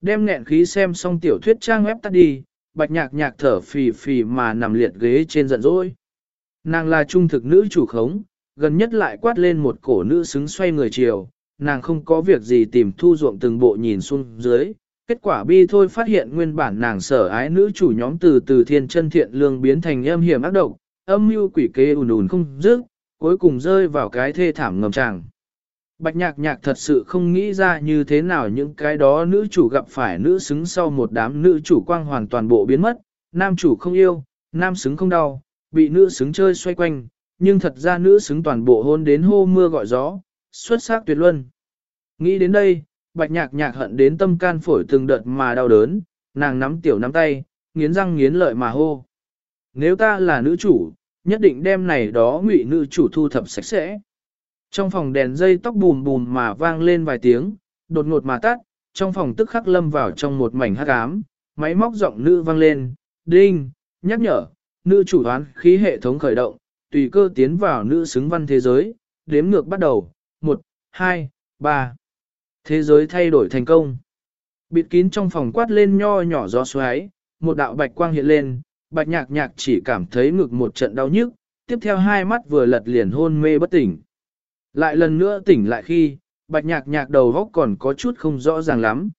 Đem nghẹn khí xem xong tiểu thuyết trang web tắt đi, bạch nhạc nhạc thở phì phì mà nằm liệt ghế trên giận dỗi. Nàng là trung thực nữ chủ khống, gần nhất lại quát lên một cổ nữ xứng xoay người chiều, nàng không có việc gì tìm thu ruộng từng bộ nhìn xuống dưới. Kết quả bi thôi phát hiện nguyên bản nàng sở ái nữ chủ nhóm từ từ thiên chân thiện lương biến thành âm hiểm ác độc, âm mưu quỷ kế ùn ùn không dứt, cuối cùng rơi vào cái thê thảm ngầm tràng. Bạch nhạc nhạc thật sự không nghĩ ra như thế nào những cái đó nữ chủ gặp phải nữ xứng sau một đám nữ chủ quang hoàn toàn bộ biến mất, nam chủ không yêu, nam xứng không đau, bị nữ xứng chơi xoay quanh, nhưng thật ra nữ xứng toàn bộ hôn đến hô mưa gọi gió, xuất sắc tuyệt luân. Nghĩ đến đây, bạch nhạc nhạc hận đến tâm can phổi từng đợt mà đau đớn, nàng nắm tiểu nắm tay, nghiến răng nghiến lợi mà hô. Nếu ta là nữ chủ, nhất định đem này đó ngụy nữ chủ thu thập sạch sẽ. Trong phòng đèn dây tóc bùm bùm mà vang lên vài tiếng, đột ngột mà tắt, trong phòng tức khắc lâm vào trong một mảnh hắc ám, máy móc giọng nữ vang lên, đinh, nhắc nhở, nữ chủ đoán khí hệ thống khởi động, tùy cơ tiến vào nữ xứng văn thế giới, đếm ngược bắt đầu, 1, 2, 3. Thế giới thay đổi thành công. Bịt kín trong phòng quát lên nho nhỏ gió xoáy, một đạo bạch quang hiện lên, bạch nhạc nhạc chỉ cảm thấy ngực một trận đau nhức, tiếp theo hai mắt vừa lật liền hôn mê bất tỉnh. Lại lần nữa tỉnh lại khi, bạch nhạc nhạc đầu góc còn có chút không rõ ràng lắm.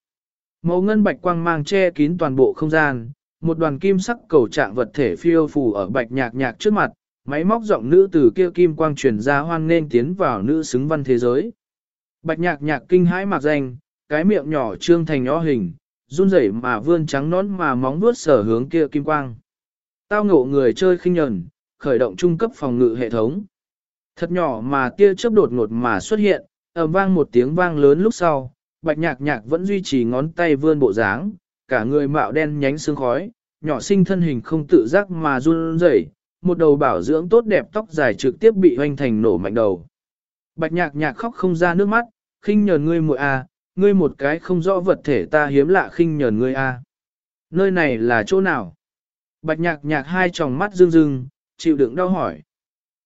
Màu ngân bạch quang mang che kín toàn bộ không gian, một đoàn kim sắc cầu trạng vật thể phiêu phù ở bạch nhạc nhạc trước mặt, máy móc giọng nữ từ kia kim quang truyền ra hoan nên tiến vào nữ xứng văn thế giới. Bạch nhạc nhạc kinh hãi mạc danh, cái miệng nhỏ trương thành nhỏ hình, run rẩy mà vươn trắng nón mà móng vuốt sở hướng kia kim quang. Tao ngộ người chơi khinh nhẫn, khởi động trung cấp phòng ngự hệ thống. Thật nhỏ mà tia chớp đột ngột mà xuất hiện, ầm vang một tiếng vang lớn lúc sau, bạch nhạc nhạc vẫn duy trì ngón tay vươn bộ dáng, cả người mạo đen nhánh sương khói, nhỏ sinh thân hình không tự giác mà run rẩy, một đầu bảo dưỡng tốt đẹp tóc dài trực tiếp bị hoành thành nổ mạnh đầu. Bạch nhạc nhạc khóc không ra nước mắt, khinh nhờn ngươi muội a, ngươi một cái không rõ vật thể ta hiếm lạ khinh nhờn ngươi a. Nơi này là chỗ nào? Bạch nhạc nhạc hai tròng mắt rưng rưng, chịu đựng đau hỏi.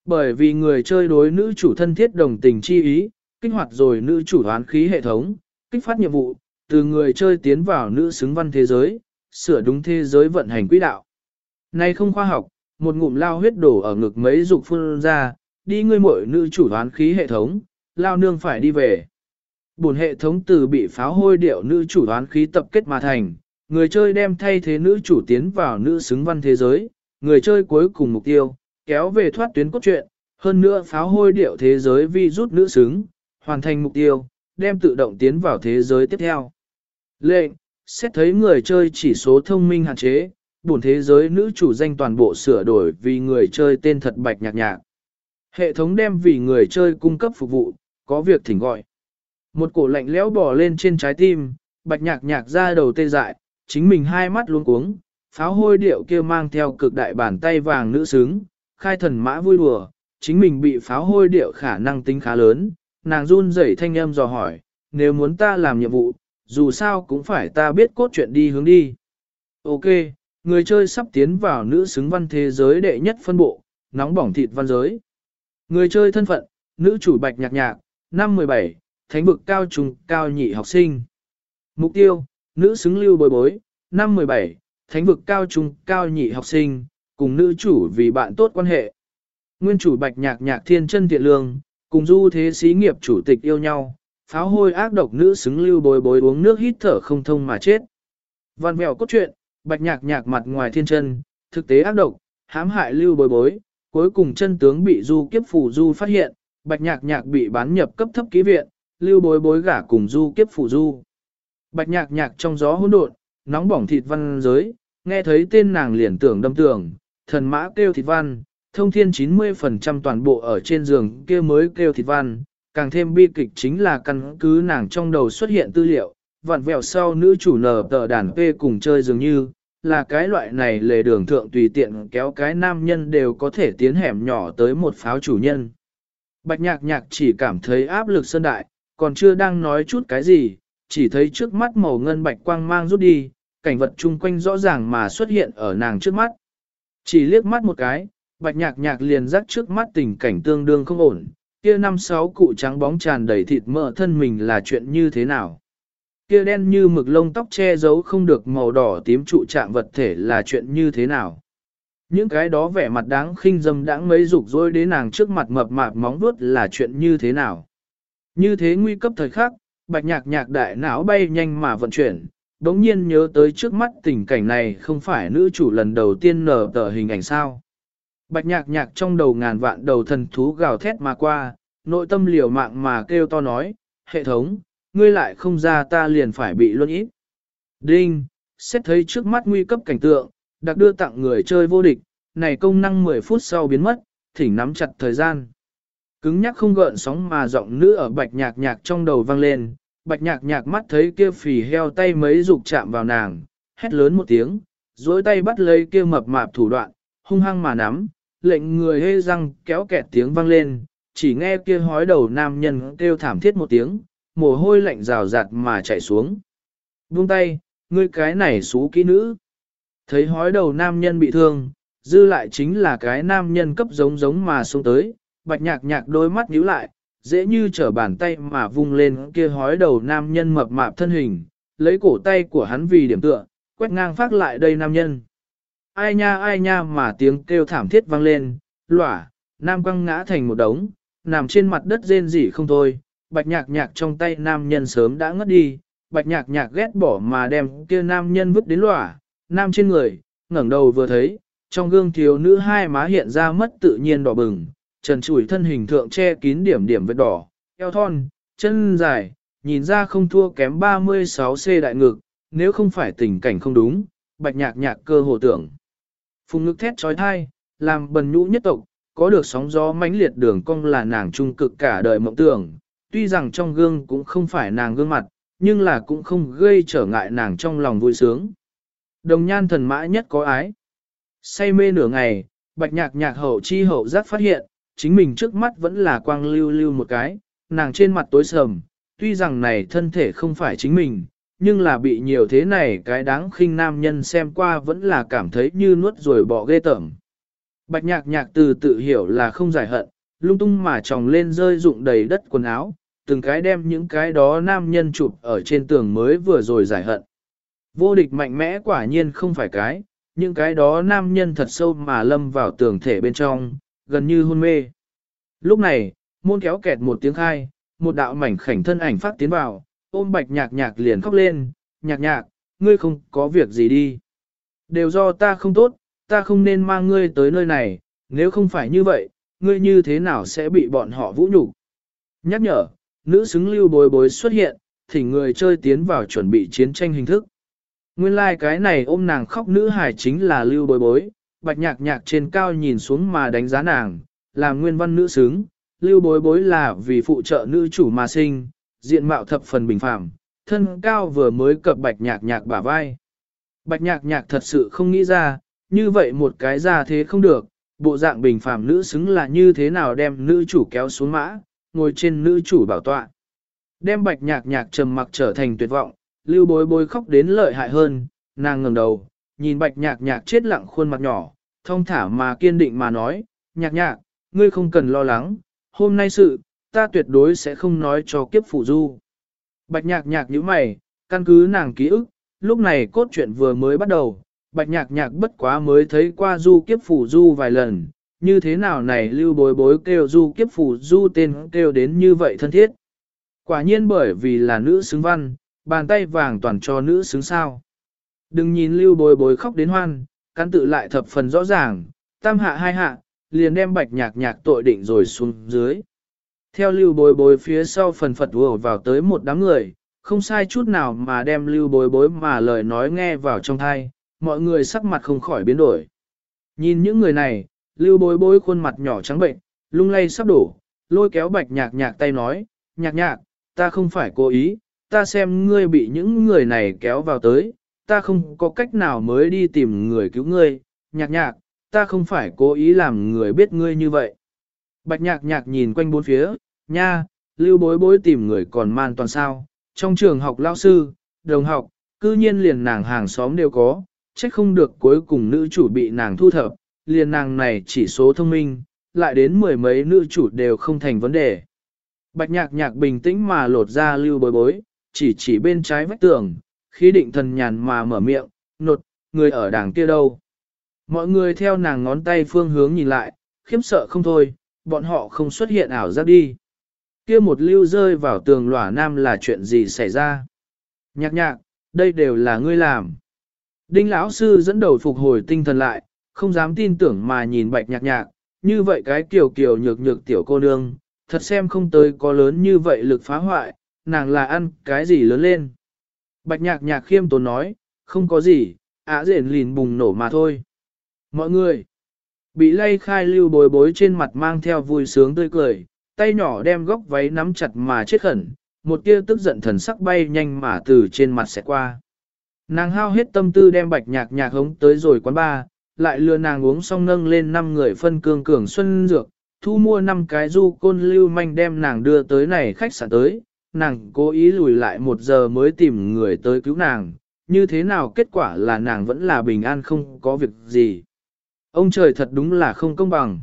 Bởi vì người chơi đối nữ chủ thân thiết đồng tình chi ý, kích hoạt rồi nữ chủ hoán khí hệ thống, kích phát nhiệm vụ, từ người chơi tiến vào nữ xứng văn thế giới, sửa đúng thế giới vận hành quỹ đạo. Nay không khoa học, một ngụm lao huyết đổ ở ngực mấy dục phun ra, đi ngươi muội nữ chủ hoán khí hệ thống, lao nương phải đi về. Bổn hệ thống từ bị pháo hôi điệu nữ chủ hoán khí tập kết mà thành, người chơi đem thay thế nữ chủ tiến vào nữ xứng văn thế giới, người chơi cuối cùng mục tiêu, kéo về thoát tuyến cốt truyện, hơn nữa pháo hôi điệu thế giới vi rút nữ xứng, hoàn thành mục tiêu, đem tự động tiến vào thế giới tiếp theo. Lệnh, xét thấy người chơi chỉ số thông minh hạn chế, bổn thế giới nữ chủ danh toàn bộ sửa đổi vì người chơi tên thật bạch nhạc nhạc. Hệ thống đem vì người chơi cung cấp phục vụ, có việc thỉnh gọi. Một cổ lạnh lẽo bò lên trên trái tim, bạch nhạc nhạc ra đầu tê dại, chính mình hai mắt luống cuống, pháo hôi điệu kia mang theo cực đại bàn tay vàng nữ xứng, khai thần mã vui đùa, chính mình bị pháo hôi điệu khả năng tính khá lớn, nàng run rẩy thanh âm dò hỏi, nếu muốn ta làm nhiệm vụ, dù sao cũng phải ta biết cốt chuyện đi hướng đi. Ok, người chơi sắp tiến vào nữ xứng văn thế giới đệ nhất phân bộ, nóng bỏng thịt văn giới. Người chơi thân phận, nữ chủ bạch nhạc nhạc, năm 17, thánh vực cao trùng cao nhị học sinh. Mục tiêu, nữ xứng lưu bồi bối, năm 17, thánh vực cao trùng cao nhị học sinh, cùng nữ chủ vì bạn tốt quan hệ. Nguyên chủ bạch nhạc nhạc thiên chân thiện lương, cùng du thế xí nghiệp chủ tịch yêu nhau, pháo hôi ác độc nữ xứng lưu bồi bối uống nước hít thở không thông mà chết. Văn mèo cốt truyện, bạch nhạc nhạc mặt ngoài thiên chân, thực tế ác độc, hãm hại lưu bồi bối, cuối cùng chân tướng bị du kiếp phủ du phát hiện, bạch nhạc nhạc bị bán nhập cấp thấp ký viện, lưu bối bối gả cùng du kiếp phủ du. Bạch nhạc nhạc trong gió hỗn độn, nóng bỏng thịt văn giới, nghe thấy tên nàng liền tưởng đâm tưởng, thần mã kêu thịt văn, thông thiên 90% toàn bộ ở trên giường kia mới kêu thịt văn, càng thêm bi kịch chính là căn cứ nàng trong đầu xuất hiện tư liệu, vặn vẹo sau nữ chủ nở tờ đàn P cùng chơi dường như, là cái loại này lề đường thượng tùy tiện kéo cái nam nhân đều có thể tiến hẻm nhỏ tới một pháo chủ nhân. Bạch nhạc nhạc chỉ cảm thấy áp lực sơn đại, còn chưa đang nói chút cái gì, chỉ thấy trước mắt màu ngân bạch quang mang rút đi, cảnh vật chung quanh rõ ràng mà xuất hiện ở nàng trước mắt. Chỉ liếc mắt một cái, bạch nhạc nhạc liền rắc trước mắt tình cảnh tương đương không ổn, kia năm sáu cụ trắng bóng tràn đầy thịt mỡ thân mình là chuyện như thế nào. kia đen như mực lông tóc che giấu không được màu đỏ tím trụ chạm vật thể là chuyện như thế nào. Những cái đó vẻ mặt đáng khinh dâm đãng mấy dục dối đến nàng trước mặt mập mạp móng vuốt là chuyện như thế nào. Như thế nguy cấp thời khắc, bạch nhạc nhạc đại não bay nhanh mà vận chuyển, đống nhiên nhớ tới trước mắt tình cảnh này không phải nữ chủ lần đầu tiên nở tờ hình ảnh sao. Bạch nhạc nhạc trong đầu ngàn vạn đầu thần thú gào thét mà qua, nội tâm liều mạng mà kêu to nói, hệ thống, ngươi lại không ra ta liền phải bị luân ít. Đinh, xét thấy trước mắt nguy cấp cảnh tượng, đặc đưa tặng người chơi vô địch, này công năng 10 phút sau biến mất, thỉnh nắm chặt thời gian. Cứng nhắc không gợn sóng mà giọng nữ ở bạch nhạc nhạc trong đầu vang lên, bạch nhạc nhạc mắt thấy kia phì heo tay mấy dục chạm vào nàng, hét lớn một tiếng, dối tay bắt lấy kia mập mạp thủ đoạn, hung hăng mà nắm, lệnh người hê răng kéo kẹt tiếng vang lên, chỉ nghe kia hói đầu nam nhân kêu thảm thiết một tiếng, mồ hôi lạnh rào rạt mà chạy xuống. Buông tay, ngươi cái này xú kỹ nữ. Thấy hói đầu nam nhân bị thương, dư lại chính là cái nam nhân cấp giống giống mà xuống tới, bạch nhạc nhạc đôi mắt nhíu lại, dễ như trở bàn tay mà vung lên kia hói đầu nam nhân mập mạp thân hình, lấy cổ tay của hắn vì điểm tựa, quét ngang phát lại đây nam nhân. Ai nha ai nha mà tiếng kêu thảm thiết vang lên, lỏa, nam quăng ngã thành một đống, nằm trên mặt đất rên rỉ không thôi, bạch nhạc nhạc trong tay nam nhân sớm đã ngất đi, bạch nhạc nhạc ghét bỏ mà đem kia nam nhân vứt đến lỏa, nam trên người, ngẩng đầu vừa thấy, trong gương thiếu nữ hai má hiện ra mất tự nhiên đỏ bừng, trần trụi thân hình thượng che kín điểm điểm vết đỏ, eo thon, chân dài, nhìn ra không thua kém 36C đại ngực, nếu không phải tình cảnh không đúng, bạch nhạc nhạc cơ hồ tưởng. Phùng ngực thét trói thai, làm bần nhũ nhất tộc, có được sóng gió mãnh liệt đường cong là nàng trung cực cả đời mộng tưởng, tuy rằng trong gương cũng không phải nàng gương mặt, nhưng là cũng không gây trở ngại nàng trong lòng vui sướng. Đồng nhan thần mã nhất có ái. Say mê nửa ngày, bạch nhạc nhạc hậu chi hậu giác phát hiện, chính mình trước mắt vẫn là quang lưu lưu một cái, nàng trên mặt tối sầm, tuy rằng này thân thể không phải chính mình, nhưng là bị nhiều thế này cái đáng khinh nam nhân xem qua vẫn là cảm thấy như nuốt rồi bỏ ghê tởm. Bạch nhạc nhạc từ tự hiểu là không giải hận, lung tung mà tròng lên rơi rụng đầy đất quần áo, từng cái đem những cái đó nam nhân chụp ở trên tường mới vừa rồi giải hận. Vô địch mạnh mẽ quả nhiên không phải cái, những cái đó nam nhân thật sâu mà lâm vào tường thể bên trong, gần như hôn mê. Lúc này, môn kéo kẹt một tiếng khai, một đạo mảnh khảnh thân ảnh phát tiến vào, ôm bạch nhạc nhạc liền khóc lên, nhạc nhạc, ngươi không có việc gì đi. Đều do ta không tốt, ta không nên mang ngươi tới nơi này, nếu không phải như vậy, ngươi như thế nào sẽ bị bọn họ vũ nhục? Nhắc nhở, nữ xứng lưu bối bối xuất hiện, thỉnh người chơi tiến vào chuẩn bị chiến tranh hình thức. Nguyên lai like cái này ôm nàng khóc nữ hải chính là lưu bối bối, bạch nhạc nhạc trên cao nhìn xuống mà đánh giá nàng, là nguyên văn nữ xứng, lưu bối bối là vì phụ trợ nữ chủ mà sinh, diện mạo thập phần bình phạm, thân cao vừa mới cập bạch nhạc nhạc bả vai. Bạch nhạc nhạc thật sự không nghĩ ra, như vậy một cái ra thế không được, bộ dạng bình phàm nữ xứng là như thế nào đem nữ chủ kéo xuống mã, ngồi trên nữ chủ bảo tọa. Đem bạch nhạc nhạc trầm mặc trở thành tuyệt vọng, lưu bối bối khóc đến lợi hại hơn, nàng ngẩng đầu, nhìn bạch nhạc nhạc chết lặng khuôn mặt nhỏ, thông thả mà kiên định mà nói, nhạc nhạc, ngươi không cần lo lắng, hôm nay sự, ta tuyệt đối sẽ không nói cho kiếp phụ du. Bạch nhạc nhạc như mày, căn cứ nàng ký ức, lúc này cốt truyện vừa mới bắt đầu, bạch nhạc nhạc bất quá mới thấy qua du kiếp phủ du vài lần, như thế nào này lưu bối bối kêu du kiếp phủ du tên kêu đến như vậy thân thiết. Quả nhiên bởi vì là nữ xứng văn, bàn tay vàng toàn cho nữ xứng sao. Đừng nhìn lưu bối bối khóc đến hoan, căn tự lại thập phần rõ ràng, tam hạ hai hạ, liền đem bạch nhạc nhạc tội định rồi xuống dưới. Theo lưu bối bối phía sau phần phật vừa vào tới một đám người, không sai chút nào mà đem lưu bối bối mà lời nói nghe vào trong thai, mọi người sắc mặt không khỏi biến đổi. Nhìn những người này, lưu bối bối khuôn mặt nhỏ trắng bệnh, lung lay sắp đổ, lôi kéo bạch nhạc nhạc tay nói, nhạc nhạc, ta không phải cố ý, ta xem ngươi bị những người này kéo vào tới, ta không có cách nào mới đi tìm người cứu ngươi, nhạc nhạc, ta không phải cố ý làm người biết ngươi như vậy. Bạch nhạc nhạc nhìn quanh bốn phía, nha, lưu bối bối tìm người còn man toàn sao, trong trường học lao sư, đồng học, cư nhiên liền nàng hàng xóm đều có, trách không được cuối cùng nữ chủ bị nàng thu thập, liền nàng này chỉ số thông minh, lại đến mười mấy nữ chủ đều không thành vấn đề. Bạch nhạc nhạc bình tĩnh mà lột ra lưu bối bối, chỉ chỉ bên trái vách tường, khí định thần nhàn mà mở miệng, nột, người ở đảng kia đâu. Mọi người theo nàng ngón tay phương hướng nhìn lại, khiếp sợ không thôi, bọn họ không xuất hiện ảo giác đi. Kia một lưu rơi vào tường lỏa nam là chuyện gì xảy ra? Nhạc nhạc, đây đều là ngươi làm. Đinh lão sư dẫn đầu phục hồi tinh thần lại, không dám tin tưởng mà nhìn bạch nhạc nhạc, như vậy cái kiều kiều nhược nhược tiểu cô nương, thật xem không tới có lớn như vậy lực phá hoại, nàng là ăn cái gì lớn lên. Bạch nhạc nhạc khiêm tốn nói, không có gì, ả rền lìn bùng nổ mà thôi. Mọi người, bị lay khai lưu bối bối trên mặt mang theo vui sướng tươi cười, tay nhỏ đem góc váy nắm chặt mà chết khẩn, một tia tức giận thần sắc bay nhanh mà từ trên mặt sẽ qua. Nàng hao hết tâm tư đem bạch nhạc nhạc hống tới rồi quán ba, lại lừa nàng uống xong nâng lên năm người phân cương cường xuân dược, thu mua năm cái du côn lưu manh đem nàng đưa tới này khách sạn tới, nàng cố ý lùi lại một giờ mới tìm người tới cứu nàng, như thế nào kết quả là nàng vẫn là bình an không có việc gì. Ông trời thật đúng là không công bằng.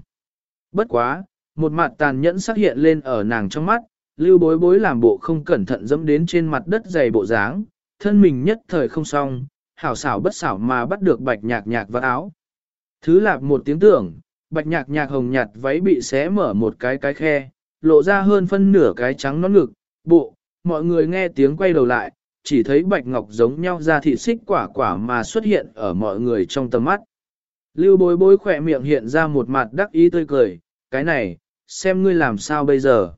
Bất quá, một mặt tàn nhẫn xuất hiện lên ở nàng trong mắt, lưu bối bối làm bộ không cẩn thận dẫm đến trên mặt đất dày bộ dáng, thân mình nhất thời không xong, hảo xảo bất xảo mà bắt được bạch nhạc nhạc vào áo. Thứ lạp một tiếng tưởng, bạch nhạc nhạc hồng nhạt váy bị xé mở một cái cái khe, lộ ra hơn phân nửa cái trắng nón ngực, bộ, mọi người nghe tiếng quay đầu lại, chỉ thấy bạch ngọc giống nhau ra thị xích quả quả mà xuất hiện ở mọi người trong tầm mắt. Lưu bối bối khỏe miệng hiện ra một mặt đắc ý tươi cười, cái này, xem ngươi làm sao bây giờ.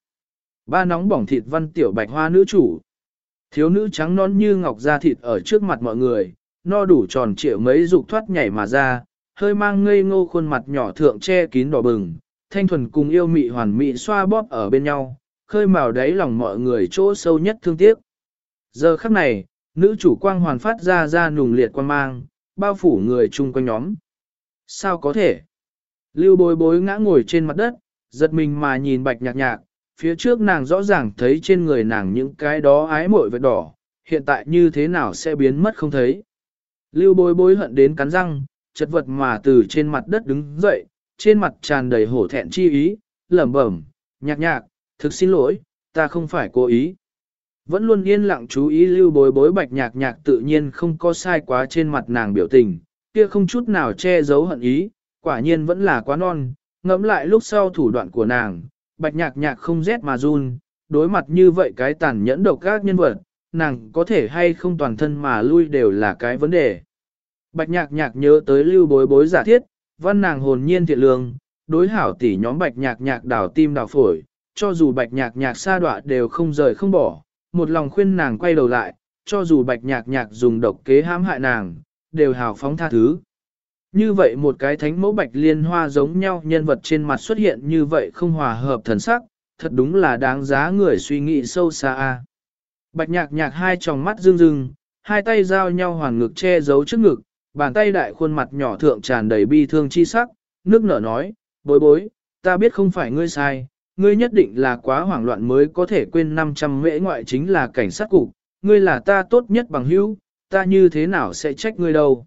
Ba nóng bỏng thịt văn tiểu bạch hoa nữ chủ. Thiếu nữ trắng non như ngọc da thịt ở trước mặt mọi người, no đủ tròn trịa mấy dục thoát nhảy mà ra, hơi mang ngây ngô khuôn mặt nhỏ thượng che kín đỏ bừng, thanh thuần cùng yêu mị hoàn mị xoa bóp ở bên nhau, khơi mào đáy lòng mọi người chỗ sâu nhất thương tiếc. Giờ khắc này, nữ chủ quang hoàn phát ra ra nùng liệt quan mang, bao phủ người chung quanh nhóm. Sao có thể? Lưu bối bối ngã ngồi trên mặt đất, giật mình mà nhìn bạch nhạc nhạc, phía trước nàng rõ ràng thấy trên người nàng những cái đó ái mội vệt đỏ, hiện tại như thế nào sẽ biến mất không thấy. Lưu bối bối hận đến cắn răng, chật vật mà từ trên mặt đất đứng dậy, trên mặt tràn đầy hổ thẹn chi ý, lẩm bẩm, nhạc nhạc, thực xin lỗi, ta không phải cố ý. Vẫn luôn yên lặng chú ý lưu bối bối bạch nhạc nhạc tự nhiên không có sai quá trên mặt nàng biểu tình, kia không chút nào che giấu hận ý, quả nhiên vẫn là quá non, ngẫm lại lúc sau thủ đoạn của nàng, bạch nhạc nhạc không rét mà run, đối mặt như vậy cái tàn nhẫn độc các nhân vật, nàng có thể hay không toàn thân mà lui đều là cái vấn đề. Bạch nhạc nhạc nhớ tới lưu bối bối giả thiết, văn nàng hồn nhiên thiện lương, đối hảo tỷ nhóm bạch nhạc nhạc đảo tim đảo phổi, cho dù bạch nhạc nhạc xa đọa đều không rời không bỏ, một lòng khuyên nàng quay đầu lại, cho dù bạch nhạc nhạc dùng độc kế hãm hại nàng, đều hào phóng tha thứ. Như vậy một cái thánh mẫu bạch liên hoa giống nhau nhân vật trên mặt xuất hiện như vậy không hòa hợp thần sắc, thật đúng là đáng giá người suy nghĩ sâu xa. Bạch nhạc nhạc hai tròng mắt rưng rưng, hai tay giao nhau hoàn ngực che giấu trước ngực, bàn tay đại khuôn mặt nhỏ thượng tràn đầy bi thương chi sắc, nước nở nói, bối bối, ta biết không phải ngươi sai, ngươi nhất định là quá hoảng loạn mới có thể quên 500 mễ ngoại chính là cảnh sát cục, ngươi là ta tốt nhất bằng hữu, ta như thế nào sẽ trách ngươi đâu.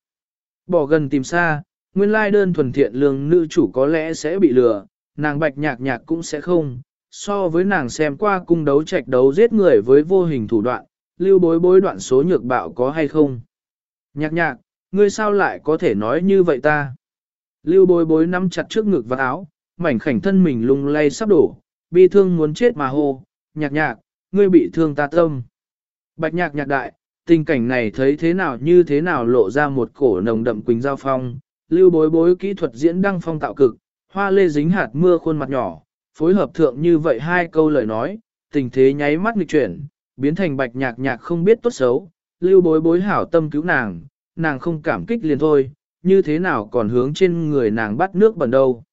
Bỏ gần tìm xa, nguyên lai đơn thuần thiện lương nữ chủ có lẽ sẽ bị lừa, nàng bạch nhạc nhạc cũng sẽ không, so với nàng xem qua cung đấu trạch đấu giết người với vô hình thủ đoạn, lưu bối bối đoạn số nhược bạo có hay không. Nhạc nhạc, ngươi sao lại có thể nói như vậy ta? Lưu bối bối nắm chặt trước ngực và áo, mảnh khảnh thân mình lung lay sắp đổ, bi thương muốn chết mà hô, nhạc nhạc, ngươi bị thương ta tâm. Bạch nhạc nhạc đại, tình cảnh này thấy thế nào như thế nào lộ ra một cổ nồng đậm quỳnh giao phong, lưu bối bối kỹ thuật diễn đăng phong tạo cực, hoa lê dính hạt mưa khuôn mặt nhỏ, phối hợp thượng như vậy hai câu lời nói, tình thế nháy mắt nghịch chuyển, biến thành bạch nhạc nhạc không biết tốt xấu, lưu bối bối hảo tâm cứu nàng, nàng không cảm kích liền thôi, như thế nào còn hướng trên người nàng bắt nước bẩn đâu.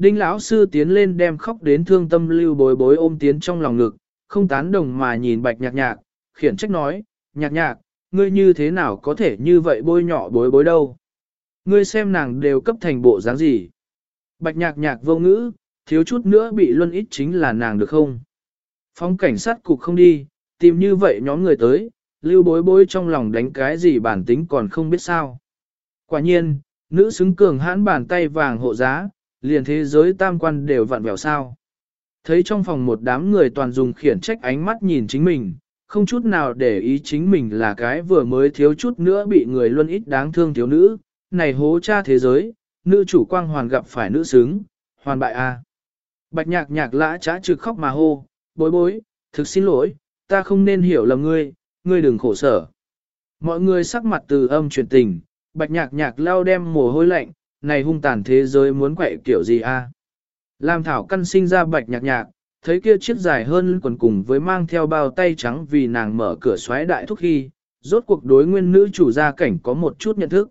Đinh lão sư tiến lên đem khóc đến thương tâm lưu bối bối ôm tiến trong lòng ngực, không tán đồng mà nhìn bạch nhạc nhạc, khiển trách nói, nhạc nhạc, ngươi như thế nào có thể như vậy bôi nhọ bối bối đâu. Ngươi xem nàng đều cấp thành bộ dáng gì. Bạch nhạc nhạc vô ngữ, thiếu chút nữa bị luân ít chính là nàng được không? Phong cảnh sát cục không đi, tìm như vậy nhóm người tới, lưu bối bối trong lòng đánh cái gì bản tính còn không biết sao. Quả nhiên, nữ xứng cường hãn bàn tay vàng hộ giá, liền thế giới tam quan đều vặn vẹo sao. Thấy trong phòng một đám người toàn dùng khiển trách ánh mắt nhìn chính mình, không chút nào để ý chính mình là cái vừa mới thiếu chút nữa bị người luân ít đáng thương thiếu nữ, này hố cha thế giới, nữ chủ quang hoàn gặp phải nữ xứng, hoàn bại a. Bạch nhạc nhạc lã trá trực khóc mà hô, bối bối, thực xin lỗi, ta không nên hiểu lầm ngươi, ngươi đừng khổ sở. Mọi người sắc mặt từ âm chuyển tình, bạch nhạc nhạc lao đem mồ hôi lạnh, này hung tàn thế giới muốn quậy kiểu gì a? Lam thảo căn sinh ra bạch nhạc nhạc, thấy kia chiếc dài hơn quần cùng với mang theo bao tay trắng vì nàng mở cửa xoáy đại thúc khi, rốt cuộc đối nguyên nữ chủ gia cảnh có một chút nhận thức.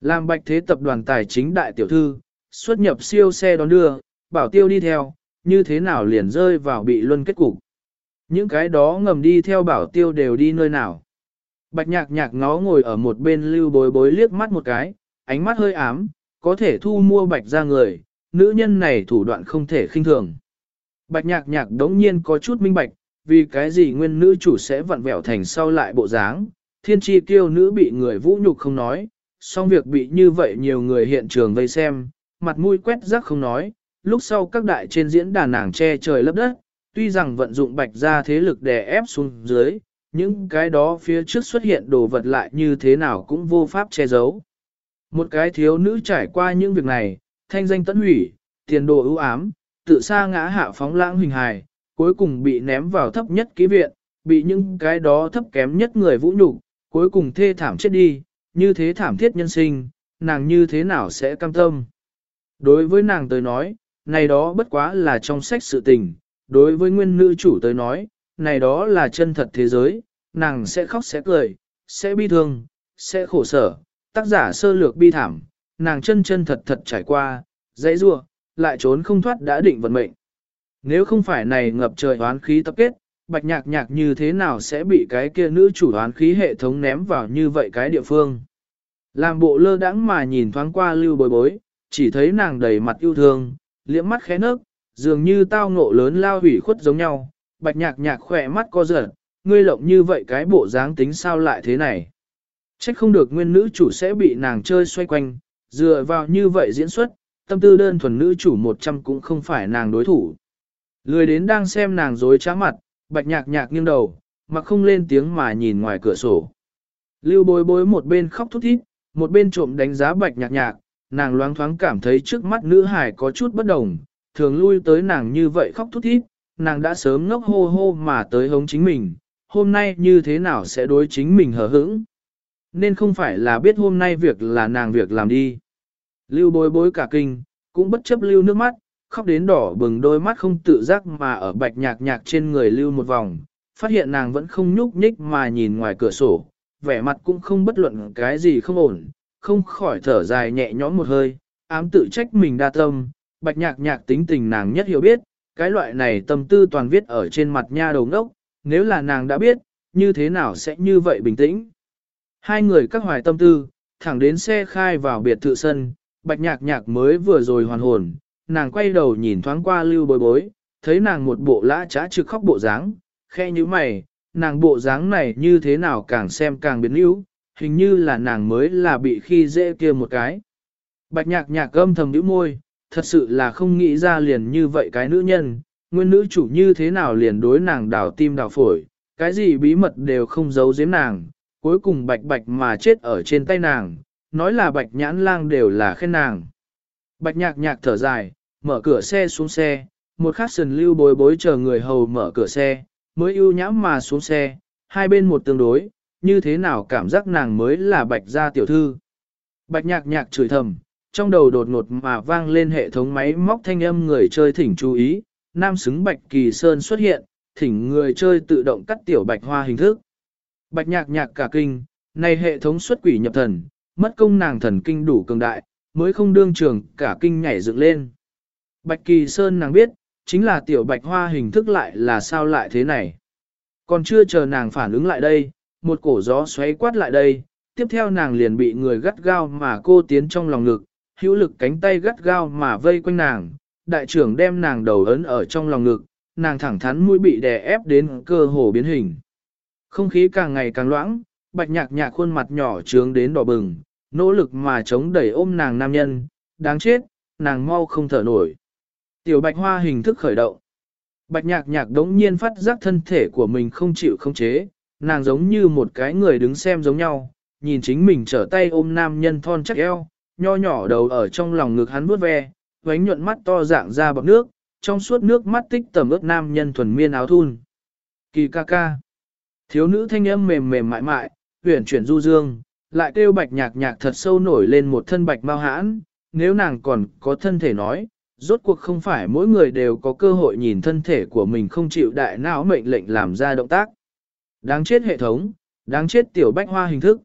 Làm bạch thế tập đoàn tài chính đại tiểu thư, xuất nhập siêu xe đón đưa, bảo tiêu đi theo, như thế nào liền rơi vào bị luân kết cục. Những cái đó ngầm đi theo bảo tiêu đều đi nơi nào. Bạch nhạc nhạc ngó ngồi ở một bên lưu bối bối liếc mắt một cái, ánh mắt hơi ám, có thể thu mua bạch ra người, nữ nhân này thủ đoạn không thể khinh thường. Bạch nhạc nhạc đống nhiên có chút minh bạch, vì cái gì nguyên nữ chủ sẽ vặn vẹo thành sau lại bộ dáng, thiên tri kiêu nữ bị người vũ nhục không nói, song việc bị như vậy nhiều người hiện trường vây xem, mặt mũi quét rác không nói, lúc sau các đại trên diễn đàn nàng che trời lấp đất, tuy rằng vận dụng bạch ra thế lực đè ép xuống dưới, những cái đó phía trước xuất hiện đồ vật lại như thế nào cũng vô pháp che giấu. Một cái thiếu nữ trải qua những việc này, thanh danh tận hủy, tiền đồ ưu ám, tự xa ngã hạ phóng lãng hình hài, cuối cùng bị ném vào thấp nhất ký viện, bị những cái đó thấp kém nhất người vũ nhục, cuối cùng thê thảm chết đi, như thế thảm thiết nhân sinh, nàng như thế nào sẽ cam tâm. Đối với nàng tới nói, này đó bất quá là trong sách sự tình, đối với nguyên nữ chủ tới nói, này đó là chân thật thế giới, nàng sẽ khóc sẽ cười, sẽ bi thương, sẽ khổ sở, tác giả sơ lược bi thảm, nàng chân chân thật thật trải qua, dãy rua, lại trốn không thoát đã định vận mệnh. Nếu không phải này ngập trời oán khí tập kết, bạch nhạc nhạc như thế nào sẽ bị cái kia nữ chủ oán khí hệ thống ném vào như vậy cái địa phương. Làm bộ lơ đãng mà nhìn thoáng qua lưu bối bối, chỉ thấy nàng đầy mặt yêu thương, liễm mắt khẽ nấc, dường như tao ngộ lớn lao hủy khuất giống nhau, bạch nhạc nhạc khỏe mắt co giật, ngươi lộng như vậy cái bộ dáng tính sao lại thế này. Trách không được nguyên nữ chủ sẽ bị nàng chơi xoay quanh, dựa vào như vậy diễn xuất, tâm tư đơn thuần nữ chủ 100 cũng không phải nàng đối thủ. Lười đến đang xem nàng dối trá mặt, bạch nhạc nhạc nghiêng đầu, mà không lên tiếng mà nhìn ngoài cửa sổ. Lưu bối bối một bên khóc thút thít, một bên trộm đánh giá bạch nhạc nhạc, nàng loáng thoáng cảm thấy trước mắt nữ hải có chút bất đồng, thường lui tới nàng như vậy khóc thút thít, nàng đã sớm ngốc hô hô mà tới hống chính mình, hôm nay như thế nào sẽ đối chính mình hờ hững. Nên không phải là biết hôm nay việc là nàng việc làm đi. Lưu bối bối cả kinh, cũng bất chấp lưu nước mắt, khóc đến đỏ bừng đôi mắt không tự giác mà ở bạch nhạc nhạc trên người lưu một vòng, phát hiện nàng vẫn không nhúc nhích mà nhìn ngoài cửa sổ, vẻ mặt cũng không bất luận cái gì không ổn, không khỏi thở dài nhẹ nhõm một hơi, ám tự trách mình đa tâm, bạch nhạc nhạc tính tình nàng nhất hiểu biết, cái loại này tâm tư toàn viết ở trên mặt nha đầu ngốc, nếu là nàng đã biết, như thế nào sẽ như vậy bình tĩnh. Hai người các hoài tâm tư, thẳng đến xe khai vào biệt thự sân, bạch nhạc nhạc mới vừa rồi hoàn hồn, nàng quay đầu nhìn thoáng qua lưu bối bối, thấy nàng một bộ lã trá trực khóc bộ dáng, khe như mày, nàng bộ dáng này như thế nào càng xem càng biến yếu, hình như là nàng mới là bị khi dễ kia một cái. Bạch nhạc nhạc âm thầm nhíu môi, thật sự là không nghĩ ra liền như vậy cái nữ nhân, nguyên nữ chủ như thế nào liền đối nàng đảo tim đảo phổi, cái gì bí mật đều không giấu giếm nàng, cuối cùng bạch bạch mà chết ở trên tay nàng, nói là bạch nhãn lang đều là khen nàng. Bạch nhạc nhạc thở dài, mở cửa xe xuống xe, một khắc sần lưu bối bối chờ người hầu mở cửa xe, mới ưu nhãm mà xuống xe, hai bên một tương đối, như thế nào cảm giác nàng mới là bạch gia tiểu thư. Bạch nhạc nhạc chửi thầm, trong đầu đột ngột mà vang lên hệ thống máy móc thanh âm người chơi thỉnh chú ý, nam xứng bạch kỳ sơn xuất hiện, thỉnh người chơi tự động cắt tiểu bạch hoa hình thức. Bạch nhạc nhạc cả kinh, này hệ thống xuất quỷ nhập thần, mất công nàng thần kinh đủ cường đại, mới không đương trường cả kinh nhảy dựng lên. Bạch kỳ sơn nàng biết, chính là tiểu bạch hoa hình thức lại là sao lại thế này. Còn chưa chờ nàng phản ứng lại đây, một cổ gió xoáy quát lại đây, tiếp theo nàng liền bị người gắt gao mà cô tiến trong lòng ngực, hữu lực cánh tay gắt gao mà vây quanh nàng, đại trưởng đem nàng đầu ấn ở trong lòng ngực, nàng thẳng thắn mũi bị đè ép đến cơ hồ biến hình. Không khí càng ngày càng loãng, bạch nhạc nhạc khuôn mặt nhỏ trướng đến đỏ bừng, nỗ lực mà chống đẩy ôm nàng nam nhân, đáng chết, nàng mau không thở nổi. Tiểu bạch hoa hình thức khởi động. Bạch nhạc nhạc đống nhiên phát giác thân thể của mình không chịu không chế, nàng giống như một cái người đứng xem giống nhau, nhìn chính mình trở tay ôm nam nhân thon chắc eo, nho nhỏ đầu ở trong lòng ngực hắn vuốt ve, vánh nhuận mắt to dạng ra bọc nước, trong suốt nước mắt tích tầm ướt nam nhân thuần miên áo thun. Kỳ ca ca. Thiếu nữ thanh âm mềm mềm mại mại, huyển chuyển du dương, lại kêu bạch nhạc nhạc thật sâu nổi lên một thân bạch mau hãn, nếu nàng còn có thân thể nói, rốt cuộc không phải mỗi người đều có cơ hội nhìn thân thể của mình không chịu đại não mệnh lệnh làm ra động tác. Đáng chết hệ thống, đáng chết tiểu bách hoa hình thức.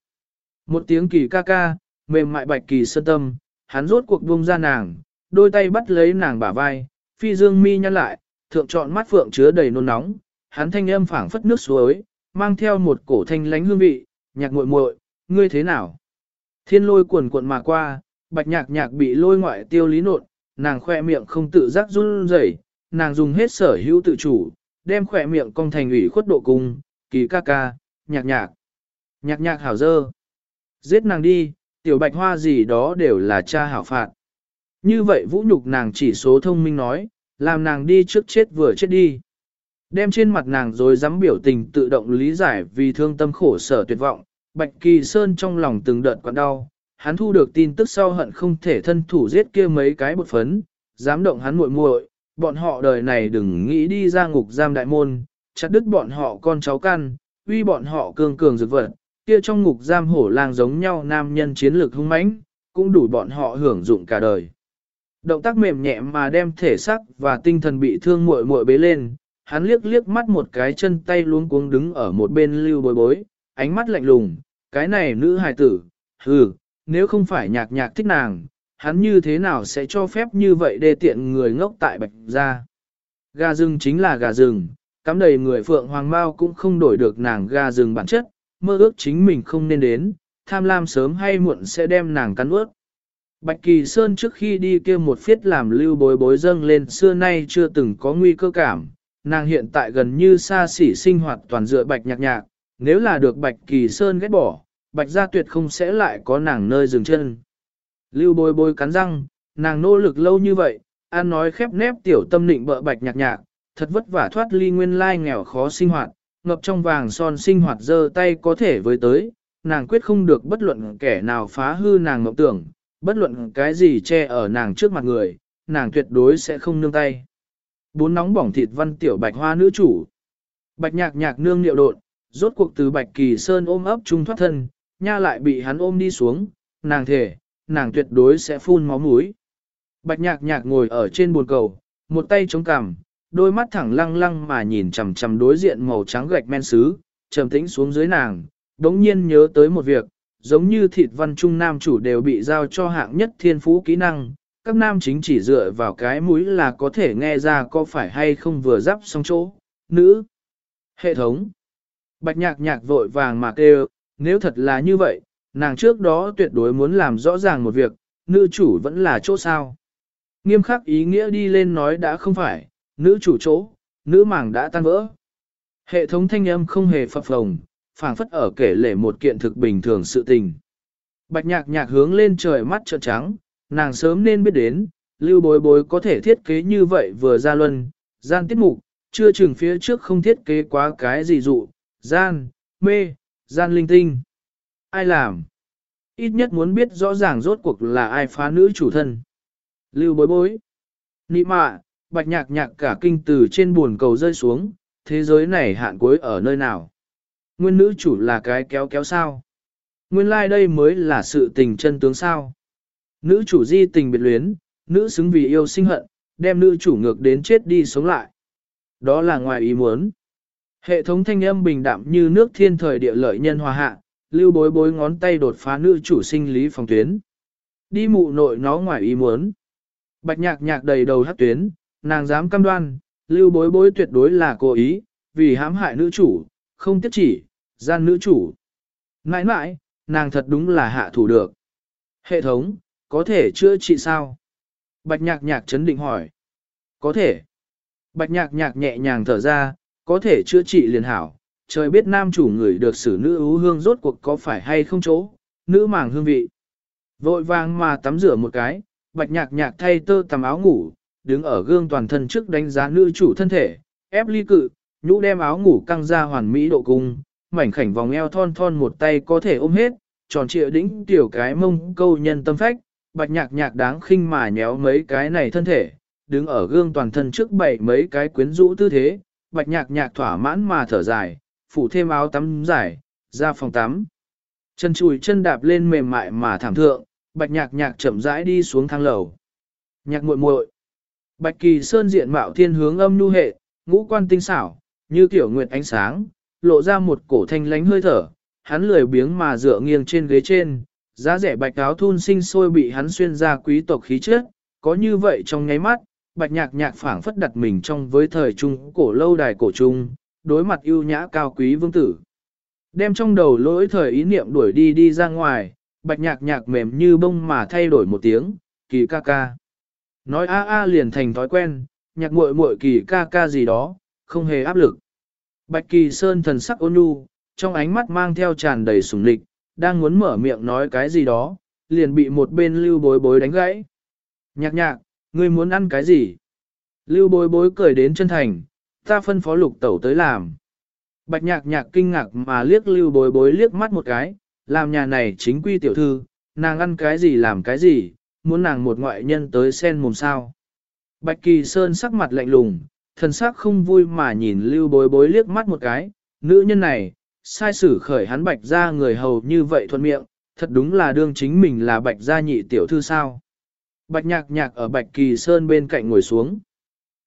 Một tiếng kỳ ca ca, mềm mại bạch kỳ sơn tâm, hắn rốt cuộc buông ra nàng, đôi tay bắt lấy nàng bả vai, phi dương mi nhăn lại, thượng trọn mắt phượng chứa đầy nôn nóng, hắn thanh âm phảng phất nước suối, mang theo một cổ thanh lánh hương vị, nhạc muội muội, ngươi thế nào? Thiên lôi cuồn cuộn mà qua, bạch nhạc nhạc bị lôi ngoại tiêu lý nộn, nàng khoe miệng không tự giác run rẩy, nàng dùng hết sở hữu tự chủ, đem khoe miệng cong thành ủy khuất độ cung, kỳ ca ca, nhạc nhạc, nhạc nhạc hảo dơ. Giết nàng đi, tiểu bạch hoa gì đó đều là cha hảo phạt. Như vậy vũ nhục nàng chỉ số thông minh nói, làm nàng đi trước chết vừa chết đi. Đem trên mặt nàng rồi dám biểu tình tự động lý giải vì thương tâm khổ sở tuyệt vọng, Bạch Kỳ Sơn trong lòng từng đợt quặn đau, hắn thu được tin tức sau hận không thể thân thủ giết kia mấy cái bột phấn, dám động hắn muội muội, bọn họ đời này đừng nghĩ đi ra ngục giam đại môn, chặt đứt bọn họ con cháu căn, uy bọn họ cường cường dược vật, kia trong ngục giam hổ lang giống nhau nam nhân chiến lược hung mãnh, cũng đủ bọn họ hưởng dụng cả đời. Động tác mềm nhẹ mà đem thể xác và tinh thần bị thương muội muội bế lên, hắn liếc liếc mắt một cái chân tay luống cuống đứng ở một bên lưu bối bối, ánh mắt lạnh lùng, cái này nữ hài tử, hừ, nếu không phải nhạc nhạc thích nàng, hắn như thế nào sẽ cho phép như vậy để tiện người ngốc tại bạch gia. Gà rừng chính là gà rừng, cắm đầy người phượng hoàng mao cũng không đổi được nàng gà rừng bản chất, mơ ước chính mình không nên đến, tham lam sớm hay muộn sẽ đem nàng cắn ướt. Bạch Kỳ Sơn trước khi đi kia một phiết làm lưu bối bối dâng lên xưa nay chưa từng có nguy cơ cảm, nàng hiện tại gần như xa xỉ sinh hoạt toàn dựa bạch nhạc nhạc, nếu là được bạch Kỳ Sơn ghét bỏ, bạch gia tuyệt không sẽ lại có nàng nơi dừng chân. Lưu bối bối cắn răng, nàng nỗ lực lâu như vậy, an nói khép nép tiểu tâm định bợ bạch nhạc nhạc, thật vất vả thoát ly nguyên lai nghèo khó sinh hoạt, ngập trong vàng son sinh hoạt dơ tay có thể với tới, nàng quyết không được bất luận kẻ nào phá hư nàng mộng tưởng, bất luận cái gì che ở nàng trước mặt người, nàng tuyệt đối sẽ không nương tay. Bốn nóng bỏng thịt văn tiểu bạch hoa nữ chủ. Bạch nhạc nhạc nương niệu đột rốt cuộc từ bạch kỳ sơn ôm ấp trung thoát thân, nha lại bị hắn ôm đi xuống, nàng thể, nàng tuyệt đối sẽ phun máu mũi. Bạch nhạc nhạc ngồi ở trên bồn cầu, một tay chống cằm, đôi mắt thẳng lăng lăng mà nhìn chằm chằm đối diện màu trắng gạch men sứ, trầm tĩnh xuống dưới nàng, đống nhiên nhớ tới một việc, giống như thịt văn trung nam chủ đều bị giao cho hạng nhất thiên phú kỹ năng, các nam chính chỉ dựa vào cái mũi là có thể nghe ra có phải hay không vừa giáp xong chỗ, nữ. Hệ thống. Bạch nhạc nhạc vội vàng mà kêu, nếu thật là như vậy, nàng trước đó tuyệt đối muốn làm rõ ràng một việc, nữ chủ vẫn là chỗ sao. Nghiêm khắc ý nghĩa đi lên nói đã không phải, nữ chủ chỗ, nữ màng đã tan vỡ. Hệ thống thanh âm không hề phập phồng, phảng phất ở kể lể một kiện thực bình thường sự tình. Bạch nhạc nhạc hướng lên trời mắt trợn trắng, nàng sớm nên biết đến, lưu bối bối có thể thiết kế như vậy vừa ra luân, gian tiết mục, chưa chừng phía trước không thiết kế quá cái gì dụ, gian, mê, gian linh tinh. Ai làm? Ít nhất muốn biết rõ ràng rốt cuộc là ai phá nữ chủ thân. Lưu bối bối. Nị mạ, bạch nhạc nhạc cả kinh từ trên buồn cầu rơi xuống, thế giới này hạn cuối ở nơi nào? Nguyên nữ chủ là cái kéo kéo sao? Nguyên lai like đây mới là sự tình chân tướng sao? Nữ chủ di tình biệt luyến, nữ xứng vì yêu sinh hận, đem nữ chủ ngược đến chết đi sống lại. Đó là ngoài ý muốn. Hệ thống thanh âm bình đạm như nước thiên thời địa lợi nhân hòa hạ, lưu bối bối ngón tay đột phá nữ chủ sinh lý phòng tuyến. Đi mụ nội nó ngoài ý muốn. Bạch nhạc nhạc đầy đầu hát tuyến, nàng dám cam đoan, lưu bối bối tuyệt đối là cố ý, vì hãm hại nữ chủ, không tiếp chỉ, gian nữ chủ. Mãi mãi, nàng thật đúng là hạ thủ được. Hệ thống, có thể chữa trị sao? Bạch nhạc nhạc chấn định hỏi. Có thể. Bạch nhạc nhạc nhẹ nhàng thở ra, có thể chữa trị liền hảo. Trời biết nam chủ người được xử nữ ưu hương rốt cuộc có phải hay không chỗ, nữ màng hương vị. Vội vàng mà tắm rửa một cái, bạch nhạc nhạc thay tơ tầm áo ngủ, đứng ở gương toàn thân trước đánh giá nữ chủ thân thể, ép ly cự, nhũ đem áo ngủ căng ra hoàn mỹ độ cung, mảnh khảnh vòng eo thon thon một tay có thể ôm hết, tròn trịa đĩnh tiểu cái mông câu nhân tâm phách, bạch nhạc nhạc đáng khinh mà nhéo mấy cái này thân thể, đứng ở gương toàn thân trước bảy mấy cái quyến rũ tư thế, bạch nhạc nhạc thỏa mãn mà thở dài, phủ thêm áo tắm dài, ra phòng tắm. Chân chùi chân đạp lên mềm mại mà thảm thượng, bạch nhạc nhạc chậm rãi đi xuống thang lầu. Nhạc muội muội Bạch kỳ sơn diện mạo thiên hướng âm nu hệ, ngũ quan tinh xảo, như kiểu nguyệt ánh sáng, lộ ra một cổ thanh lánh hơi thở, hắn lười biếng mà dựa nghiêng trên ghế trên, giá rẻ bạch áo thun sinh sôi bị hắn xuyên ra quý tộc khí chất, có như vậy trong nháy mắt, bạch nhạc nhạc phảng phất đặt mình trong với thời trung cổ lâu đài cổ trung, đối mặt ưu nhã cao quý vương tử. Đem trong đầu lỗi thời ý niệm đuổi đi đi ra ngoài, bạch nhạc nhạc mềm như bông mà thay đổi một tiếng, kỳ ca ca. Nói a a liền thành thói quen, nhạc muội muội kỳ ca ca gì đó, không hề áp lực. Bạch kỳ sơn thần sắc ôn nhu, trong ánh mắt mang theo tràn đầy sủng lịch, đang muốn mở miệng nói cái gì đó, liền bị một bên lưu bối bối đánh gãy. Nhạc nhạc, ngươi muốn ăn cái gì? Lưu bối bối cười đến chân thành, ta phân phó lục tẩu tới làm. Bạch nhạc nhạc kinh ngạc mà liếc lưu bối bối liếc mắt một cái, làm nhà này chính quy tiểu thư, nàng ăn cái gì làm cái gì, muốn nàng một ngoại nhân tới sen mồm sao. Bạch kỳ sơn sắc mặt lạnh lùng, thần sắc không vui mà nhìn lưu bối bối liếc mắt một cái, nữ nhân này, sai sử khởi hắn bạch ra người hầu như vậy thuận miệng, thật đúng là đương chính mình là bạch gia nhị tiểu thư sao. Bạch nhạc nhạc ở bạch kỳ sơn bên cạnh ngồi xuống.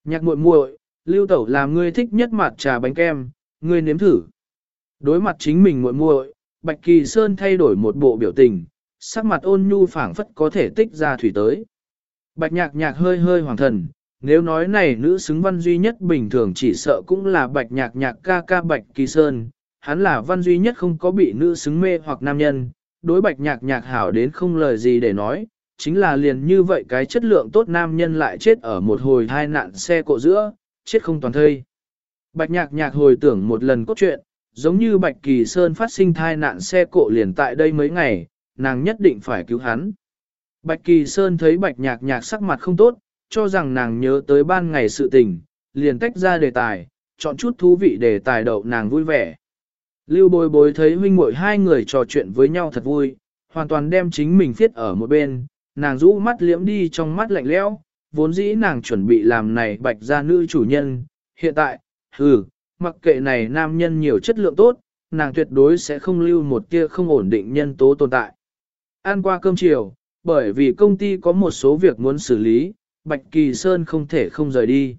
Nhạc muội muội, lưu tẩu làm ngươi thích nhất mặt trà bánh kem, ngươi nếm thử. Đối mặt chính mình muội muội, bạch kỳ sơn thay đổi một bộ biểu tình, sắc mặt ôn nhu phảng phất có thể tích ra thủy tới. Bạch nhạc nhạc hơi hơi hoàng thần, nếu nói này nữ xứng văn duy nhất bình thường chỉ sợ cũng là bạch nhạc nhạc ca ca bạch kỳ sơn, hắn là văn duy nhất không có bị nữ xứng mê hoặc nam nhân, đối bạch nhạc nhạc hảo đến không lời gì để nói, chính là liền như vậy cái chất lượng tốt nam nhân lại chết ở một hồi hai nạn xe cộ giữa, chết không toàn thây. Bạch nhạc nhạc hồi tưởng một lần cốt truyện, giống như Bạch Kỳ Sơn phát sinh thai nạn xe cộ liền tại đây mấy ngày, nàng nhất định phải cứu hắn. Bạch Kỳ Sơn thấy Bạch nhạc nhạc sắc mặt không tốt, cho rằng nàng nhớ tới ban ngày sự tình, liền tách ra đề tài, chọn chút thú vị đề tài đậu nàng vui vẻ. Lưu bồi bối thấy huynh muội hai người trò chuyện với nhau thật vui, hoàn toàn đem chính mình viết ở một bên, nàng rũ mắt liễm đi trong mắt lạnh lẽo, vốn dĩ nàng chuẩn bị làm này bạch gia nữ chủ nhân, hiện tại, hừ, mặc kệ này nam nhân nhiều chất lượng tốt, nàng tuyệt đối sẽ không lưu một tia không ổn định nhân tố tồn tại. Ăn qua cơm chiều, bởi vì công ty có một số việc muốn xử lý, Bạch Kỳ Sơn không thể không rời đi.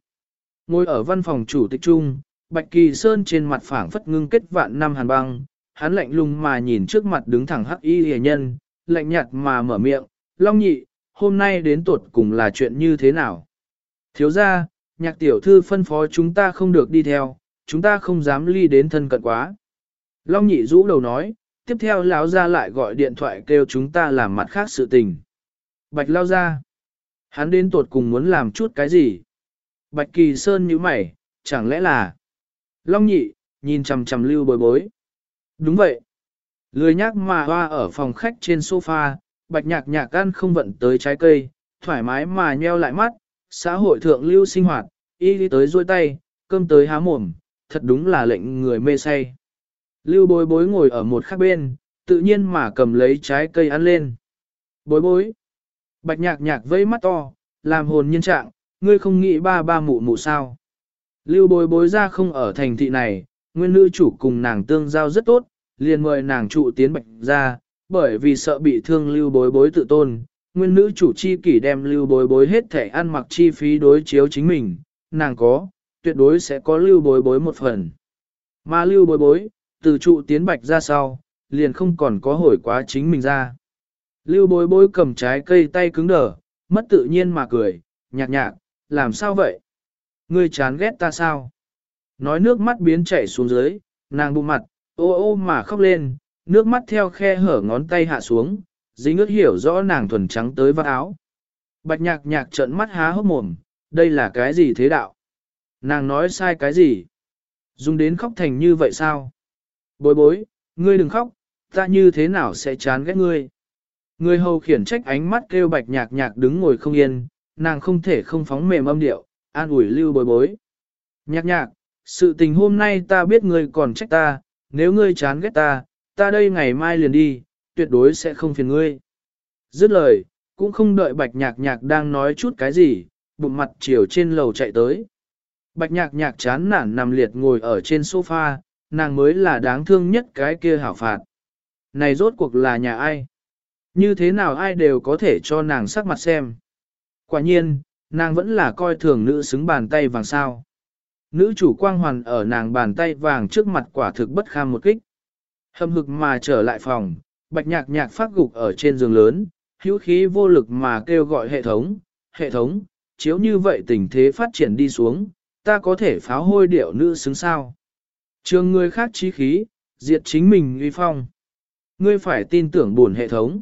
Ngồi ở văn phòng chủ tịch trung, Bạch Kỳ Sơn trên mặt phảng phất ngưng kết vạn năm hàn băng, hắn lạnh lùng mà nhìn trước mặt đứng thẳng hắc y hề nhân, lạnh nhạt mà mở miệng, Long nhị, hôm nay đến tuột cùng là chuyện như thế nào? Thiếu ra, nhạc tiểu thư phân phó chúng ta không được đi theo, chúng ta không dám ly đến thân cận quá. Long nhị rũ đầu nói, tiếp theo lão ra lại gọi điện thoại kêu chúng ta làm mặt khác sự tình. Bạch lao ra. Hắn đến tuột cùng muốn làm chút cái gì? Bạch kỳ sơn như mày, chẳng lẽ là... Long nhị, nhìn chằm chằm lưu bối bối. Đúng vậy. Lười nhác mà hoa ở phòng khách trên sofa, bạch nhạc nhạc ăn không vận tới trái cây, thoải mái mà nheo lại mắt, xã hội thượng lưu sinh hoạt, y đi tới duỗi tay, cơm tới há mồm, thật đúng là lệnh người mê say. Lưu bối bối ngồi ở một khác bên, tự nhiên mà cầm lấy trái cây ăn lên. Bối bối. Bạch nhạc nhạc vây mắt to, làm hồn nhiên trạng, ngươi không nghĩ ba ba mụ mụ sao. Lưu bối bối ra không ở thành thị này, nguyên nữ chủ cùng nàng tương giao rất tốt, liền mời nàng trụ tiến bạch ra, bởi vì sợ bị thương lưu bối bối tự tôn. Nguyên nữ chủ chi kỷ đem lưu bối bối hết thể ăn mặc chi phí đối chiếu chính mình, nàng có, tuyệt đối sẽ có lưu bối bối một phần. Mà lưu bối bối, từ trụ tiến bạch ra sau, liền không còn có hồi quá chính mình ra. Lưu bối bối cầm trái cây tay cứng đờ, mất tự nhiên mà cười, nhạc nhạc, làm sao vậy? Ngươi chán ghét ta sao? Nói nước mắt biến chảy xuống dưới, nàng bụng mặt, ô ô mà khóc lên, nước mắt theo khe hở ngón tay hạ xuống, dính ướt hiểu rõ nàng thuần trắng tới vắt áo. Bạch nhạc nhạc trợn mắt há hốc mồm, đây là cái gì thế đạo? Nàng nói sai cái gì? Dùng đến khóc thành như vậy sao? Bối bối, ngươi đừng khóc, ta như thế nào sẽ chán ghét ngươi? Người hầu khiển trách ánh mắt kêu bạch nhạc nhạc đứng ngồi không yên, nàng không thể không phóng mềm âm điệu, an ủi lưu bối bối. Nhạc nhạc, sự tình hôm nay ta biết ngươi còn trách ta, nếu ngươi chán ghét ta, ta đây ngày mai liền đi, tuyệt đối sẽ không phiền ngươi. Dứt lời, cũng không đợi bạch nhạc nhạc đang nói chút cái gì, bụng mặt chiều trên lầu chạy tới. Bạch nhạc nhạc chán nản nằm liệt ngồi ở trên sofa, nàng mới là đáng thương nhất cái kia hảo phạt. Này rốt cuộc là nhà ai? Như thế nào ai đều có thể cho nàng sắc mặt xem. Quả nhiên, nàng vẫn là coi thường nữ xứng bàn tay vàng sao. Nữ chủ quang hoàn ở nàng bàn tay vàng trước mặt quả thực bất kham một kích. Hâm hực mà trở lại phòng, bạch nhạc nhạc phát gục ở trên giường lớn, hữu khí vô lực mà kêu gọi hệ thống, hệ thống, chiếu như vậy tình thế phát triển đi xuống, ta có thể pháo hôi điệu nữ xứng sao. Trường người khác trí khí, diệt chính mình uy phong. Ngươi phải tin tưởng buồn hệ thống.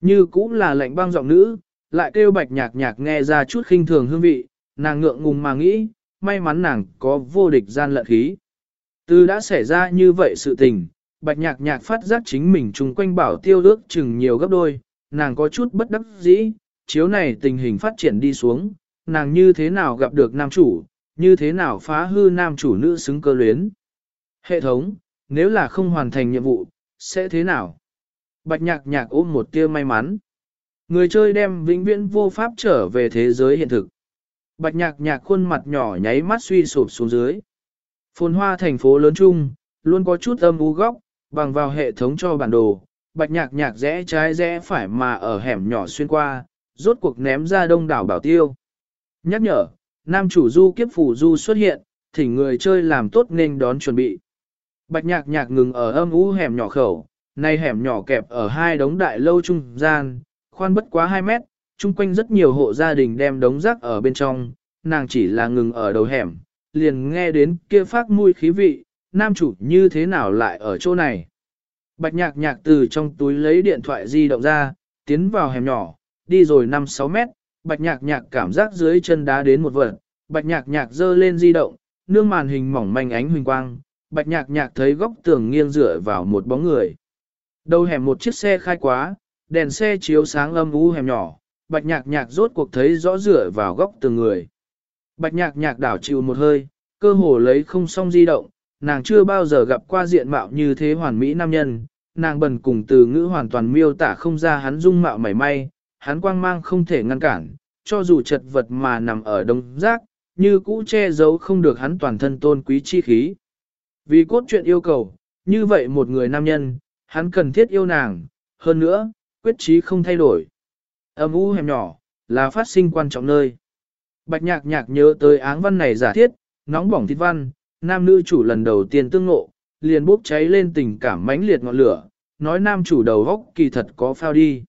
Như cũng là lệnh băng giọng nữ, lại kêu bạch nhạc nhạc nghe ra chút khinh thường hương vị, nàng ngượng ngùng mà nghĩ, may mắn nàng có vô địch gian lận khí. Từ đã xảy ra như vậy sự tình, bạch nhạc nhạc phát giác chính mình chung quanh bảo tiêu ước chừng nhiều gấp đôi, nàng có chút bất đắc dĩ, chiếu này tình hình phát triển đi xuống, nàng như thế nào gặp được nam chủ, như thế nào phá hư nam chủ nữ xứng cơ luyến. Hệ thống, nếu là không hoàn thành nhiệm vụ, sẽ thế nào? Bạch nhạc nhạc ôm một tia may mắn. Người chơi đem vĩnh viễn vô pháp trở về thế giới hiện thực. Bạch nhạc nhạc khuôn mặt nhỏ nháy mắt suy sụp xuống dưới. Phồn hoa thành phố lớn chung, luôn có chút âm u góc, bằng vào hệ thống cho bản đồ. Bạch nhạc nhạc rẽ trái rẽ phải mà ở hẻm nhỏ xuyên qua, rốt cuộc ném ra đông đảo bảo tiêu. Nhắc nhở, nam chủ du kiếp phủ du xuất hiện, thỉnh người chơi làm tốt nên đón chuẩn bị. Bạch nhạc nhạc ngừng ở âm u hẻm nhỏ khẩu, nay hẻm nhỏ kẹp ở hai đống đại lâu trung gian, khoan bất quá 2 mét, chung quanh rất nhiều hộ gia đình đem đống rác ở bên trong, nàng chỉ là ngừng ở đầu hẻm, liền nghe đến kia phát mùi khí vị, nam chủ như thế nào lại ở chỗ này. Bạch nhạc nhạc từ trong túi lấy điện thoại di động ra, tiến vào hẻm nhỏ, đi rồi 5-6 mét, bạch nhạc nhạc cảm giác dưới chân đá đến một vật, bạch nhạc nhạc dơ lên di động, nương màn hình mỏng manh ánh huỳnh quang, bạch nhạc nhạc thấy góc tường nghiêng dựa vào một bóng người. Đầu hẻm một chiếc xe khai quá, đèn xe chiếu sáng âm u hẻm nhỏ, bạch nhạc nhạc rốt cuộc thấy rõ rửa vào góc tường người. Bạch nhạc nhạc đảo chịu một hơi, cơ hồ lấy không xong di động, nàng chưa bao giờ gặp qua diện mạo như thế hoàn mỹ nam nhân, nàng bần cùng từ ngữ hoàn toàn miêu tả không ra hắn dung mạo mảy may, hắn quang mang không thể ngăn cản, cho dù chật vật mà nằm ở đông rác, như cũ che giấu không được hắn toàn thân tôn quý chi khí. Vì cốt truyện yêu cầu, như vậy một người nam nhân, hắn cần thiết yêu nàng, hơn nữa, quyết trí không thay đổi. Âm u hẻm nhỏ, là phát sinh quan trọng nơi. Bạch nhạc nhạc nhớ tới áng văn này giả thiết, nóng bỏng thịt văn, nam nữ chủ lần đầu tiên tương ngộ, liền bốc cháy lên tình cảm mãnh liệt ngọn lửa, nói nam chủ đầu góc kỳ thật có phao đi.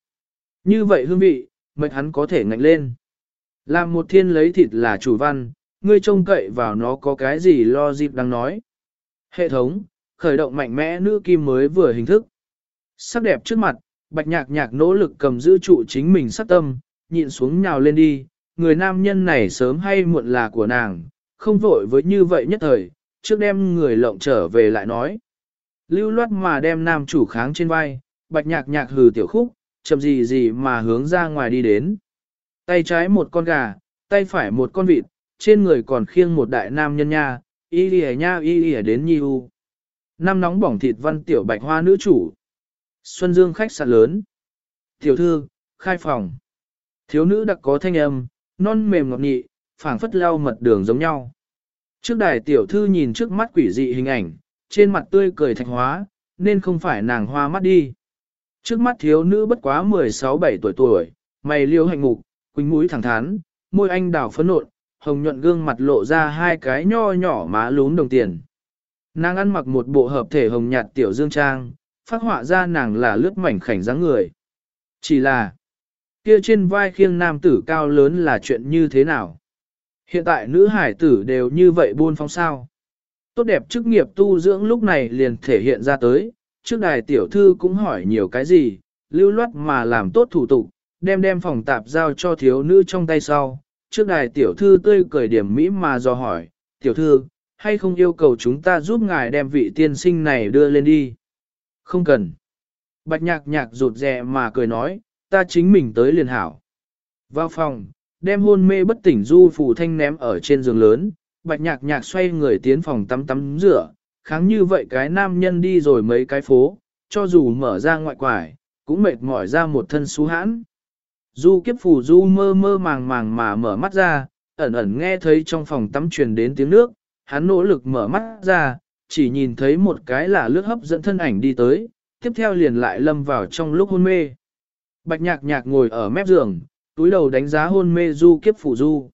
Như vậy hương vị, mệnh hắn có thể ngạnh lên. Làm một thiên lấy thịt là chủ văn, ngươi trông cậy vào nó có cái gì lo dịp đang nói. Hệ thống, khởi động mạnh mẽ nữ kim mới vừa hình thức. Sắc đẹp trước mặt, bạch nhạc nhạc nỗ lực cầm giữ trụ chính mình sát tâm, nhịn xuống nhào lên đi, người nam nhân này sớm hay muộn là của nàng, không vội với như vậy nhất thời, trước đem người lộng trở về lại nói. Lưu loát mà đem nam chủ kháng trên vai, bạch nhạc nhạc hừ tiểu khúc, chậm gì gì mà hướng ra ngoài đi đến. Tay trái một con gà, tay phải một con vịt, trên người còn khiêng một đại nam nhân nha, y lìa nha y lìa đến nhi u. Năm nóng bỏng thịt văn tiểu bạch hoa nữ chủ. Xuân Dương khách sạn lớn. Tiểu thư, khai phòng. Thiếu nữ đặc có thanh âm, non mềm ngọt nhị, phảng phất lau mật đường giống nhau. Trước đài tiểu thư nhìn trước mắt quỷ dị hình ảnh, trên mặt tươi cười thạch hóa, nên không phải nàng hoa mắt đi. Trước mắt thiếu nữ bất quá 16-17 tuổi tuổi, mày liêu hạnh mục, quỳnh mũi thẳng thắn, môi anh đào phấn nộn, hồng nhuận gương mặt lộ ra hai cái nho nhỏ má lún đồng tiền. Nàng ăn mặc một bộ hợp thể hồng nhạt tiểu dương trang, phát họa ra nàng là lướt mảnh khảnh dáng người. Chỉ là, kia trên vai khiêng nam tử cao lớn là chuyện như thế nào? Hiện tại nữ hải tử đều như vậy buôn phong sao. Tốt đẹp chức nghiệp tu dưỡng lúc này liền thể hiện ra tới, trước đài tiểu thư cũng hỏi nhiều cái gì, lưu loát mà làm tốt thủ tục, đem đem phòng tạp giao cho thiếu nữ trong tay sau. Trước đài tiểu thư tươi cười điểm mỹ mà do hỏi, tiểu thư, hay không yêu cầu chúng ta giúp ngài đem vị tiên sinh này đưa lên đi? Không cần. Bạch nhạc nhạc rụt rè mà cười nói, ta chính mình tới liền hảo. Vào phòng, đem hôn mê bất tỉnh du phủ thanh ném ở trên giường lớn, bạch nhạc nhạc xoay người tiến phòng tắm tắm rửa, kháng như vậy cái nam nhân đi rồi mấy cái phố, cho dù mở ra ngoại quải, cũng mệt mỏi ra một thân xú hãn. Du kiếp phù du mơ mơ màng màng mà mở mắt ra, ẩn ẩn nghe thấy trong phòng tắm truyền đến tiếng nước, hắn nỗ lực mở mắt ra, chỉ nhìn thấy một cái là lướt hấp dẫn thân ảnh đi tới, tiếp theo liền lại lâm vào trong lúc hôn mê. Bạch nhạc nhạc ngồi ở mép giường, túi đầu đánh giá hôn mê du kiếp phủ du.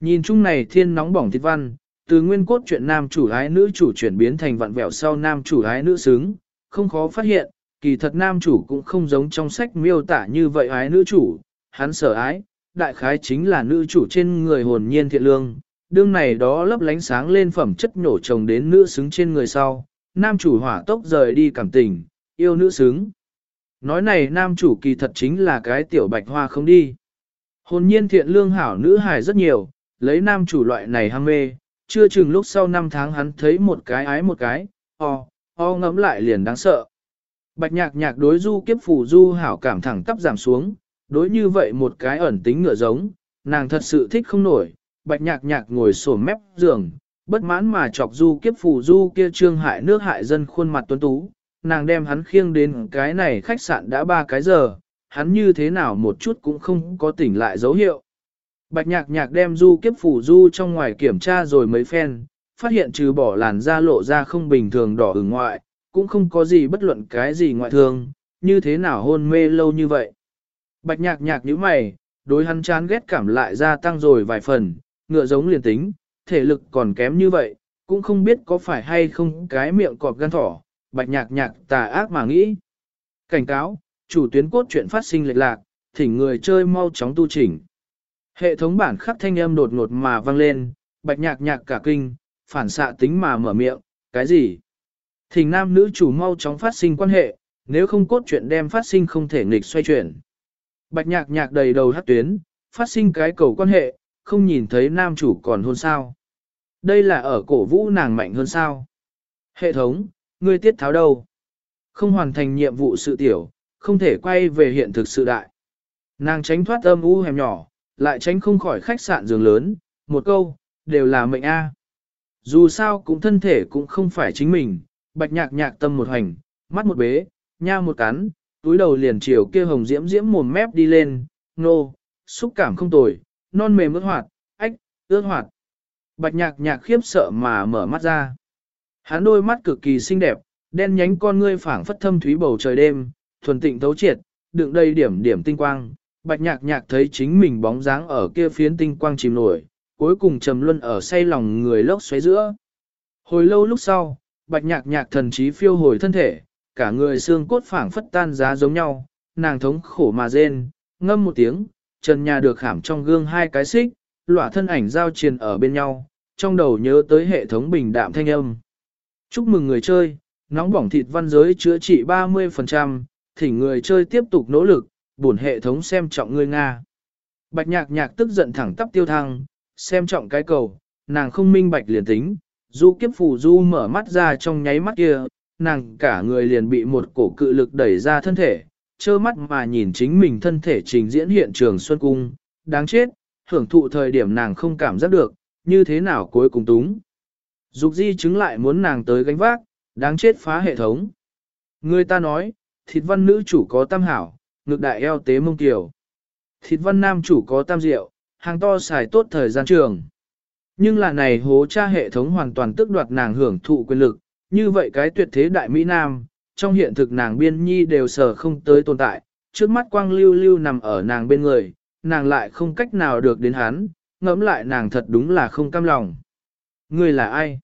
Nhìn chung này thiên nóng bỏng thịt văn, từ nguyên cốt chuyện nam chủ ái nữ chủ chuyển biến thành vặn vẹo sau nam chủ ái nữ xứng, không khó phát hiện, kỳ thật nam chủ cũng không giống trong sách miêu tả như vậy ái nữ chủ, hắn sở ái, đại khái chính là nữ chủ trên người hồn nhiên thiện lương, đương này đó lấp lánh sáng lên phẩm chất nhổ chồng đến nữ xứng trên người sau, nam chủ hỏa tốc rời đi cảm tình, yêu nữ xứng. Nói này nam chủ kỳ thật chính là cái tiểu bạch hoa không đi. Hồn nhiên thiện lương hảo nữ hài rất nhiều, lấy nam chủ loại này ham mê, chưa chừng lúc sau 5 tháng hắn thấy một cái ái một cái, o, o ngấm lại liền đáng sợ. Bạch nhạc nhạc đối du kiếp phủ du hảo cảm thẳng tắp giảm xuống, đối như vậy một cái ẩn tính ngựa giống, nàng thật sự thích không nổi, bạch nhạc nhạc ngồi sổ mép giường, bất mãn mà chọc du kiếp phủ du kia trương hại nước hại dân khuôn mặt tuấn tú, nàng đem hắn khiêng đến cái này khách sạn đã ba cái giờ, hắn như thế nào một chút cũng không có tỉnh lại dấu hiệu. Bạch nhạc nhạc đem du kiếp phủ du trong ngoài kiểm tra rồi mấy phen, phát hiện trừ bỏ làn da lộ ra không bình thường đỏ ở ngoại, cũng không có gì bất luận cái gì ngoại thường, như thế nào hôn mê lâu như vậy. Bạch nhạc nhạc như mày, đối hắn chán ghét cảm lại gia tăng rồi vài phần, ngựa giống liền tính, thể lực còn kém như vậy, cũng không biết có phải hay không cái miệng cọp gan thỏ, bạch nhạc nhạc tà ác mà nghĩ. Cảnh cáo, chủ tuyến cốt chuyện phát sinh lệch lạc, thỉnh người chơi mau chóng tu chỉnh. Hệ thống bản khắc thanh âm đột ngột mà vang lên, bạch nhạc nhạc cả kinh, phản xạ tính mà mở miệng, cái gì? Thỉnh nam nữ chủ mau chóng phát sinh quan hệ, nếu không cốt truyện đem phát sinh không thể nghịch xoay chuyển. Bạch nhạc nhạc đầy đầu hát tuyến, phát sinh cái cầu quan hệ, không nhìn thấy nam chủ còn hôn sao. Đây là ở cổ vũ nàng mạnh hơn sao. Hệ thống, ngươi tiết tháo đâu? Không hoàn thành nhiệm vụ sự tiểu, không thể quay về hiện thực sự đại. Nàng tránh thoát âm u hẻm nhỏ, lại tránh không khỏi khách sạn giường lớn, một câu, đều là mệnh A. Dù sao cũng thân thể cũng không phải chính mình, bạch nhạc nhạc tâm một hành, mắt một bế, nha một cắn, túi đầu liền chiều kia hồng diễm diễm mồm mép đi lên, nô, xúc cảm không tồi, non mềm ướt hoạt, ách, ướt hoạt. Bạch nhạc nhạc khiếp sợ mà mở mắt ra. Hắn đôi mắt cực kỳ xinh đẹp, đen nhánh con ngươi phảng phất thâm thúy bầu trời đêm, thuần tịnh thấu triệt, đựng đầy điểm điểm tinh quang. Bạch nhạc nhạc thấy chính mình bóng dáng ở kia phiến tinh quang chìm nổi, cuối cùng trầm luân ở say lòng người lốc xoáy giữa. Hồi lâu lúc sau, bạch nhạc nhạc thần trí phiêu hồi thân thể, cả người xương cốt phảng phất tan giá giống nhau, nàng thống khổ mà rên, ngâm một tiếng, trần nhà được khảm trong gương hai cái xích, lỏa thân ảnh giao triền ở bên nhau, trong đầu nhớ tới hệ thống bình đạm thanh âm. Chúc mừng người chơi, nóng bỏng thịt văn giới chữa trị 30%, thỉnh người chơi tiếp tục nỗ lực, bổn hệ thống xem trọng người Nga. Bạch nhạc nhạc tức giận thẳng tắp tiêu thăng, xem trọng cái cầu, nàng không minh bạch liền tính, du kiếp phù du mở mắt ra trong nháy mắt kia, nàng cả người liền bị một cổ cự lực đẩy ra thân thể, trơ mắt mà nhìn chính mình thân thể trình diễn hiện trường Xuân Cung, đáng chết, hưởng thụ thời điểm nàng không cảm giác được, như thế nào cuối cùng túng. Dục di chứng lại muốn nàng tới gánh vác, đáng chết phá hệ thống. Người ta nói, thịt văn nữ chủ có tam hảo, ngực đại eo tế mông kiều, Thịt văn nam chủ có tam diệu, hàng to xài tốt thời gian trường. Nhưng là này hố cha hệ thống hoàn toàn tức đoạt nàng hưởng thụ quyền lực, như vậy cái tuyệt thế đại Mỹ Nam, trong hiện thực nàng biên nhi đều sở không tới tồn tại, trước mắt quang lưu lưu nằm ở nàng bên người, nàng lại không cách nào được đến hắn, ngẫm lại nàng thật đúng là không cam lòng. Người là ai?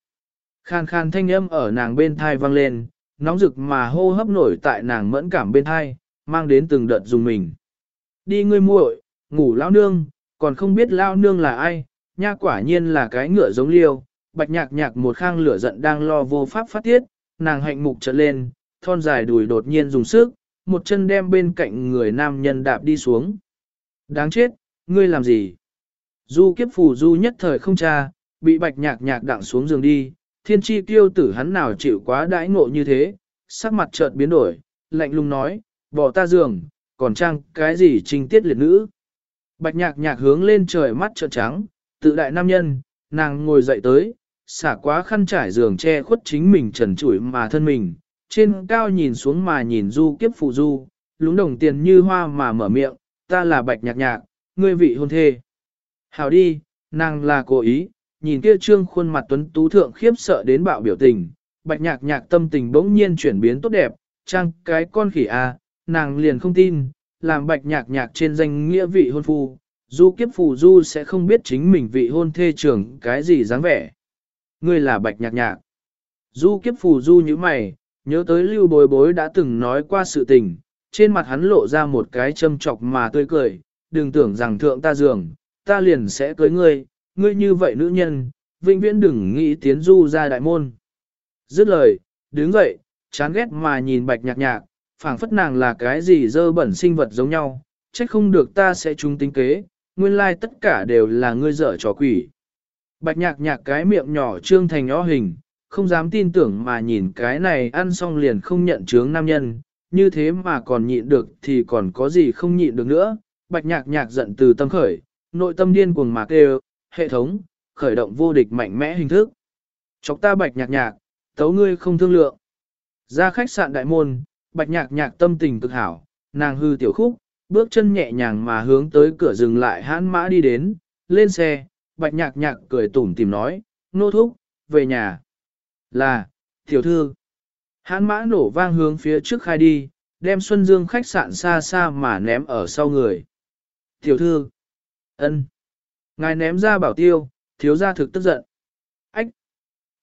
Khan khan thanh âm ở nàng bên thai vang lên, nóng rực mà hô hấp nổi tại nàng mẫn cảm bên thai, mang đến từng đợt dùng mình. Đi ngươi muội, ngủ lao nương, còn không biết lao nương là ai, nha quả nhiên là cái ngựa giống liêu, bạch nhạc nhạc một khang lửa giận đang lo vô pháp phát tiết, nàng hạnh mục trở lên, thon dài đùi đột nhiên dùng sức, một chân đem bên cạnh người nam nhân đạp đi xuống. Đáng chết, ngươi làm gì? Du kiếp phù du nhất thời không cha, bị bạch nhạc nhạc đặng xuống giường đi, thiên chi tiêu tử hắn nào chịu quá đãi ngộ như thế, sắc mặt chợt biến đổi, lạnh lùng nói, bỏ ta giường, còn trang cái gì trinh tiết liệt nữ. Bạch nhạc nhạc hướng lên trời mắt trợn trắng, tự đại nam nhân, nàng ngồi dậy tới, xả quá khăn trải giường che khuất chính mình trần trụi mà thân mình, trên cao nhìn xuống mà nhìn du kiếp phụ du, lúng đồng tiền như hoa mà mở miệng, ta là bạch nhạc nhạc, ngươi vị hôn thê. Hảo đi, nàng là cố ý, nhìn kia trương khuôn mặt tuấn tú thượng khiếp sợ đến bạo biểu tình, bạch nhạc nhạc tâm tình bỗng nhiên chuyển biến tốt đẹp, trang cái con khỉ a, nàng liền không tin, làm bạch nhạc nhạc trên danh nghĩa vị hôn phu, du kiếp phù du sẽ không biết chính mình vị hôn thê trưởng cái gì dáng vẻ. Ngươi là bạch nhạc nhạc. Du kiếp phù du như mày, nhớ tới lưu bối bối đã từng nói qua sự tình, trên mặt hắn lộ ra một cái châm chọc mà tươi cười, đừng tưởng rằng thượng ta dường ta liền sẽ cưới ngươi, ngươi như vậy nữ nhân, vĩnh viễn đừng nghĩ tiến du ra đại môn. Dứt lời, đứng dậy, chán ghét mà nhìn bạch nhạc nhạc, phảng phất nàng là cái gì dơ bẩn sinh vật giống nhau, trách không được ta sẽ trúng tính kế, nguyên lai tất cả đều là ngươi dở trò quỷ. Bạch nhạc nhạc cái miệng nhỏ trương thành nhỏ hình, không dám tin tưởng mà nhìn cái này ăn xong liền không nhận chướng nam nhân, như thế mà còn nhịn được thì còn có gì không nhịn được nữa. Bạch nhạc nhạc giận từ tâm khởi, nội tâm điên cuồng mà kêu, hệ thống, khởi động vô địch mạnh mẽ hình thức. Chọc ta bạch nhạc nhạc, tấu ngươi không thương lượng. Ra khách sạn đại môn, bạch nhạc nhạc tâm tình cực hảo, nàng hư tiểu khúc, bước chân nhẹ nhàng mà hướng tới cửa dừng lại hãn mã đi đến, lên xe, bạch nhạc nhạc cười tủm tìm nói, nô thúc, về nhà. Là, tiểu thư. Hãn mã nổ vang hướng phía trước khai đi, đem Xuân Dương khách sạn xa xa mà ném ở sau người. Tiểu thư. ân, Ngài ném ra bảo tiêu, thiếu gia thực tức giận. Ách.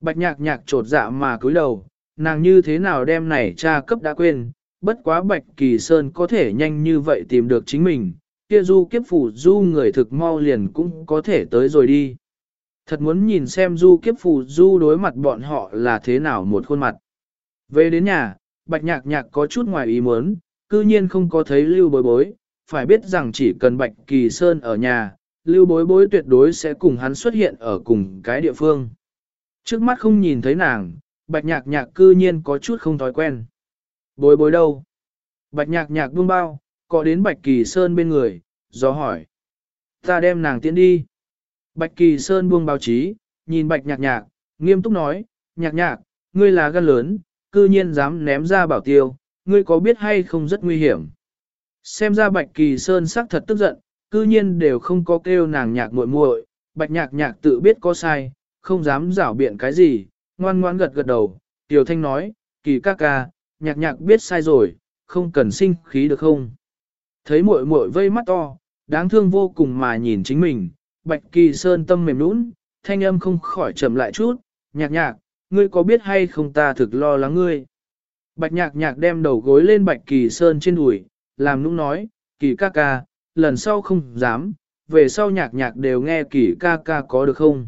Bạch nhạc nhạc trột dạ mà cúi đầu, nàng như thế nào đem này cha cấp đã quên, bất quá Bạch Kỳ Sơn có thể nhanh như vậy tìm được chính mình, kia du kiếp phủ du người thực mau liền cũng có thể tới rồi đi. Thật muốn nhìn xem du kiếp Phù du đối mặt bọn họ là thế nào một khuôn mặt. Về đến nhà, Bạch Nhạc Nhạc có chút ngoài ý muốn, cư nhiên không có thấy lưu bối bối, phải biết rằng chỉ cần Bạch Kỳ Sơn ở nhà, lưu bối bối tuyệt đối sẽ cùng hắn xuất hiện ở cùng cái địa phương. Trước mắt không nhìn thấy nàng, Bạch Nhạc Nhạc cư nhiên có chút không thói quen. Bối bối đâu? Bạch Nhạc Nhạc buông bao, có đến Bạch Kỳ Sơn bên người, do hỏi. Ta đem nàng tiến đi. Bạch Kỳ Sơn buông báo chí, nhìn Bạch Nhạc Nhạc, nghiêm túc nói, Nhạc Nhạc, ngươi là gan lớn, cư nhiên dám ném ra bảo tiêu, ngươi có biết hay không rất nguy hiểm. Xem ra Bạch Kỳ Sơn sắc thật tức giận, cư nhiên đều không có kêu nàng nhạc muội muội, Bạch Nhạc Nhạc tự biết có sai, không dám rảo biện cái gì, ngoan ngoan gật gật đầu, Tiểu Thanh nói, Kỳ ca ca, Nhạc Nhạc biết sai rồi, không cần sinh khí được không? Thấy muội muội vây mắt to, đáng thương vô cùng mà nhìn chính mình, Bạch Kỳ Sơn tâm mềm nũng, thanh âm không khỏi chậm lại chút, nhạc nhạc, ngươi có biết hay không ta thực lo lắng ngươi. Bạch nhạc nhạc đem đầu gối lên Bạch Kỳ Sơn trên đùi, làm nũng nói, Kỳ ca ca, lần sau không dám, về sau nhạc nhạc đều nghe Kỳ ca ca có được không.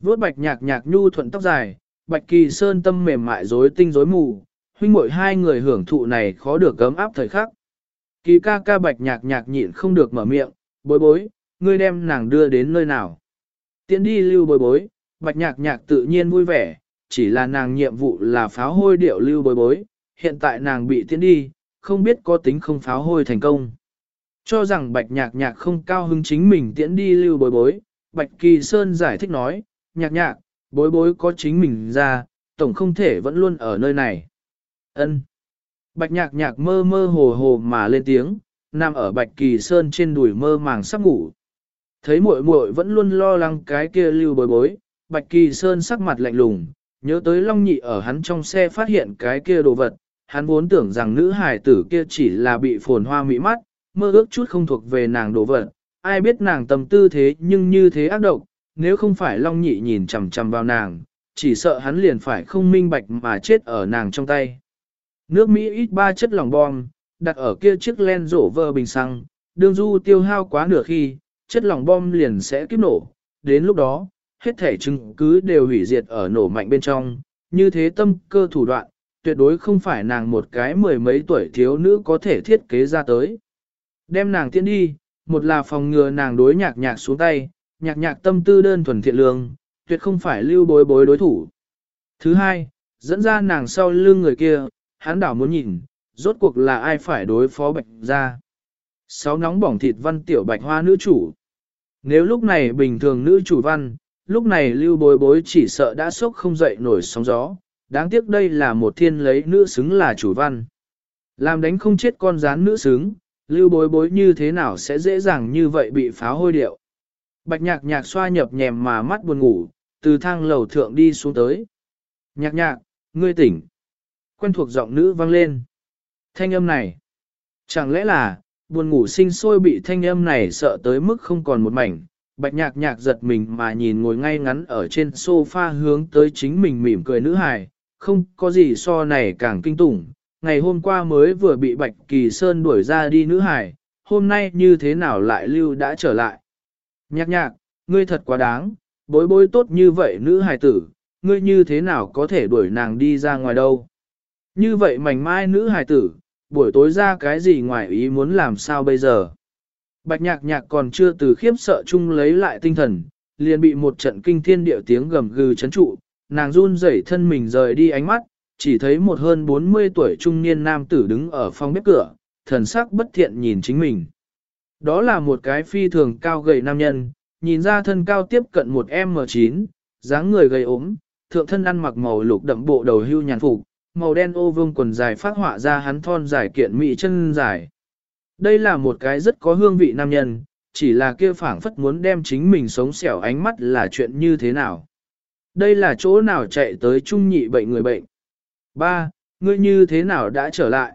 Vốt Bạch nhạc nhạc nhu thuận tóc dài, Bạch Kỳ Sơn tâm mềm mại rối tinh rối mù, huynh muội hai người hưởng thụ này khó được gấm áp thời khắc. Kỳ ca ca Bạch nhạc nhạc nhịn không được mở miệng, bối bối, ngươi đem nàng đưa đến nơi nào. Tiến đi lưu bối bối, bạch nhạc nhạc tự nhiên vui vẻ, chỉ là nàng nhiệm vụ là pháo hôi điệu lưu bối bối, hiện tại nàng bị tiến đi, không biết có tính không pháo hôi thành công. Cho rằng bạch nhạc nhạc không cao hứng chính mình tiễn đi lưu bối bối, bạch kỳ sơn giải thích nói, nhạc nhạc, bối bối có chính mình ra, tổng không thể vẫn luôn ở nơi này. ân Bạch nhạc nhạc mơ mơ hồ hồ mà lên tiếng, nằm ở bạch kỳ sơn trên đùi mơ màng sắp ngủ. Thấy muội muội vẫn luôn lo lắng cái kia lưu bối bối, Bạch Kỳ Sơn sắc mặt lạnh lùng, nhớ tới Long Nhị ở hắn trong xe phát hiện cái kia đồ vật, hắn vốn tưởng rằng nữ hài tử kia chỉ là bị phồn hoa mỹ mắt, mơ ước chút không thuộc về nàng đồ vật, ai biết nàng tâm tư thế nhưng như thế ác độc, nếu không phải Long Nhị nhìn chằm chằm vào nàng, chỉ sợ hắn liền phải không minh bạch mà chết ở nàng trong tay. Nước Mỹ ít ba chất lỏng bom, đặt ở kia chiếc len rổ vơ bình xăng, đường du tiêu hao quá nửa khi, chất lỏng bom liền sẽ kiếp nổ, đến lúc đó, hết thể chứng cứ đều hủy diệt ở nổ mạnh bên trong, như thế tâm cơ thủ đoạn, tuyệt đối không phải nàng một cái mười mấy tuổi thiếu nữ có thể thiết kế ra tới. Đem nàng tiến đi, một là phòng ngừa nàng đối nhạc nhạc xuống tay, nhạc nhạc tâm tư đơn thuần thiện lương, tuyệt không phải lưu bối bối đối thủ. Thứ hai, dẫn ra nàng sau lưng người kia, hắn đảo muốn nhìn, rốt cuộc là ai phải đối phó bạch ra. Sáu nóng bỏng thịt văn tiểu bạch hoa nữ chủ. Nếu lúc này bình thường nữ chủ văn, lúc này lưu bối bối chỉ sợ đã sốc không dậy nổi sóng gió, đáng tiếc đây là một thiên lấy nữ xứng là chủ văn. Làm đánh không chết con rán nữ xứng, lưu bối bối như thế nào sẽ dễ dàng như vậy bị phá hôi điệu. Bạch nhạc nhạc xoa nhập nhèm mà mắt buồn ngủ, từ thang lầu thượng đi xuống tới. Nhạc nhạc, ngươi tỉnh. Quen thuộc giọng nữ vang lên. Thanh âm này. Chẳng lẽ là, buồn ngủ sinh sôi bị thanh âm này sợ tới mức không còn một mảnh. Bạch nhạc nhạc giật mình mà nhìn ngồi ngay ngắn ở trên sofa hướng tới chính mình mỉm cười nữ hài, không có gì so này càng kinh tủng. Ngày hôm qua mới vừa bị Bạch Kỳ Sơn đuổi ra đi nữ hài, hôm nay như thế nào lại lưu đã trở lại. Nhạc nhạc, ngươi thật quá đáng, bối bối tốt như vậy nữ hài tử, ngươi như thế nào có thể đuổi nàng đi ra ngoài đâu. Như vậy mảnh mai nữ hài tử, buổi tối ra cái gì ngoài ý muốn làm sao bây giờ. Bạch nhạc nhạc còn chưa từ khiếp sợ chung lấy lại tinh thần, liền bị một trận kinh thiên điệu tiếng gầm gừ chấn trụ, nàng run rẩy thân mình rời đi ánh mắt, chỉ thấy một hơn 40 tuổi trung niên nam tử đứng ở phòng bếp cửa, thần sắc bất thiện nhìn chính mình. Đó là một cái phi thường cao gầy nam nhân, nhìn ra thân cao tiếp cận một M9, dáng người gầy ốm, thượng thân ăn mặc màu lục đậm bộ đầu hưu nhàn phục, màu đen ô vương quần dài phát họa ra hắn thon dài kiện mỹ chân dài. Đây là một cái rất có hương vị nam nhân, chỉ là kia phảng phất muốn đem chính mình sống xẻo ánh mắt là chuyện như thế nào. Đây là chỗ nào chạy tới trung nhị bệnh người bệnh. Ba, ngươi như thế nào đã trở lại?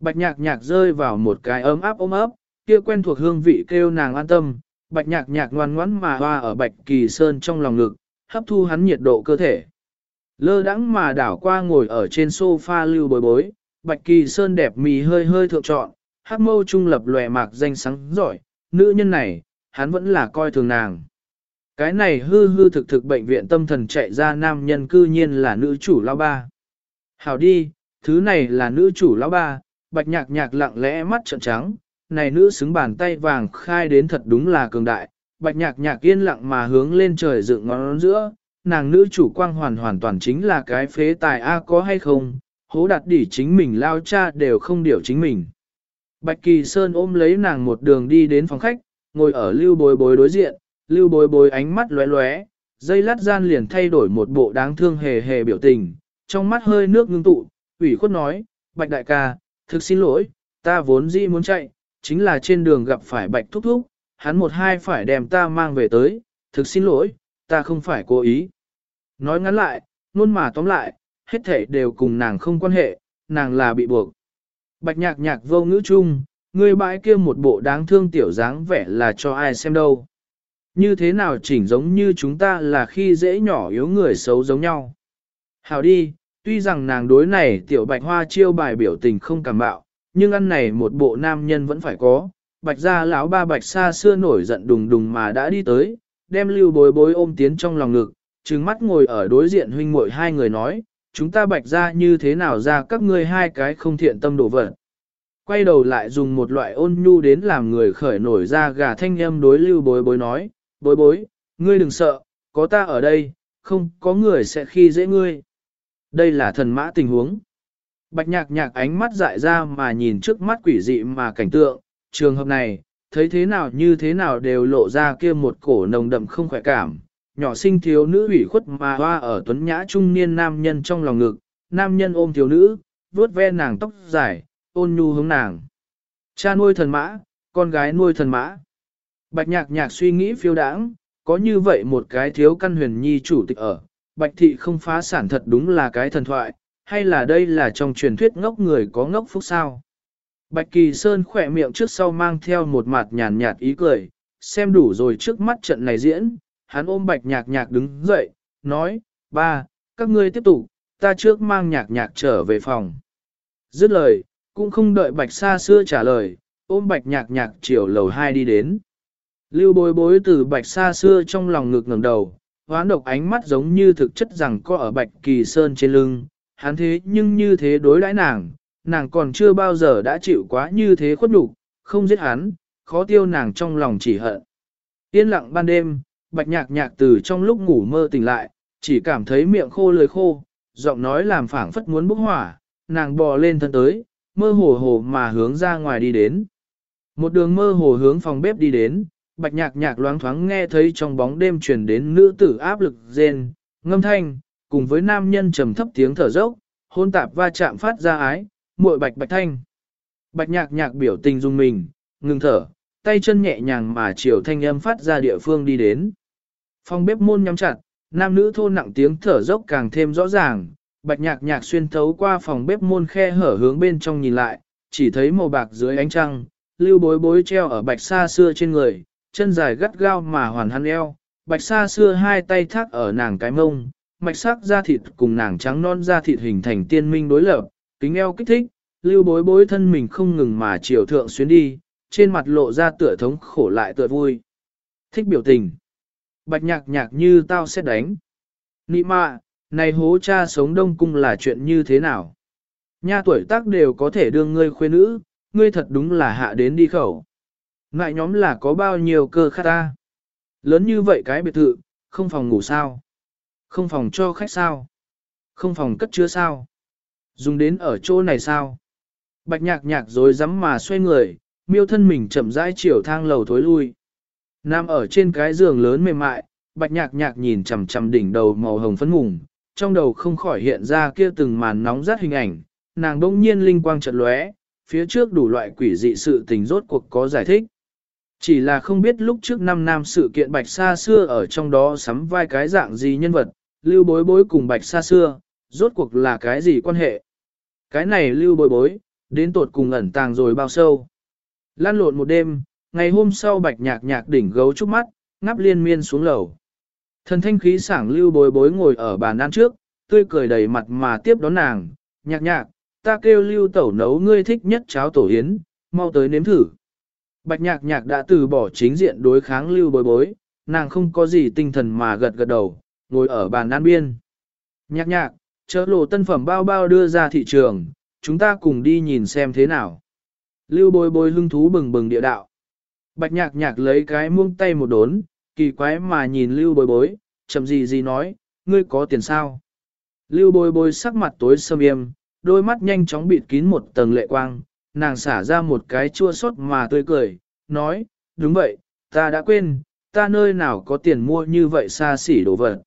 Bạch nhạc nhạc rơi vào một cái ấm áp ôm ấp, kia quen thuộc hương vị kêu nàng an tâm, bạch nhạc nhạc ngoan ngoãn mà hoa ở bạch kỳ sơn trong lòng ngực, hấp thu hắn nhiệt độ cơ thể. Lơ đãng mà đảo qua ngồi ở trên sofa lưu bối bối, bạch kỳ sơn đẹp mì hơi hơi thượng trọn, hát mâu trung lập lòe mạc danh sáng giỏi, nữ nhân này, hắn vẫn là coi thường nàng. Cái này hư hư thực thực bệnh viện tâm thần chạy ra nam nhân cư nhiên là nữ chủ lão ba. Hảo đi, thứ này là nữ chủ lão ba, bạch nhạc nhạc lặng lẽ mắt trợn trắng, này nữ xứng bàn tay vàng khai đến thật đúng là cường đại, bạch nhạc nhạc yên lặng mà hướng lên trời dựng ngón giữa, nàng nữ chủ quang hoàn hoàn toàn chính là cái phế tài A có hay không, hố đặt đỉ chính mình lao cha đều không điều chính mình. Bạch Kỳ Sơn ôm lấy nàng một đường đi đến phòng khách, ngồi ở lưu bối bối đối diện, lưu bối bối ánh mắt lóe lóe, dây lát gian liền thay đổi một bộ đáng thương hề hề biểu tình, trong mắt hơi nước ngưng tụ, ủy khuất nói, Bạch đại ca, thực xin lỗi, ta vốn dĩ muốn chạy, chính là trên đường gặp phải Bạch thúc thúc, hắn một hai phải đem ta mang về tới, thực xin lỗi, ta không phải cố ý. Nói ngắn lại, luôn mà tóm lại, hết thể đều cùng nàng không quan hệ, nàng là bị buộc. Bạch nhạc nhạc vô ngữ chung, người bãi kia một bộ đáng thương tiểu dáng vẻ là cho ai xem đâu. Như thế nào chỉnh giống như chúng ta là khi dễ nhỏ yếu người xấu giống nhau. Hào đi, tuy rằng nàng đối này tiểu bạch hoa chiêu bài biểu tình không cảm bạo, nhưng ăn này một bộ nam nhân vẫn phải có. Bạch gia lão ba bạch xa xưa nổi giận đùng đùng mà đã đi tới, đem lưu bối bối ôm tiến trong lòng ngực, trừng mắt ngồi ở đối diện huynh muội hai người nói, chúng ta bạch ra như thế nào ra các ngươi hai cái không thiện tâm đổ vật. Quay đầu lại dùng một loại ôn nhu đến làm người khởi nổi ra gà thanh âm đối lưu bối bối nói, bối bối, ngươi đừng sợ, có ta ở đây, không có người sẽ khi dễ ngươi. Đây là thần mã tình huống. Bạch nhạc nhạc ánh mắt dại ra mà nhìn trước mắt quỷ dị mà cảnh tượng, trường hợp này, thấy thế nào như thế nào đều lộ ra kia một cổ nồng đậm không khỏe cảm, nhỏ sinh thiếu nữ ủy khuất mà hoa ở tuấn nhã trung niên nam nhân trong lòng ngực, nam nhân ôm thiếu nữ, vuốt ve nàng tóc dài, ôn nhu hướng nàng. Cha nuôi thần mã, con gái nuôi thần mã. Bạch nhạc nhạc suy nghĩ phiêu đãng, có như vậy một cái thiếu căn huyền nhi chủ tịch ở, bạch thị không phá sản thật đúng là cái thần thoại, hay là đây là trong truyền thuyết ngốc người có ngốc phúc sao. Bạch Kỳ Sơn khỏe miệng trước sau mang theo một mặt nhàn nhạt ý cười, xem đủ rồi trước mắt trận này diễn, hắn ôm bạch nhạc nhạc đứng dậy, nói, ba, các ngươi tiếp tục, ta trước mang nhạc nhạc trở về phòng. Dứt lời, cũng không đợi bạch xa xưa trả lời, ôm bạch nhạc nhạc chiều lầu hai đi đến. Lưu bối bối từ bạch xa xưa trong lòng ngực ngẩng đầu, hoán độc ánh mắt giống như thực chất rằng có ở bạch kỳ sơn trên lưng, hắn thế nhưng như thế đối đãi nàng, nàng còn chưa bao giờ đã chịu quá như thế khuất nhục, không giết hắn, khó tiêu nàng trong lòng chỉ hận. Yên lặng ban đêm, bạch nhạc nhạc từ trong lúc ngủ mơ tỉnh lại, chỉ cảm thấy miệng khô lưỡi khô, giọng nói làm phảng phất muốn bốc hỏa, nàng bò lên thân tới, mơ hồ hồ mà hướng ra ngoài đi đến. Một đường mơ hồ hướng phòng bếp đi đến, bạch nhạc nhạc loáng thoáng nghe thấy trong bóng đêm truyền đến nữ tử áp lực rên, ngâm thanh, cùng với nam nhân trầm thấp tiếng thở dốc, hôn tạp va chạm phát ra ái, muội bạch bạch thanh. Bạch nhạc nhạc biểu tình dung mình, ngừng thở, tay chân nhẹ nhàng mà chiều thanh âm phát ra địa phương đi đến. Phòng bếp môn nhắm chặt, nam nữ thô nặng tiếng thở dốc càng thêm rõ ràng, bạch nhạc nhạc xuyên thấu qua phòng bếp môn khe hở hướng bên trong nhìn lại, chỉ thấy màu bạc dưới ánh trăng, lưu bối bối treo ở bạch sa xưa trên người, chân dài gắt gao mà hoàn hắn eo, bạch sa xưa hai tay thác ở nàng cái mông, mạch sắc da thịt cùng nàng trắng non da thịt hình thành tiên minh đối lập, kính eo kích thích, lưu bối bối thân mình không ngừng mà chiều thượng xuyến đi, trên mặt lộ ra tựa thống khổ lại tựa vui. Thích biểu tình. Bạch nhạc nhạc như tao sẽ đánh. Nị mạ, này hố cha sống đông cung là chuyện như thế nào? Nha tuổi tác đều có thể đương ngươi khuê nữ, ngươi thật đúng là hạ đến đi khẩu. Ngại nhóm là có bao nhiêu cơ khát ta? Lớn như vậy cái biệt thự, không phòng ngủ sao? Không phòng cho khách sao? Không phòng cất chứa sao? Dùng đến ở chỗ này sao? Bạch nhạc nhạc rồi dám mà xoay người, miêu thân mình chậm rãi chiều thang lầu thối lui. Nam ở trên cái giường lớn mềm mại, bạch nhạc nhạc nhìn chằm chằm đỉnh đầu màu hồng phấn mùng, trong đầu không khỏi hiện ra kia từng màn nóng rát hình ảnh, nàng đông nhiên linh quang chợt lóe, phía trước đủ loại quỷ dị sự tình rốt cuộc có giải thích. Chỉ là không biết lúc trước năm nam sự kiện bạch xa xưa ở trong đó sắm vai cái dạng gì nhân vật, lưu bối bối cùng bạch xa xưa, rốt cuộc là cái gì quan hệ. Cái này lưu bối bối, đến tột cùng ẩn tàng rồi bao sâu. Lan lộn một đêm, ngày hôm sau bạch nhạc nhạc đỉnh gấu trúc mắt, ngắp liên miên xuống lầu. Thần thanh khí sảng lưu bối bối ngồi ở bàn ăn trước, tươi cười đầy mặt mà tiếp đón nàng, nhạc nhạc, ta kêu lưu tẩu nấu ngươi thích nhất cháo tổ yến, mau tới nếm thử. Bạch nhạc nhạc đã từ bỏ chính diện đối kháng lưu bối bối, nàng không có gì tinh thần mà gật gật đầu, ngồi ở bàn ăn biên. Nhạc nhạc, chớ lộ tân phẩm bao bao đưa ra thị trường, chúng ta cùng đi nhìn xem thế nào. Lưu bối bối hưng thú bừng bừng địa đạo. Bạch nhạc nhạc lấy cái muông tay một đốn, kỳ quái mà nhìn lưu bối bối, chậm gì gì nói, ngươi có tiền sao? Lưu bối bối sắc mặt tối sâm yêm, đôi mắt nhanh chóng bịt kín một tầng lệ quang, nàng xả ra một cái chua xót mà tươi cười, nói, đúng vậy, ta đã quên, ta nơi nào có tiền mua như vậy xa xỉ đồ vật.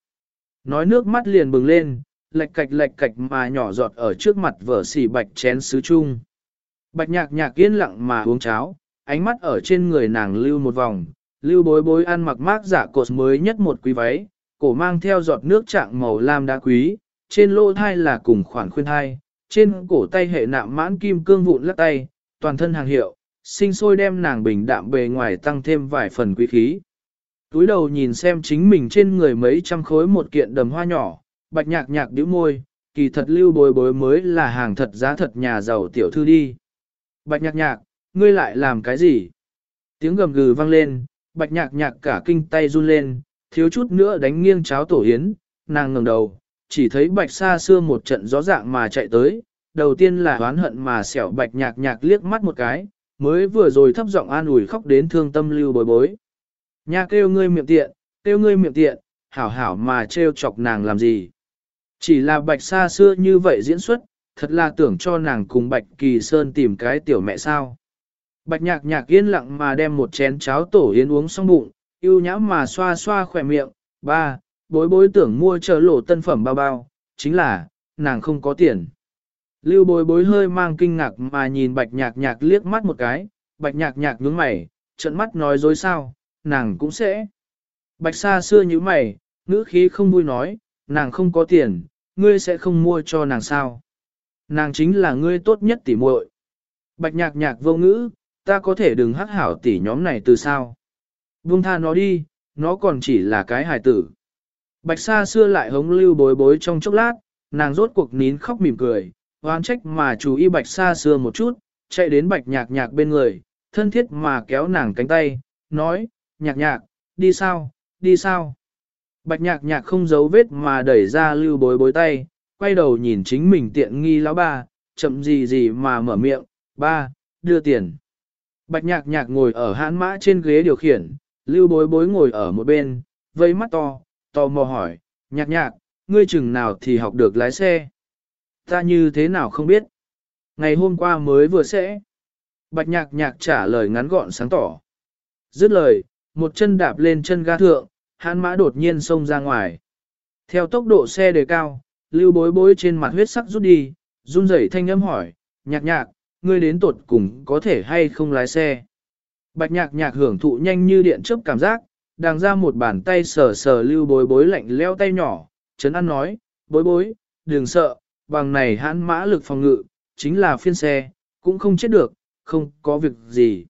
Nói nước mắt liền bừng lên, lệch cạch lệch cạch mà nhỏ giọt ở trước mặt vở xỉ bạch chén sứ chung. Bạch nhạc nhạc yên lặng mà uống cháo, ánh mắt ở trên người nàng lưu một vòng, lưu bối bối ăn mặc mát giả cột mới nhất một quý váy, cổ mang theo giọt nước trạng màu lam đá quý, trên lỗ thai là cùng khoản khuyên thai, trên cổ tay hệ nạm mãn kim cương vụn lắc tay, toàn thân hàng hiệu, sinh sôi đem nàng bình đạm bề ngoài tăng thêm vài phần quý khí. Túi đầu nhìn xem chính mình trên người mấy trăm khối một kiện đầm hoa nhỏ, bạch nhạc nhạc điếu môi, kỳ thật lưu bối bối mới là hàng thật giá thật nhà giàu tiểu thư đi. Bạch nhạc nhạc, ngươi lại làm cái gì? Tiếng gầm gừ vang lên, bạch nhạc nhạc cả kinh tay run lên, thiếu chút nữa đánh nghiêng cháo tổ yến, nàng ngẩng đầu, chỉ thấy bạch xa xưa một trận gió dạng mà chạy tới, đầu tiên là oán hận mà xẻo bạch nhạc nhạc liếc mắt một cái, mới vừa rồi thấp giọng an ủi khóc đến thương tâm lưu bối bối. Nhà kêu ngươi miệng tiện, kêu ngươi miệng tiện, hảo hảo mà trêu chọc nàng làm gì. Chỉ là bạch xa xưa như vậy diễn xuất, thật là tưởng cho nàng cùng bạch kỳ sơn tìm cái tiểu mẹ sao. Bạch nhạc nhạc yên lặng mà đem một chén cháo tổ yến uống xong bụng, yêu nhã mà xoa xoa khỏe miệng, ba, bối bối tưởng mua chờ lộ tân phẩm bao bao, chính là, nàng không có tiền. Lưu bối bối hơi mang kinh ngạc mà nhìn bạch nhạc nhạc liếc mắt một cái, bạch nhạc nhạc nhướng mày, trận mắt nói dối sao, nàng cũng sẽ. Bạch xa xưa như mày, ngữ khí không vui nói, nàng không có tiền, ngươi sẽ không mua cho nàng sao. Nàng chính là ngươi tốt nhất tỉ muội. Bạch nhạc nhạc vô ngữ, ta có thể đừng hắc hảo tỉ nhóm này từ sao. Vương tha nó đi, nó còn chỉ là cái hài tử. Bạch sa xưa lại hống lưu bối bối trong chốc lát, nàng rốt cuộc nín khóc mỉm cười, hoan trách mà chú ý bạch sa xưa một chút, chạy đến bạch nhạc nhạc bên người, thân thiết mà kéo nàng cánh tay, nói, nhạc nhạc, đi sao, đi sao. Bạch nhạc nhạc không giấu vết mà đẩy ra lưu bối bối tay, quay đầu nhìn chính mình tiện nghi lão ba, chậm gì gì mà mở miệng, ba, đưa tiền. Bạch nhạc nhạc ngồi ở hãn mã trên ghế điều khiển, lưu bối bối ngồi ở một bên, vây mắt to, to mò hỏi, nhạc nhạc, ngươi chừng nào thì học được lái xe. Ta như thế nào không biết. Ngày hôm qua mới vừa sẽ. Bạch nhạc nhạc trả lời ngắn gọn sáng tỏ. Dứt lời, một chân đạp lên chân ga thượng, hãn mã đột nhiên xông ra ngoài. Theo tốc độ xe đề cao, lưu bối bối trên mặt huyết sắc rút đi, run rẩy thanh âm hỏi, nhạc nhạc, ngươi đến tột cùng có thể hay không lái xe. Bạch nhạc nhạc hưởng thụ nhanh như điện chớp cảm giác, đàng ra một bàn tay sờ sờ lưu bối bối lạnh leo tay nhỏ, chấn ăn nói, bối bối, đừng sợ, bằng này hãn mã lực phòng ngự, chính là phiên xe, cũng không chết được, không có việc gì.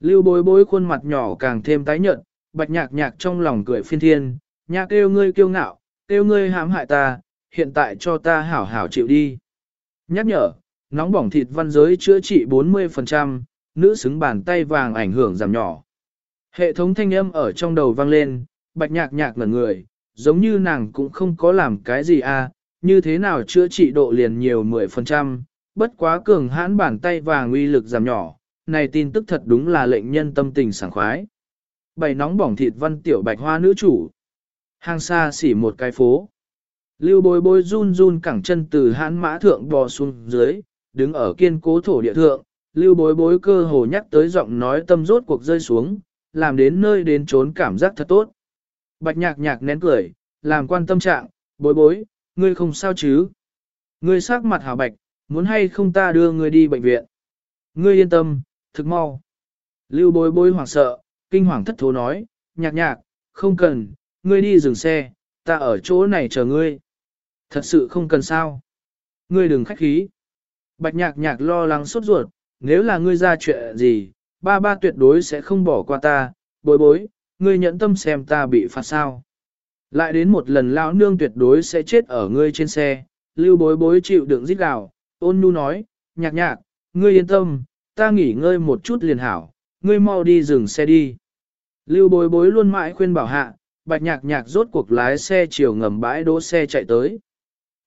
Lưu bối bối khuôn mặt nhỏ càng thêm tái nhợt, bạch nhạc nhạc trong lòng cười phiên thiên, nhạc kêu ngươi kiêu ngạo, kêu ngươi hãm hại ta, hiện tại cho ta hảo hảo chịu đi. Nhắc nhở, nóng bỏng thịt văn giới chữa trị 40%, nữ xứng bàn tay vàng ảnh hưởng giảm nhỏ. Hệ thống thanh âm ở trong đầu vang lên, bạch nhạc nhạc ngẩn người, giống như nàng cũng không có làm cái gì à, như thế nào chữa trị độ liền nhiều 10%, bất quá cường hãn bàn tay vàng uy lực giảm nhỏ, này tin tức thật đúng là lệnh nhân tâm tình sảng khoái. Bày nóng bỏng thịt văn tiểu bạch hoa nữ chủ. Hàng xa xỉ một cái phố. Lưu bối bối run run cẳng chân từ hãn mã thượng bò xuống dưới, đứng ở kiên cố thổ địa thượng, lưu bối bối cơ hồ nhắc tới giọng nói tâm rốt cuộc rơi xuống, làm đến nơi đến trốn cảm giác thật tốt. Bạch nhạc nhạc nén cười, làm quan tâm trạng, bối bối, ngươi không sao chứ? Ngươi sắc mặt hào bạch, muốn hay không ta đưa ngươi đi bệnh viện? Ngươi yên tâm, thực mau. Lưu bối bối hoảng sợ, kinh hoàng thất thố nói, nhạc nhạc, không cần, ngươi đi dừng xe, ta ở chỗ này chờ ngươi. Thật sự không cần sao. Ngươi đừng khách khí. Bạch nhạc nhạc lo lắng sốt ruột, nếu là ngươi ra chuyện gì, ba ba tuyệt đối sẽ không bỏ qua ta, bối bối, ngươi nhẫn tâm xem ta bị phạt sao. Lại đến một lần lão nương tuyệt đối sẽ chết ở ngươi trên xe, lưu bối bối chịu đựng giết gào, ôn nhu nói, nhạc nhạc, ngươi yên tâm, ta nghỉ ngơi một chút liền hảo, ngươi mau đi dừng xe đi. Lưu bối bối luôn mãi khuyên bảo hạ, bạch nhạc nhạc rốt cuộc lái xe chiều ngầm bãi đỗ xe chạy tới.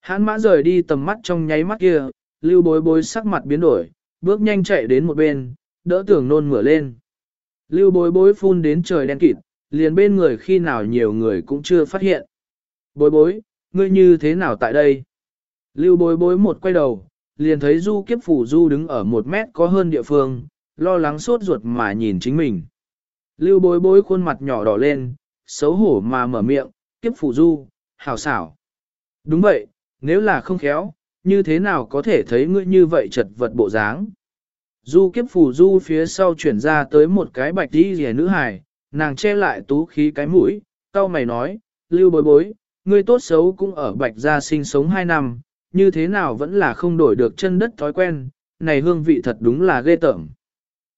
Hãn mã rời đi tầm mắt trong nháy mắt kia, lưu bối bối sắc mặt biến đổi, bước nhanh chạy đến một bên, đỡ tưởng nôn mửa lên. Lưu bối bối phun đến trời đen kịt, liền bên người khi nào nhiều người cũng chưa phát hiện. Bối bối, ngươi như thế nào tại đây? Lưu bối bối một quay đầu, liền thấy du kiếp phủ du đứng ở một mét có hơn địa phương, lo lắng sốt ruột mà nhìn chính mình. Lưu bối bối khuôn mặt nhỏ đỏ lên, xấu hổ mà mở miệng, kiếp phủ du, hảo xảo. Đúng vậy, nếu là không khéo, như thế nào có thể thấy ngươi như vậy chật vật bộ dáng. Du kiếp phủ du phía sau chuyển ra tới một cái bạch đi rẻ nữ hài, nàng che lại tú khí cái mũi, tao mày nói, lưu bối bối, ngươi tốt xấu cũng ở bạch gia sinh sống 2 năm, như thế nào vẫn là không đổi được chân đất thói quen, này hương vị thật đúng là ghê tởm.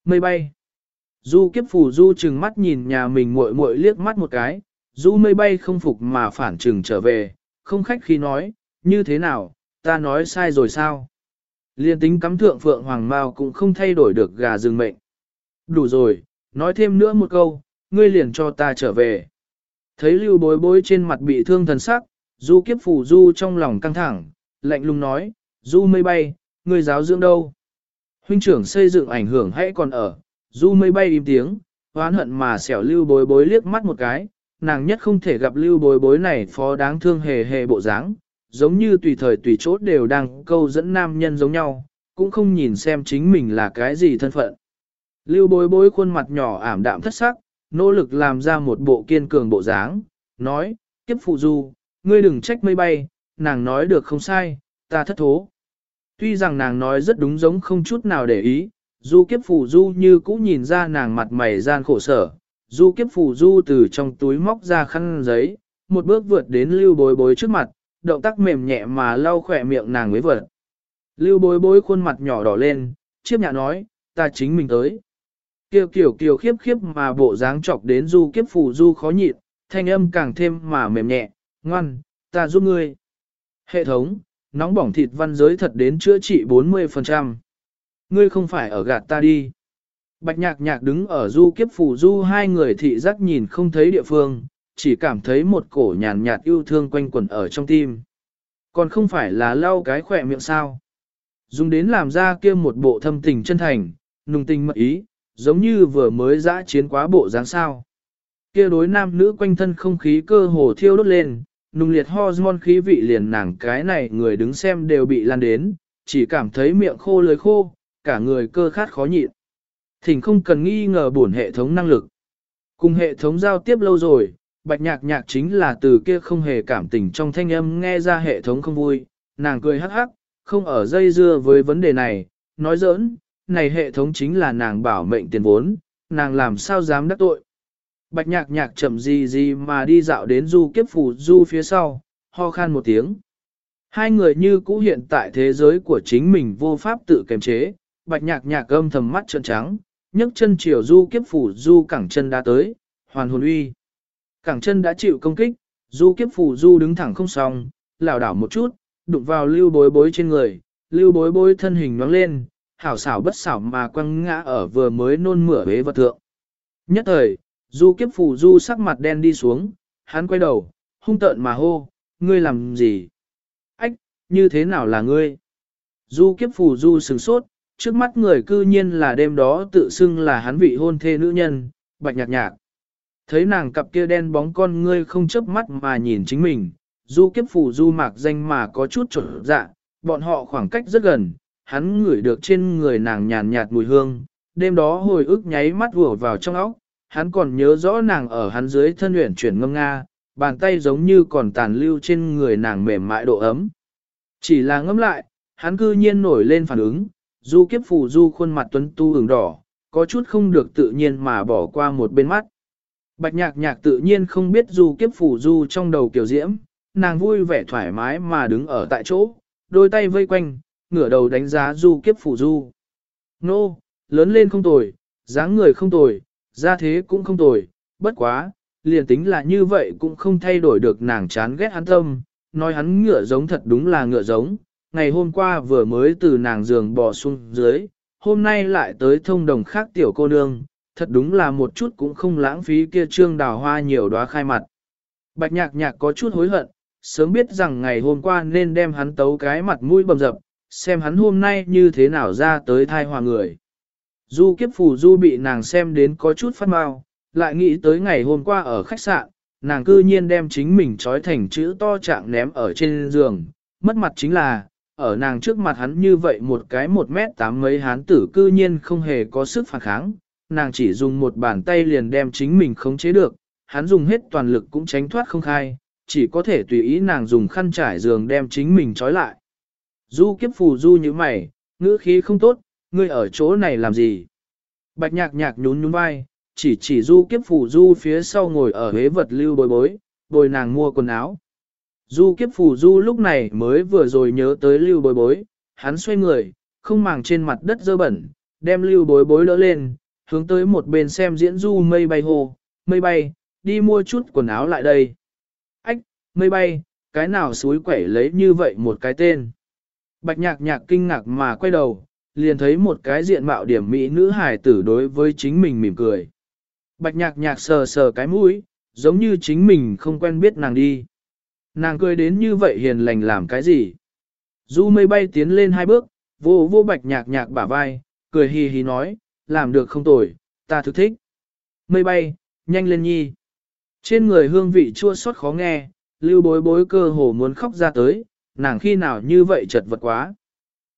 Mây bay. Du kiếp phủ du chừng mắt nhìn nhà mình muội muội liếc mắt một cái, du mây bay không phục mà phản trừng trở về, không khách khi nói, như thế nào, ta nói sai rồi sao? Liên tính cắm thượng phượng hoàng mao cũng không thay đổi được gà rừng mệnh. Đủ rồi, nói thêm nữa một câu, ngươi liền cho ta trở về. Thấy lưu bối bối trên mặt bị thương thần sắc, du kiếp phủ du trong lòng căng thẳng, lạnh lùng nói, du mây bay, ngươi giáo dưỡng đâu? Huynh trưởng xây dựng ảnh hưởng hãy còn ở, du mây bay im tiếng, hoán hận mà xẻo lưu bối bối liếc mắt một cái, nàng nhất không thể gặp lưu bối bối này phó đáng thương hề hề bộ dáng, giống như tùy thời tùy chốt đều đang câu dẫn nam nhân giống nhau, cũng không nhìn xem chính mình là cái gì thân phận. Lưu bối bối khuôn mặt nhỏ ảm đạm thất sắc, nỗ lực làm ra một bộ kiên cường bộ dáng, nói, kiếp phụ du, ngươi đừng trách mây bay, nàng nói được không sai, ta thất thố. Tuy rằng nàng nói rất đúng giống không chút nào để ý, du kiếp phụ du như cũ nhìn ra nàng mặt mày gian khổ sở, du kiếp phụ du từ trong túi móc ra khăn giấy, một bước vượt đến lưu bối bối trước mặt, động tác mềm nhẹ mà lau khỏe miệng nàng với vật. Lưu bối bối khuôn mặt nhỏ đỏ lên, chiếp nhạ nói, ta chính mình tới. Kiều kiểu kiều khiếp khiếp mà bộ dáng chọc đến du kiếp phù du khó nhịn, thanh âm càng thêm mà mềm nhẹ, ngoan, ta giúp ngươi. Hệ thống, nóng bỏng thịt văn giới thật đến chữa trị 40%. Ngươi không phải ở gạt ta đi. Bạch nhạc nhạc đứng ở du kiếp phù du hai người thị giác nhìn không thấy địa phương, chỉ cảm thấy một cổ nhàn nhạt yêu thương quanh quẩn ở trong tim. Còn không phải là lau cái khỏe miệng sao. Dùng đến làm ra kia một bộ thâm tình chân thành, nùng tình mật ý, giống như vừa mới dã chiến quá bộ dáng sao. Kia đối nam nữ quanh thân không khí cơ hồ thiêu đốt lên, nung liệt hormone khí vị liền nàng cái này người đứng xem đều bị lan đến, chỉ cảm thấy miệng khô lưới khô, cả người cơ khát khó nhịn. Thỉnh không cần nghi ngờ bổn hệ thống năng lực. Cùng hệ thống giao tiếp lâu rồi, bạch nhạc nhạc chính là từ kia không hề cảm tình trong thanh âm nghe ra hệ thống không vui, nàng cười hắc hắc, không ở dây dưa với vấn đề này, nói giỡn, này hệ thống chính là nàng bảo mệnh tiền vốn, nàng làm sao dám đắc tội. Bạch nhạc nhạc chậm gì gì mà đi dạo đến du kiếp phủ du phía sau, ho khan một tiếng. Hai người như cũ hiện tại thế giới của chính mình vô pháp tự kiềm chế, bạch nhạc nhạc âm thầm mắt trợn trắng, nhấc chân chiều du kiếp phủ du cẳng chân đã tới, hoàn hồn uy. Cẳng chân đã chịu công kích, du kiếp phủ du đứng thẳng không xong, lảo đảo một chút, đụng vào lưu bối bối trên người, lưu bối bối thân hình nhoáng lên, hảo xảo bất xảo mà quăng ngã ở vừa mới nôn mửa bế vật thượng. Nhất thời, du kiếp phủ du sắc mặt đen đi xuống, hắn quay đầu, hung tợn mà hô, ngươi làm gì? Ách, như thế nào là ngươi? Du kiếp phủ du sừng sốt, trước mắt người cư nhiên là đêm đó tự xưng là hắn vị hôn thê nữ nhân, bạch nhạc nhạc. Thấy nàng cặp kia đen bóng con ngươi không chớp mắt mà nhìn chính mình, du kiếp phủ du mạc danh mà có chút trở dạ, bọn họ khoảng cách rất gần, hắn ngửi được trên người nàng nhàn nhạt mùi hương, đêm đó hồi ức nháy mắt vừa vào trong óc, hắn còn nhớ rõ nàng ở hắn dưới thân luyện chuyển ngâm nga, bàn tay giống như còn tàn lưu trên người nàng mềm mại độ ấm. Chỉ là ngâm lại, hắn cư nhiên nổi lên phản ứng, du kiếp phù du khuôn mặt tuấn tu ửng đỏ, có chút không được tự nhiên mà bỏ qua một bên mắt. Bạch nhạc nhạc tự nhiên không biết du kiếp phủ du trong đầu kiểu diễm, nàng vui vẻ thoải mái mà đứng ở tại chỗ, đôi tay vây quanh, ngửa đầu đánh giá du kiếp phủ du. Nô, lớn lên không tồi, dáng người không tồi, ra thế cũng không tồi, bất quá, liền tính là như vậy cũng không thay đổi được nàng chán ghét hắn tâm, nói hắn ngựa giống thật đúng là ngựa giống, ngày hôm qua vừa mới từ nàng giường bò xuống dưới, hôm nay lại tới thông đồng khác tiểu cô nương, thật đúng là một chút cũng không lãng phí kia trương đào hoa nhiều đóa khai mặt. Bạch nhạc nhạc có chút hối hận, sớm biết rằng ngày hôm qua nên đem hắn tấu cái mặt mũi bầm dập, xem hắn hôm nay như thế nào ra tới thai hòa người. Du kiếp phù du bị nàng xem đến có chút phát mau, lại nghĩ tới ngày hôm qua ở khách sạn, nàng cư nhiên đem chính mình trói thành chữ to trạng ném ở trên giường, mất mặt chính là, ở nàng trước mặt hắn như vậy một cái một mét tám mấy hán tử cư nhiên không hề có sức phản kháng, nàng chỉ dùng một bàn tay liền đem chính mình khống chế được, hắn dùng hết toàn lực cũng tránh thoát không khai, chỉ có thể tùy ý nàng dùng khăn trải giường đem chính mình trói lại. Du kiếp phù du như mày, ngữ khí không tốt, ngươi ở chỗ này làm gì? Bạch nhạc nhạc nhún nhún vai, chỉ chỉ du kiếp phù du phía sau ngồi ở hế vật lưu bồi bối, bồi nàng mua quần áo. Du kiếp phù du lúc này mới vừa rồi nhớ tới lưu bối bối, hắn xoay người, không màng trên mặt đất dơ bẩn, đem lưu bối bối đỡ lên, hướng tới một bên xem diễn du mây bay hồ, mây bay, đi mua chút quần áo lại đây. Ách, mây bay, cái nào suối quẩy lấy như vậy một cái tên. Bạch nhạc nhạc kinh ngạc mà quay đầu, liền thấy một cái diện mạo điểm mỹ nữ hài tử đối với chính mình mỉm cười. Bạch nhạc nhạc sờ sờ cái mũi, giống như chính mình không quen biết nàng đi. Nàng cười đến như vậy hiền lành làm cái gì? Du mây bay tiến lên hai bước, vô vô bạch nhạc nhạc bả vai, cười hì hì nói, làm được không tồi, ta thực thích. Mây bay, nhanh lên nhi. Trên người hương vị chua xót khó nghe, lưu bối bối cơ hồ muốn khóc ra tới, nàng khi nào như vậy chật vật quá.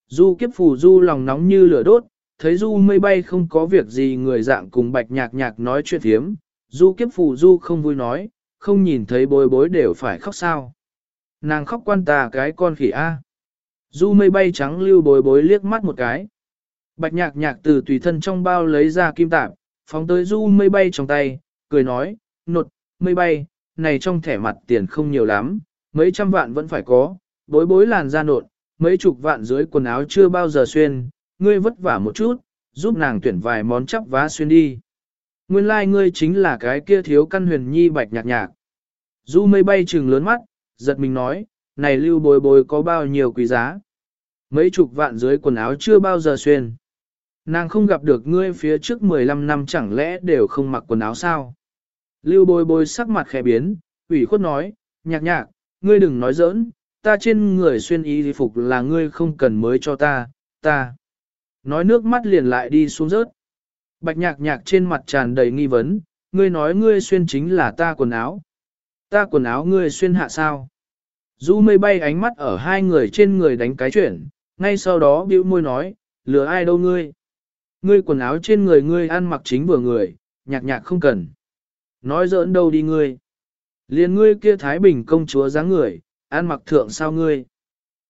Du kiếp phù du lòng nóng như lửa đốt, thấy du mây bay không có việc gì người dạng cùng bạch nhạc nhạc nói chuyện thiếm, du kiếp phù du không vui nói, không nhìn thấy bối bối đều phải khóc sao. Nàng khóc quan tà cái con khỉ A. Du mây bay trắng lưu bối bối liếc mắt một cái. Bạch nhạc nhạc từ tùy thân trong bao lấy ra kim tạp, phóng tới du mây bay trong tay, cười nói, nột, mây bay, này trong thẻ mặt tiền không nhiều lắm, mấy trăm vạn vẫn phải có, bối bối làn da nột, mấy chục vạn dưới quần áo chưa bao giờ xuyên, ngươi vất vả một chút, giúp nàng tuyển vài món chắp vá xuyên đi. Nguyên lai like ngươi chính là cái kia thiếu căn huyền nhi bạch nhạc nhạc. Du mây bay trừng lớn mắt, giật mình nói, này lưu bối bối có bao nhiêu quý giá. Mấy chục vạn dưới quần áo chưa bao giờ xuyên. Nàng không gặp được ngươi phía trước 15 năm chẳng lẽ đều không mặc quần áo sao? Lưu bôi bôi sắc mặt khẽ biến, ủy khuất nói, nhạc nhạc, ngươi đừng nói giỡn, ta trên người xuyên y phục là ngươi không cần mới cho ta, ta. Nói nước mắt liền lại đi xuống rớt. Bạch nhạc nhạc trên mặt tràn đầy nghi vấn, ngươi nói ngươi xuyên chính là ta quần áo. Ta quần áo ngươi xuyên hạ sao? Du mây bay ánh mắt ở hai người trên người đánh cái chuyển, ngay sau đó bĩu môi nói, lừa ai đâu ngươi? Ngươi quần áo trên người ngươi ăn mặc chính vừa người, nhạc nhạc không cần. Nói giỡn đâu đi ngươi. Liên ngươi kia Thái Bình công chúa dáng người, ăn mặc thượng sao ngươi.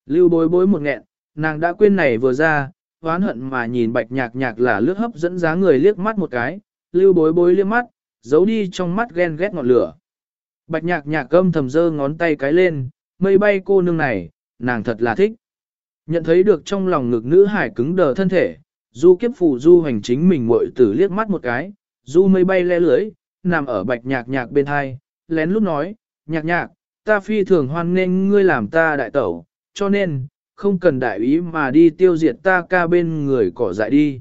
Lưu bối bối một nghẹn, nàng đã quên này vừa ra, oán hận mà nhìn bạch nhạc nhạc là lướt hấp dẫn dáng người liếc mắt một cái, lưu bối bối liếc mắt, giấu đi trong mắt ghen ghét ngọn lửa. Bạch nhạc nhạc gâm thầm dơ ngón tay cái lên, mây bay cô nương này, nàng thật là thích. Nhận thấy được trong lòng ngực nữ hải cứng đờ thân thể, du kiếp phù du hành chính mình muội tử liếc mắt một cái, du mây bay le lưới, nằm ở bạch nhạc nhạc bên hai, lén lút nói, nhạc nhạc, ta phi thường hoan nghênh ngươi làm ta đại tẩu, cho nên, không cần đại ý mà đi tiêu diệt ta ca bên người cỏ dại đi.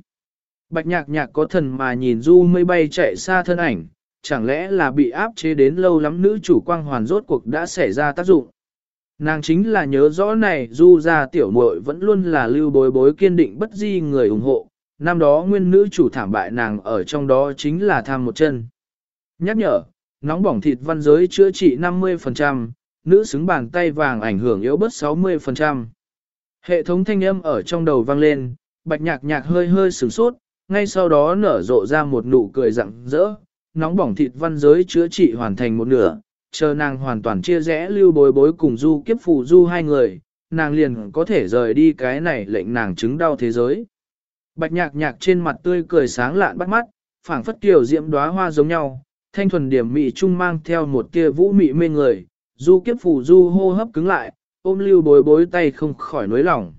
Bạch nhạc nhạc có thần mà nhìn du mây bay chạy xa thân ảnh, chẳng lẽ là bị áp chế đến lâu lắm nữ chủ quang hoàn rốt cuộc đã xảy ra tác dụng. Nàng chính là nhớ rõ này du ra tiểu muội vẫn luôn là lưu bối bối kiên định bất di người ủng hộ, năm đó nguyên nữ chủ thảm bại nàng ở trong đó chính là tham một chân. Nhắc nhở, nóng bỏng thịt văn giới chữa trị 50%, nữ xứng bàn tay vàng ảnh hưởng yếu bớt 60%. Hệ thống thanh âm ở trong đầu vang lên, bạch nhạc nhạc hơi hơi sửng sốt, ngay sau đó nở rộ ra một nụ cười rặng rỡ, nóng bỏng thịt văn giới chữa trị hoàn thành một nửa, chờ nàng hoàn toàn chia rẽ lưu bối bối cùng du kiếp phụ du hai người, nàng liền có thể rời đi cái này lệnh nàng chứng đau thế giới. Bạch nhạc nhạc trên mặt tươi cười sáng lạn bắt mắt, phảng phất kiểu diễm đóa hoa giống nhau, thanh thuần điểm mị trung mang theo một tia vũ mị mê người, du kiếp phủ du hô hấp cứng lại, ôm lưu bối bối tay không khỏi nối lòng.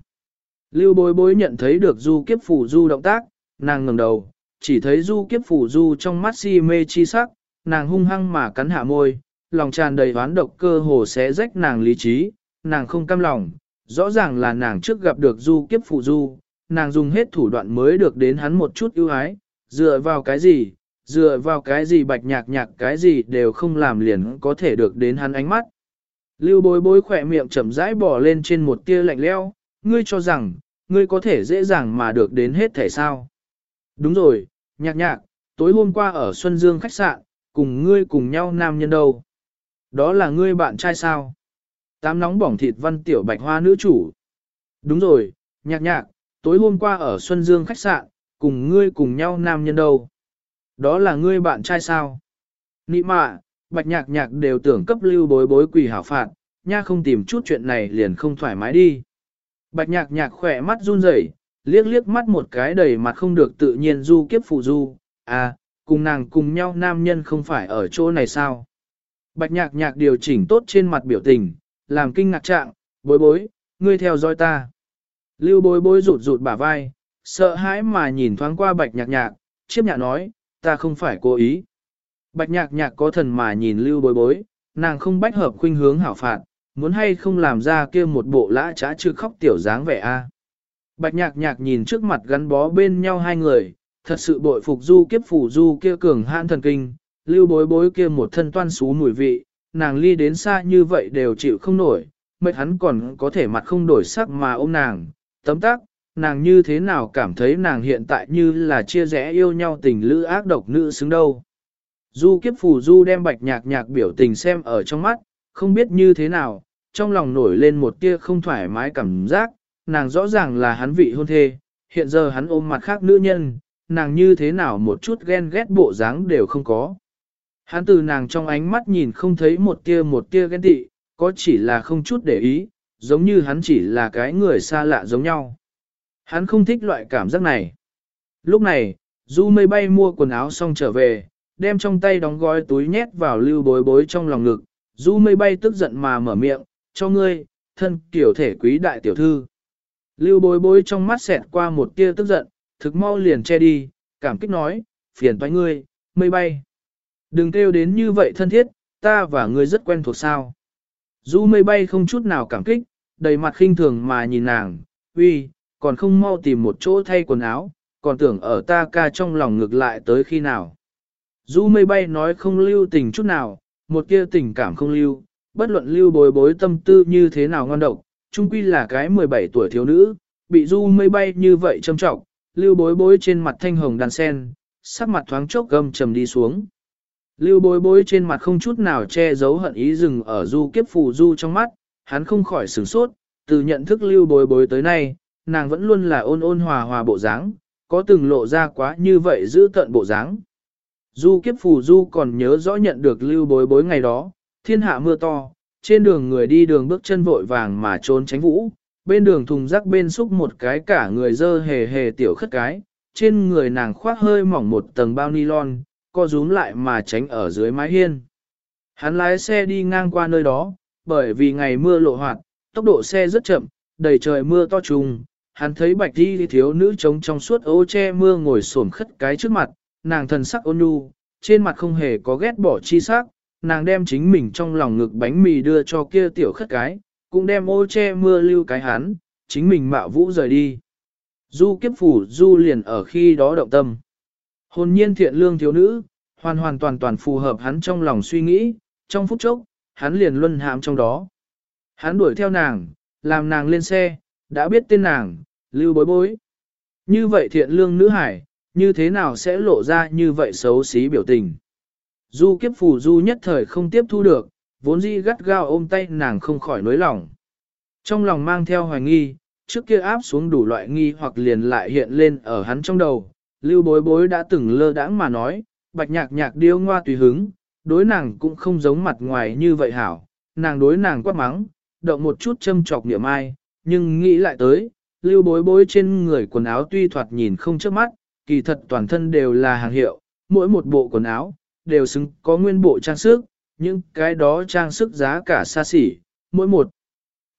Lưu bối bối nhận thấy được du kiếp phủ du động tác, nàng ngẩng đầu, chỉ thấy du kiếp phủ du trong mắt si mê chi sắc, nàng hung hăng mà cắn hạ môi, lòng tràn đầy oán độc cơ hồ sẽ rách nàng lý trí, nàng không cam lòng, rõ ràng là nàng trước gặp được du kiếp Phụ du, nàng dùng hết thủ đoạn mới được đến hắn một chút ưu ái, dựa vào cái gì, dựa vào cái gì bạch nhạc nhạc cái gì đều không làm liền có thể được đến hắn ánh mắt. Lưu bối bối khỏe miệng chậm rãi bỏ lên trên một tia lạnh leo, ngươi cho rằng, ngươi có thể dễ dàng mà được đến hết thể sao. Đúng rồi, nhạc nhạc, tối hôm qua ở Xuân Dương khách sạn, cùng ngươi cùng nhau nam nhân đâu. Đó là ngươi bạn trai sao? Tám nóng bỏng thịt văn tiểu bạch hoa nữ chủ. Đúng rồi, nhạc nhạc, tối hôm qua ở Xuân Dương khách sạn, cùng ngươi cùng nhau nam nhân đâu. Đó là ngươi bạn trai sao? Nị mạ, bạch nhạc nhạc đều tưởng cấp lưu bối bối quỳ hảo phạt, nha không tìm chút chuyện này liền không thoải mái đi. Bạch nhạc nhạc khỏe mắt run rẩy, liếc liếc mắt một cái đầy mặt không được tự nhiên du kiếp phụ du, à, cùng nàng cùng nhau nam nhân không phải ở chỗ này sao? Bạch nhạc nhạc điều chỉnh tốt trên mặt biểu tình, làm kinh ngạc trạng, bối bối, ngươi theo dõi ta. Lưu bối bối rụt rụt bả vai, sợ hãi mà nhìn thoáng qua bạch nhạc nhạc, chiếp nhạc nói, ta không phải cố ý. Bạch nhạc nhạc có thần mà nhìn lưu bối bối, nàng không bách hợp khuynh hướng hảo phạt, muốn hay không làm ra kia một bộ lã trá trừ khóc tiểu dáng vẻ a. Bạch nhạc nhạc nhìn trước mặt gắn bó bên nhau hai người, thật sự bội phục du kiếp phủ du kia cường hãn thần kinh, lưu bối bối kia một thân toan xú mùi vị, nàng ly đến xa như vậy đều chịu không nổi, mệt hắn còn có thể mặt không đổi sắc mà ôm nàng, tấm tắc, nàng như thế nào cảm thấy nàng hiện tại như là chia rẽ yêu nhau tình lữ ác độc nữ xứng đâu. Du kiếp phù du đem bạch nhạc nhạc biểu tình xem ở trong mắt, không biết như thế nào, trong lòng nổi lên một tia không thoải mái cảm giác, nàng rõ ràng là hắn vị hôn thê, hiện giờ hắn ôm mặt khác nữ nhân, nàng như thế nào một chút ghen ghét bộ dáng đều không có. Hắn từ nàng trong ánh mắt nhìn không thấy một tia một tia ghen tị, có chỉ là không chút để ý, giống như hắn chỉ là cái người xa lạ giống nhau. Hắn không thích loại cảm giác này. Lúc này, Du mây bay mua quần áo xong trở về, đem trong tay đóng gói túi nhét vào lưu bối bối trong lòng ngực. Du mây bay tức giận mà mở miệng, cho ngươi, thân kiểu thể quý đại tiểu thư. Lưu bối bối trong mắt xẹt qua một tia tức giận, thực mau liền che đi, cảm kích nói, phiền toái ngươi, mây bay. Đừng kêu đến như vậy thân thiết, ta và ngươi rất quen thuộc sao. Du mây bay không chút nào cảm kích, đầy mặt khinh thường mà nhìn nàng, uy, còn không mau tìm một chỗ thay quần áo, còn tưởng ở ta ca trong lòng ngược lại tới khi nào. Du mây bay nói không lưu tình chút nào, một kia tình cảm không lưu, bất luận lưu bối bối tâm tư như thế nào ngon độc, chung quy là cái 17 tuổi thiếu nữ, bị du mây bay như vậy châm trọng, lưu bối bối trên mặt thanh hồng đàn sen, sắc mặt thoáng chốc gầm trầm đi xuống. Lưu bối bối trên mặt không chút nào che giấu hận ý dừng ở du kiếp phù du trong mắt, hắn không khỏi sửng sốt, từ nhận thức lưu bối bối tới nay, nàng vẫn luôn là ôn ôn hòa hòa bộ dáng, có từng lộ ra quá như vậy giữ tận bộ dáng. Du kiếp phù du còn nhớ rõ nhận được lưu bối bối ngày đó, thiên hạ mưa to, trên đường người đi đường bước chân vội vàng mà trốn tránh vũ, bên đường thùng rác bên xúc một cái cả người dơ hề hề tiểu khất cái, trên người nàng khoác hơi mỏng một tầng bao nylon, co rúm lại mà tránh ở dưới mái hiên. Hắn lái xe đi ngang qua nơi đó, bởi vì ngày mưa lộ hoạt, tốc độ xe rất chậm, đầy trời mưa to trùng, hắn thấy bạch đi thiếu nữ trống trong suốt ô che mưa ngồi xổm khất cái trước mặt, nàng thần sắc ôn nhu, trên mặt không hề có ghét bỏ chi sắc, nàng đem chính mình trong lòng ngực bánh mì đưa cho kia tiểu khất cái, cũng đem ô che mưa lưu cái hắn, chính mình mạo vũ rời đi. Du kiếp phủ du liền ở khi đó động tâm. Hồn nhiên thiện lương thiếu nữ, hoàn hoàn toàn toàn phù hợp hắn trong lòng suy nghĩ, trong phút chốc, hắn liền luân hãm trong đó. Hắn đuổi theo nàng, làm nàng lên xe, đã biết tên nàng, lưu bối bối. Như vậy thiện lương nữ hải, như thế nào sẽ lộ ra như vậy xấu xí biểu tình. Du kiếp phù du nhất thời không tiếp thu được, vốn dĩ gắt gao ôm tay nàng không khỏi nối lòng. Trong lòng mang theo hoài nghi, trước kia áp xuống đủ loại nghi hoặc liền lại hiện lên ở hắn trong đầu. Lưu bối bối đã từng lơ đãng mà nói, bạch nhạc nhạc điêu ngoa tùy hứng, đối nàng cũng không giống mặt ngoài như vậy hảo, nàng đối nàng quát mắng, động một chút châm chọc niệm ai, nhưng nghĩ lại tới, lưu bối bối trên người quần áo tuy thoạt nhìn không trước mắt, kỳ thật toàn thân đều là hàng hiệu, mỗi một bộ quần áo, đều xứng có nguyên bộ trang sức, những cái đó trang sức giá cả xa xỉ, mỗi một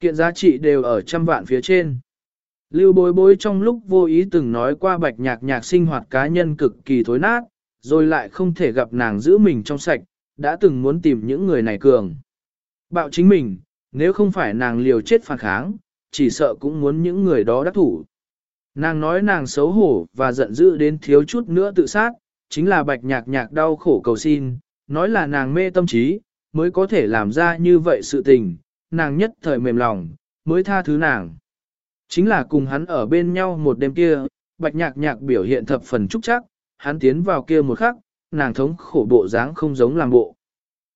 kiện giá trị đều ở trăm vạn phía trên. Lưu bối bối trong lúc vô ý từng nói qua bạch nhạc nhạc sinh hoạt cá nhân cực kỳ thối nát, rồi lại không thể gặp nàng giữ mình trong sạch, đã từng muốn tìm những người này cường. Bạo chính mình, nếu không phải nàng liều chết phản kháng, chỉ sợ cũng muốn những người đó đắc thủ. Nàng nói nàng xấu hổ và giận dữ đến thiếu chút nữa tự sát, chính là bạch nhạc nhạc đau khổ cầu xin, nói là nàng mê tâm trí, mới có thể làm ra như vậy sự tình, nàng nhất thời mềm lòng, mới tha thứ nàng. Chính là cùng hắn ở bên nhau một đêm kia, bạch nhạc nhạc biểu hiện thập phần trúc chắc, hắn tiến vào kia một khắc, nàng thống khổ bộ dáng không giống làm bộ.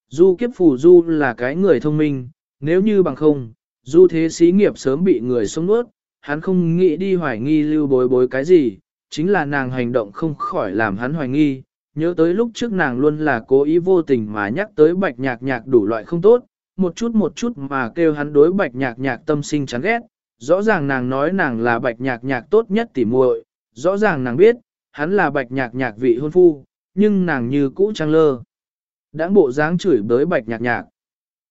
Du kiếp phù du là cái người thông minh, nếu như bằng không, du thế xí nghiệp sớm bị người sống nuốt, hắn không nghĩ đi hoài nghi lưu bối bối cái gì, chính là nàng hành động không khỏi làm hắn hoài nghi, nhớ tới lúc trước nàng luôn là cố ý vô tình mà nhắc tới bạch nhạc nhạc đủ loại không tốt, một chút một chút mà kêu hắn đối bạch nhạc nhạc tâm sinh chán ghét, rõ ràng nàng nói nàng là bạch nhạc nhạc tốt nhất tỉ muội, rõ ràng nàng biết, hắn là bạch nhạc nhạc vị hôn phu, nhưng nàng như cũ trăng lơ. Đãng bộ dáng chửi bới bạch nhạc nhạc.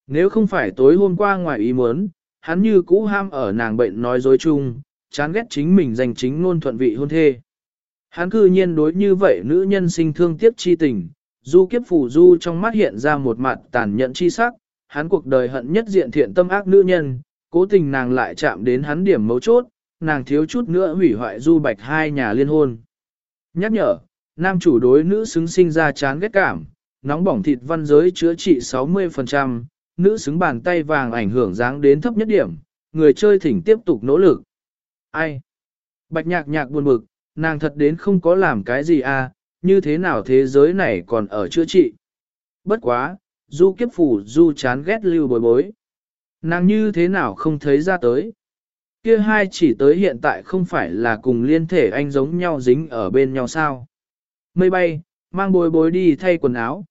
Nếu không phải tối hôm qua ngoài ý muốn, hắn như cũ ham ở nàng bệnh nói dối chung, chán ghét chính mình giành chính ngôn thuận vị hôn thê. Hắn cư nhiên đối như vậy nữ nhân sinh thương tiếc chi tình, du kiếp phủ du trong mắt hiện ra một mặt tàn nhẫn chi sắc, hắn cuộc đời hận nhất diện thiện tâm ác nữ nhân, cố tình nàng lại chạm đến hắn điểm mấu chốt, nàng thiếu chút nữa hủy hoại du bạch hai nhà liên hôn. Nhắc nhở, nam chủ đối nữ xứng sinh ra chán ghét cảm, nóng bỏng thịt văn giới chữa trị 60%, nữ xứng bàn tay vàng ảnh hưởng dáng đến thấp nhất điểm, người chơi thỉnh tiếp tục nỗ lực. Ai? Bạch nhạc nhạc buồn bực, nàng thật đến không có làm cái gì à, như thế nào thế giới này còn ở chữa trị. Bất quá, du kiếp phủ du chán ghét lưu bối bối. Nàng như thế nào không thấy ra tới. Kia hai chỉ tới hiện tại không phải là cùng liên thể anh giống nhau dính ở bên nhau sao. Mây bay, mang bồi bối đi thay quần áo.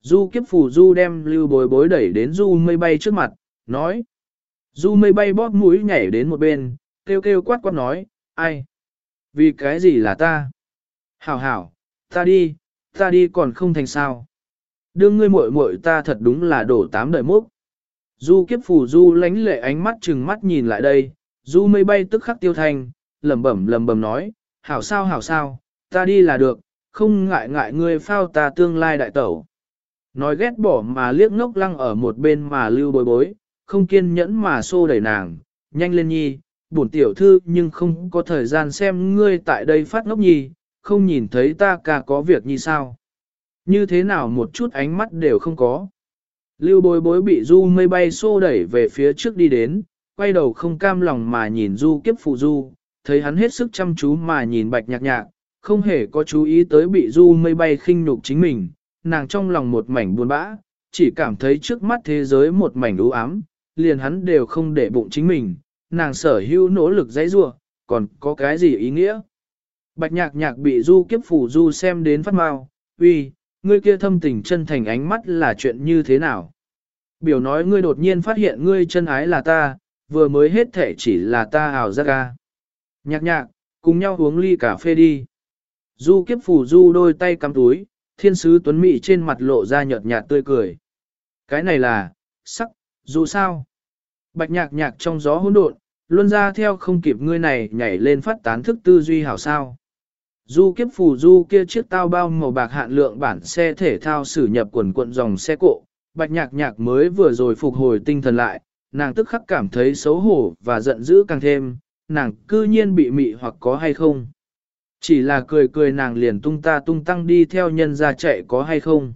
Du kiếp phủ du đem lưu bồi bối đẩy đến du mây bay trước mặt, nói. Du mây bay bóp mũi nhảy đến một bên, kêu kêu quát quát nói, ai? Vì cái gì là ta? Hảo hảo, ta đi, ta đi còn không thành sao. Đương ngươi muội muội ta thật đúng là đổ tám đời mốc. Du kiếp phủ du lánh lệ ánh mắt chừng mắt nhìn lại đây, du mây bay tức khắc tiêu thanh, lẩm bẩm lẩm bẩm nói, hảo sao hảo sao, ta đi là được, không ngại ngại ngươi phao ta tương lai đại tẩu. Nói ghét bỏ mà liếc ngốc lăng ở một bên mà lưu bối bối, không kiên nhẫn mà xô đẩy nàng, nhanh lên nhi, bổn tiểu thư nhưng không có thời gian xem ngươi tại đây phát ngốc nhi, không nhìn thấy ta cả có việc như sao. Như thế nào một chút ánh mắt đều không có. Lưu bối bối bị du mây bay xô đẩy về phía trước đi đến, quay đầu không cam lòng mà nhìn du kiếp phụ du, thấy hắn hết sức chăm chú mà nhìn bạch nhạc nhạc, không hề có chú ý tới bị du mây bay khinh nhục chính mình, nàng trong lòng một mảnh buồn bã, chỉ cảm thấy trước mắt thế giới một mảnh u ám, liền hắn đều không để bụng chính mình, nàng sở hữu nỗ lực dãy rua, còn có cái gì ý nghĩa? Bạch nhạc nhạc bị du kiếp phủ du xem đến phát mau, uy, ngươi kia thâm tình chân thành ánh mắt là chuyện như thế nào? Biểu nói ngươi đột nhiên phát hiện ngươi chân ái là ta, vừa mới hết thể chỉ là ta ảo giác ca. Nhạc nhạc, cùng nhau uống ly cà phê đi. Du kiếp phủ du đôi tay cắm túi, thiên sứ tuấn mị trên mặt lộ ra nhợt nhạt tươi cười. Cái này là, sắc, dù sao. Bạch nhạc nhạc trong gió hỗn độn, luôn ra theo không kịp ngươi này nhảy lên phát tán thức tư duy hảo sao. Du kiếp phù du kia chiếc tao bao màu bạc hạn lượng bản xe thể thao sử nhập quần quận dòng xe cộ, bạch nhạc nhạc mới vừa rồi phục hồi tinh thần lại, nàng tức khắc cảm thấy xấu hổ và giận dữ càng thêm, nàng cư nhiên bị mị hoặc có hay không. Chỉ là cười cười nàng liền tung ta tung tăng đi theo nhân ra chạy có hay không.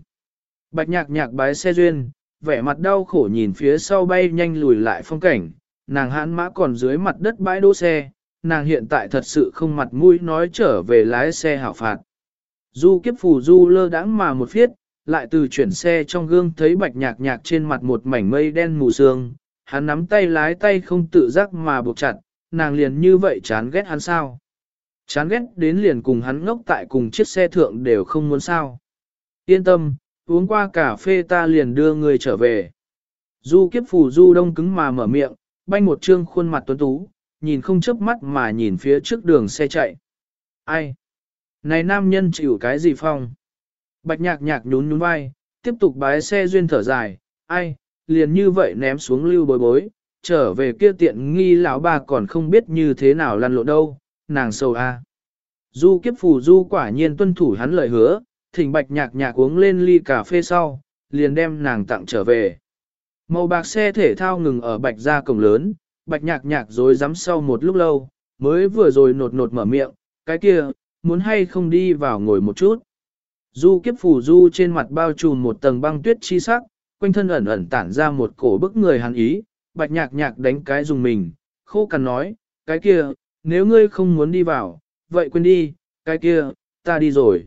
Bạch nhạc nhạc bái xe duyên, vẻ mặt đau khổ nhìn phía sau bay nhanh lùi lại phong cảnh, nàng hãn mã còn dưới mặt đất bãi đỗ xe, nàng hiện tại thật sự không mặt mũi nói trở về lái xe hảo phạt. Du kiếp phù du lơ đãng mà một phiết, lại từ chuyển xe trong gương thấy bạch nhạc nhạc trên mặt một mảnh mây đen mù sương, hắn nắm tay lái tay không tự giác mà buộc chặt, nàng liền như vậy chán ghét hắn sao. Chán ghét đến liền cùng hắn ngốc tại cùng chiếc xe thượng đều không muốn sao. Yên tâm, uống qua cà phê ta liền đưa người trở về. Du kiếp phù du đông cứng mà mở miệng, banh một trương khuôn mặt tuấn tú, nhìn không chớp mắt mà nhìn phía trước đường xe chạy. Ai? Này nam nhân chịu cái gì phong? Bạch nhạc nhạc nhún nhún vai, tiếp tục bái xe duyên thở dài, ai, liền như vậy ném xuống lưu bối bối, trở về kia tiện nghi lão bà còn không biết như thế nào lăn lộn đâu, nàng sầu a. Du kiếp phù du quả nhiên tuân thủ hắn lời hứa, thỉnh bạch nhạc nhạc uống lên ly cà phê sau, liền đem nàng tặng trở về. Màu bạc xe thể thao ngừng ở bạch gia cổng lớn, bạch nhạc nhạc rồi dám sau một lúc lâu, mới vừa rồi nột nột mở miệng, cái kia, muốn hay không đi vào ngồi một chút. Du kiếp Phủ du trên mặt bao trùm một tầng băng tuyết chi sắc, quanh thân ẩn ẩn tản ra một cổ bức người hàn ý, bạch nhạc nhạc đánh cái dùng mình, khô cằn nói, cái kia, nếu ngươi không muốn đi vào, vậy quên đi, cái kia, ta đi rồi.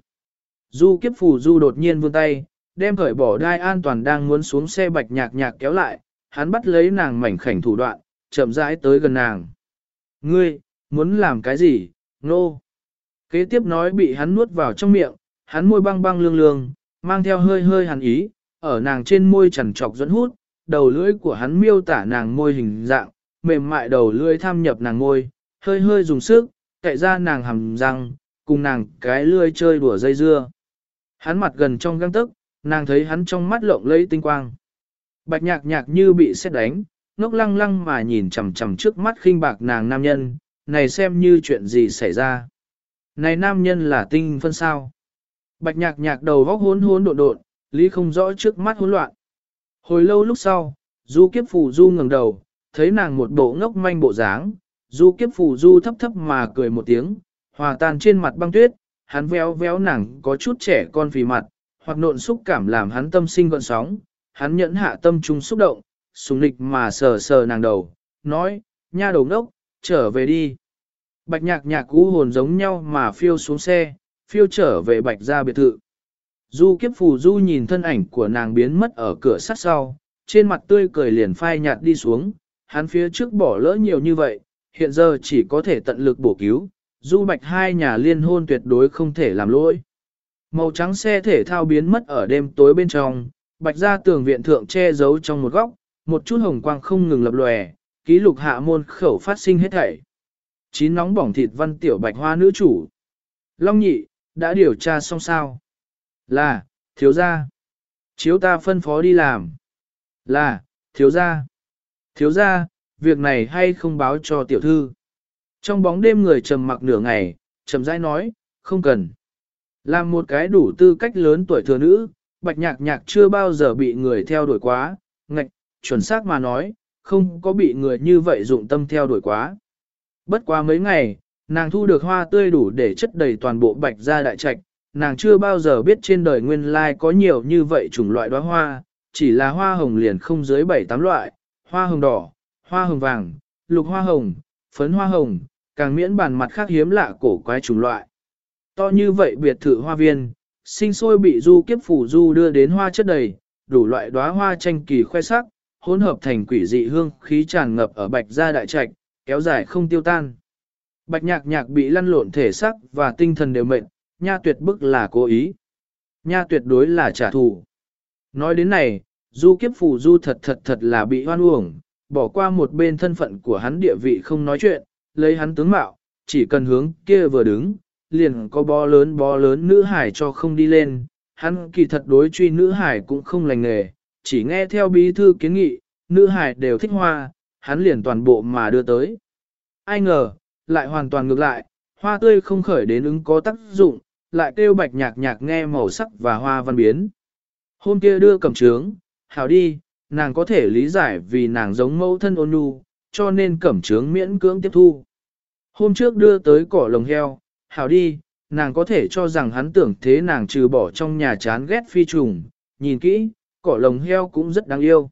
Du kiếp Phủ du đột nhiên vươn tay, đem khởi bỏ đai an toàn đang muốn xuống xe bạch nhạc nhạc kéo lại, hắn bắt lấy nàng mảnh khảnh thủ đoạn, chậm rãi tới gần nàng. Ngươi, muốn làm cái gì, nô? No. Kế tiếp nói bị hắn nuốt vào trong miệng, hắn môi băng băng lương lương, mang theo hơi hơi hàn ý, ở nàng trên môi chằn trọc dẫn hút, đầu lưỡi của hắn miêu tả nàng môi hình dạng, mềm mại đầu lưỡi tham nhập nàng môi, hơi hơi dùng sức, cậy ra nàng hầm răng, cùng nàng cái lưỡi chơi đùa dây dưa. Hắn mặt gần trong găng tức, nàng thấy hắn trong mắt lộng lẫy tinh quang. Bạch nhạc nhạc như bị xét đánh, ngốc lăng lăng mà nhìn chằm chằm trước mắt khinh bạc nàng nam nhân, này xem như chuyện gì xảy ra. Này nam nhân là tinh phân sao. Bạch nhạc nhạc đầu vóc hốn hốn độn độn, lý không rõ trước mắt hỗn loạn. Hồi lâu lúc sau, du kiếp phù du ngẩng đầu, thấy nàng một bộ ngốc manh bộ dáng, du kiếp phù du thấp thấp mà cười một tiếng, hòa tan trên mặt băng tuyết, hắn véo véo nàng có chút trẻ con phì mặt, hoặc nộn xúc cảm làm hắn tâm sinh gọn sóng, hắn nhẫn hạ tâm trung xúc động, sùng nịch mà sờ sờ nàng đầu, nói, nha đầu ngốc, trở về đi. Bạch nhạc nhạc cú hồn giống nhau mà phiêu xuống xe, phiêu trở về bạch ra biệt thự. Du kiếp phù du nhìn thân ảnh của nàng biến mất ở cửa sắt sau, trên mặt tươi cười liền phai nhạt đi xuống, hắn phía trước bỏ lỡ nhiều như vậy, hiện giờ chỉ có thể tận lực bổ cứu, du bạch hai nhà liên hôn tuyệt đối không thể làm lỗi. Màu trắng xe thể thao biến mất ở đêm tối bên trong, bạch ra tường viện thượng che giấu trong một góc, một chút hồng quang không ngừng lập lòe, ký lục hạ môn khẩu phát sinh hết thảy. Chín nóng bỏng thịt văn tiểu bạch hoa nữ chủ. Long nhị, đã điều tra xong sao? Là, thiếu gia. Chiếu ta phân phó đi làm. Là, thiếu gia. Thiếu gia, việc này hay không báo cho tiểu thư. Trong bóng đêm người trầm mặc nửa ngày, trầm rãi nói, không cần. Làm một cái đủ tư cách lớn tuổi thừa nữ, bạch nhạc nhạc chưa bao giờ bị người theo đuổi quá, ngạch, chuẩn xác mà nói, không có bị người như vậy dụng tâm theo đuổi quá. Bất quá mấy ngày, nàng thu được hoa tươi đủ để chất đầy toàn bộ bạch gia đại trạch, nàng chưa bao giờ biết trên đời nguyên lai có nhiều như vậy chủng loại đóa hoa, chỉ là hoa hồng liền không dưới 7-8 loại, hoa hồng đỏ, hoa hồng vàng, lục hoa hồng, phấn hoa hồng, càng miễn bàn mặt khác hiếm lạ cổ quái chủng loại. To như vậy biệt thự hoa viên, sinh sôi bị du kiếp phủ du đưa đến hoa chất đầy, đủ loại đóa hoa tranh kỳ khoe sắc, hỗn hợp thành quỷ dị hương khí tràn ngập ở bạch gia đại trạch, kéo dài không tiêu tan. Bạch nhạc nhạc bị lăn lộn thể sắc và tinh thần đều mệt, nha tuyệt bức là cố ý. Nha tuyệt đối là trả thù. Nói đến này, du kiếp phù du thật thật thật là bị hoan uổng, bỏ qua một bên thân phận của hắn địa vị không nói chuyện, lấy hắn tướng mạo, chỉ cần hướng kia vừa đứng, liền có bó lớn bó lớn nữ hải cho không đi lên, hắn kỳ thật đối truy nữ hải cũng không lành nghề, chỉ nghe theo bí thư kiến nghị, nữ hải đều thích hoa, hắn liền toàn bộ mà đưa tới. Ai ngờ, lại hoàn toàn ngược lại, hoa tươi không khởi đến ứng có tác dụng, lại kêu bạch nhạc nhạc nghe màu sắc và hoa văn biến. Hôm kia đưa cẩm trướng, hảo đi, nàng có thể lý giải vì nàng giống mẫu thân ôn nhu, cho nên cẩm trướng miễn cưỡng tiếp thu. Hôm trước đưa tới cỏ lồng heo, hảo đi, nàng có thể cho rằng hắn tưởng thế nàng trừ bỏ trong nhà chán ghét phi trùng, nhìn kỹ, cỏ lồng heo cũng rất đáng yêu.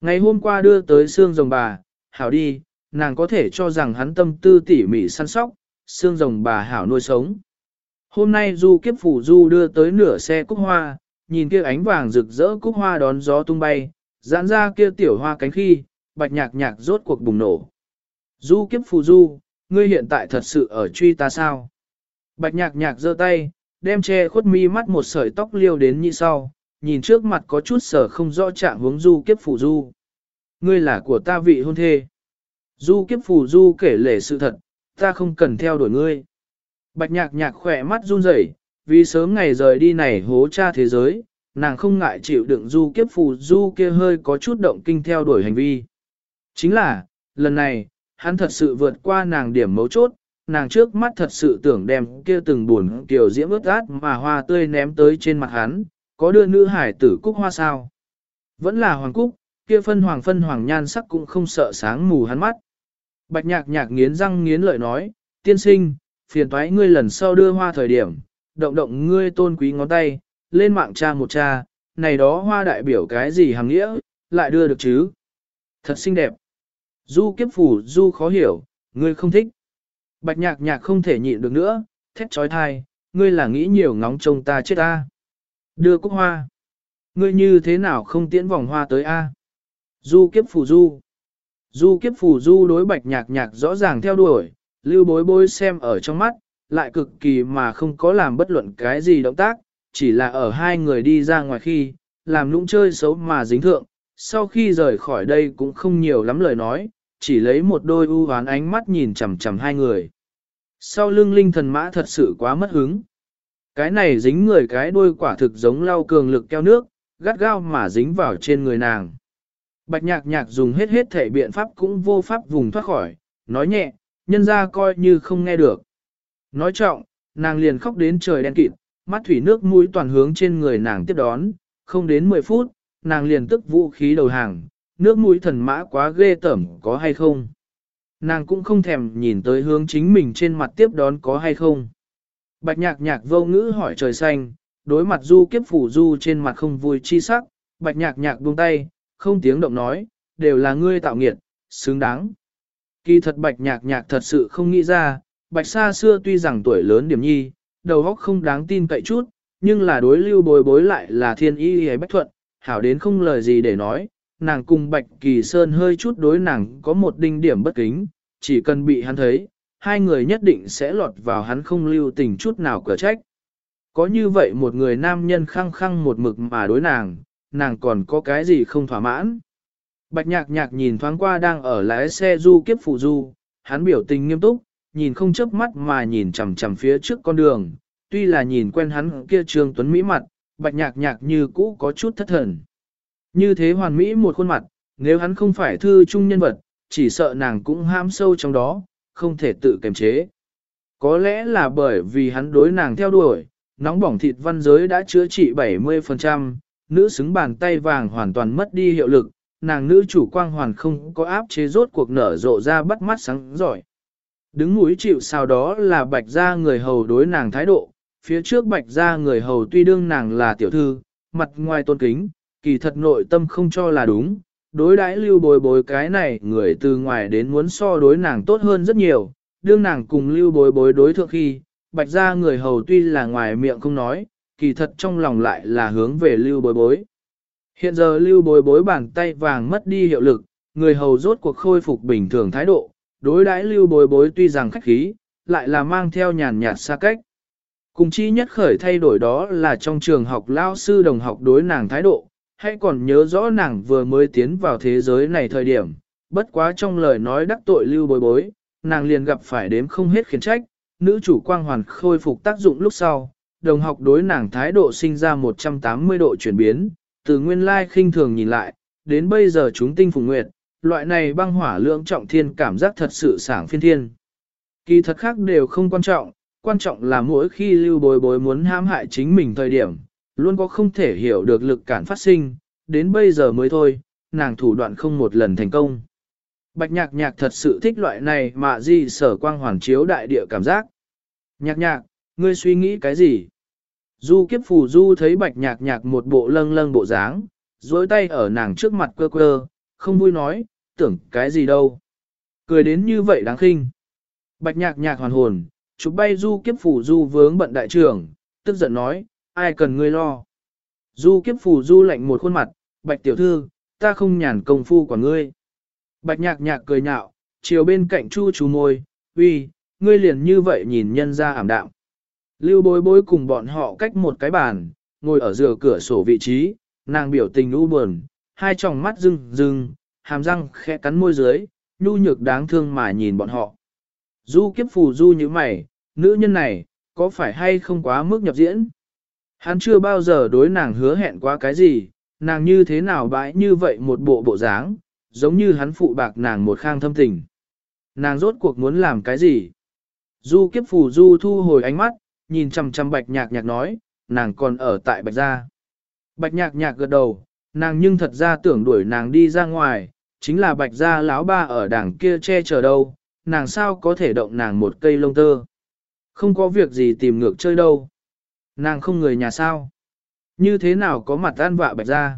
Ngày hôm qua đưa tới xương rồng bà, hảo đi, nàng có thể cho rằng hắn tâm tư tỉ mỉ săn sóc, xương rồng bà hảo nuôi sống. Hôm nay du kiếp phủ du đưa tới nửa xe cúc hoa, nhìn kia ánh vàng rực rỡ cúc hoa đón gió tung bay, giãn ra kia tiểu hoa cánh khi, bạch nhạc nhạc rốt cuộc bùng nổ. Du kiếp phù du, ngươi hiện tại thật sự ở truy ta sao? Bạch nhạc nhạc giơ tay, đem che khuất mi mắt một sợi tóc liêu đến như sau, nhìn trước mặt có chút sở không rõ trạng hướng du kiếp phù du. Ngươi là của ta vị hôn thê. Du kiếp phù du kể lể sự thật, ta không cần theo đuổi ngươi. Bạch nhạc nhạc khỏe mắt run rẩy, vì sớm ngày rời đi này hố cha thế giới, nàng không ngại chịu đựng du kiếp phù du kia hơi có chút động kinh theo đuổi hành vi. Chính là, lần này, hắn thật sự vượt qua nàng điểm mấu chốt, nàng trước mắt thật sự tưởng đem kia từng buồn kiểu diễm ướt át mà hoa tươi ném tới trên mặt hắn, có đưa nữ hải tử cúc hoa sao. Vẫn là hoàng cúc, kia phân hoàng phân hoàng nhan sắc cũng không sợ sáng mù hắn mắt. Bạch nhạc nhạc nghiến răng nghiến lợi nói, tiên sinh, phiền toái ngươi lần sau đưa hoa thời điểm, động động ngươi tôn quý ngón tay, lên mạng tra một cha, này đó hoa đại biểu cái gì hàng nghĩa, lại đưa được chứ. Thật xinh đẹp. Du kiếp phủ du khó hiểu, ngươi không thích. Bạch nhạc nhạc không thể nhịn được nữa, thét trói thai, ngươi là nghĩ nhiều ngóng trông ta chết ta. Đưa cúc hoa. Ngươi như thế nào không tiễn vòng hoa tới a? Du kiếp phù du. Du kiếp phù du đối bạch nhạc nhạc rõ ràng theo đuổi, lưu bối bối xem ở trong mắt, lại cực kỳ mà không có làm bất luận cái gì động tác, chỉ là ở hai người đi ra ngoài khi, làm lũng chơi xấu mà dính thượng, sau khi rời khỏi đây cũng không nhiều lắm lời nói, chỉ lấy một đôi u hoán ánh mắt nhìn chằm chằm hai người. Sau lưng linh thần mã thật sự quá mất hứng. Cái này dính người cái đuôi quả thực giống lau cường lực keo nước, gắt gao mà dính vào trên người nàng. Bạch nhạc nhạc dùng hết hết thể biện pháp cũng vô pháp vùng thoát khỏi, nói nhẹ, nhân ra coi như không nghe được. Nói trọng, nàng liền khóc đến trời đen kịt, mắt thủy nước mũi toàn hướng trên người nàng tiếp đón, không đến 10 phút, nàng liền tức vũ khí đầu hàng, nước mũi thần mã quá ghê tởm có hay không. Nàng cũng không thèm nhìn tới hướng chính mình trên mặt tiếp đón có hay không. Bạch nhạc nhạc vô ngữ hỏi trời xanh, đối mặt du kiếp phủ du trên mặt không vui chi sắc, bạch nhạc nhạc buông tay, không tiếng động nói, đều là ngươi tạo nghiệt, xứng đáng. Kỳ thật bạch nhạc nhạc thật sự không nghĩ ra, bạch xa xưa tuy rằng tuổi lớn điểm nhi, đầu óc không đáng tin cậy chút, nhưng là đối lưu bối bối lại là thiên y hay bách thuận, hảo đến không lời gì để nói, nàng cùng bạch kỳ sơn hơi chút đối nàng có một đinh điểm bất kính, chỉ cần bị hắn thấy, hai người nhất định sẽ lọt vào hắn không lưu tình chút nào cửa trách. Có như vậy một người nam nhân khăng khăng một mực mà đối nàng, nàng còn có cái gì không thỏa mãn. Bạch nhạc nhạc nhìn thoáng qua đang ở lái xe du kiếp phụ du, hắn biểu tình nghiêm túc, nhìn không chớp mắt mà nhìn chằm chằm phía trước con đường, tuy là nhìn quen hắn kia trương tuấn mỹ mặt, bạch nhạc nhạc như cũ có chút thất thần. Như thế hoàn mỹ một khuôn mặt, nếu hắn không phải thư trung nhân vật, chỉ sợ nàng cũng ham sâu trong đó, không thể tự kiềm chế. Có lẽ là bởi vì hắn đối nàng theo đuổi, nóng bỏng thịt văn giới đã chữa trị 70%, nữ xứng bàn tay vàng hoàn toàn mất đi hiệu lực, nàng nữ chủ quang hoàn không có áp chế rốt cuộc nở rộ ra bắt mắt sáng giỏi. Đứng mũi chịu sau đó là bạch gia người hầu đối nàng thái độ, phía trước bạch gia người hầu tuy đương nàng là tiểu thư, mặt ngoài tôn kính, kỳ thật nội tâm không cho là đúng, đối đãi lưu bồi bối cái này người từ ngoài đến muốn so đối nàng tốt hơn rất nhiều, đương nàng cùng lưu Bồi bối đối thượng khi, bạch gia người hầu tuy là ngoài miệng không nói, kỳ thật trong lòng lại là hướng về lưu Bồi bối. Hiện giờ lưu Bồi bối bàn tay vàng mất đi hiệu lực, người hầu rốt cuộc khôi phục bình thường thái độ, đối đãi lưu Bồi bối tuy rằng khách khí, lại là mang theo nhàn nhạt xa cách. Cùng chi nhất khởi thay đổi đó là trong trường học lao sư đồng học đối nàng thái độ, hãy còn nhớ rõ nàng vừa mới tiến vào thế giới này thời điểm, bất quá trong lời nói đắc tội lưu bối bối, nàng liền gặp phải đếm không hết khiển trách, nữ chủ quang hoàn khôi phục tác dụng lúc sau, đồng học đối nàng thái độ sinh ra 180 độ chuyển biến, từ nguyên lai khinh thường nhìn lại, đến bây giờ chúng tinh phùng nguyệt, loại này băng hỏa lượng trọng thiên cảm giác thật sự sảng phiên thiên. Kỳ thật khác đều không quan trọng, quan trọng là mỗi khi lưu bối bối muốn hãm hại chính mình thời điểm, luôn có không thể hiểu được lực cản phát sinh, đến bây giờ mới thôi, nàng thủ đoạn không một lần thành công. Bạch nhạc nhạc thật sự thích loại này mà gì sở quang hoàn chiếu đại địa cảm giác. Nhạc nhạc, ngươi suy nghĩ cái gì? Du kiếp phù du thấy bạch nhạc nhạc một bộ lâng lâng bộ dáng, dối tay ở nàng trước mặt cơ cơ không vui nói, tưởng cái gì đâu. Cười đến như vậy đáng khinh. Bạch nhạc nhạc hoàn hồn, chụp bay du kiếp phù du vướng bận đại trưởng, tức giận nói, ai cần ngươi lo. Du kiếp phù du lạnh một khuôn mặt, bạch tiểu thư, ta không nhàn công phu của ngươi. Bạch nhạc nhạc cười nhạo, chiều bên cạnh chu chú môi, uy, ngươi liền như vậy nhìn nhân ra ảm đạm. Lưu bối bối cùng bọn họ cách một cái bàn, ngồi ở giữa cửa sổ vị trí, nàng biểu tình u buồn, hai tròng mắt rưng rưng, hàm răng khẽ cắn môi dưới, nhu nhược đáng thương mà nhìn bọn họ. Du kiếp phù du như mày, nữ nhân này, có phải hay không quá mức nhập diễn? Hắn chưa bao giờ đối nàng hứa hẹn quá cái gì, nàng như thế nào bãi như vậy một bộ bộ dáng, giống như hắn phụ bạc nàng một khang thâm tình. Nàng rốt cuộc muốn làm cái gì? Du kiếp phù du thu hồi ánh mắt, nhìn chằm chằm bạch nhạc nhạc nói, nàng còn ở tại bạch gia. Bạch nhạc nhạc gật đầu, nàng nhưng thật ra tưởng đuổi nàng đi ra ngoài, chính là bạch gia lão ba ở đảng kia che chở đâu, nàng sao có thể động nàng một cây lông tơ. Không có việc gì tìm ngược chơi đâu. Nàng không người nhà sao. Như thế nào có mặt an vạ bạch gia.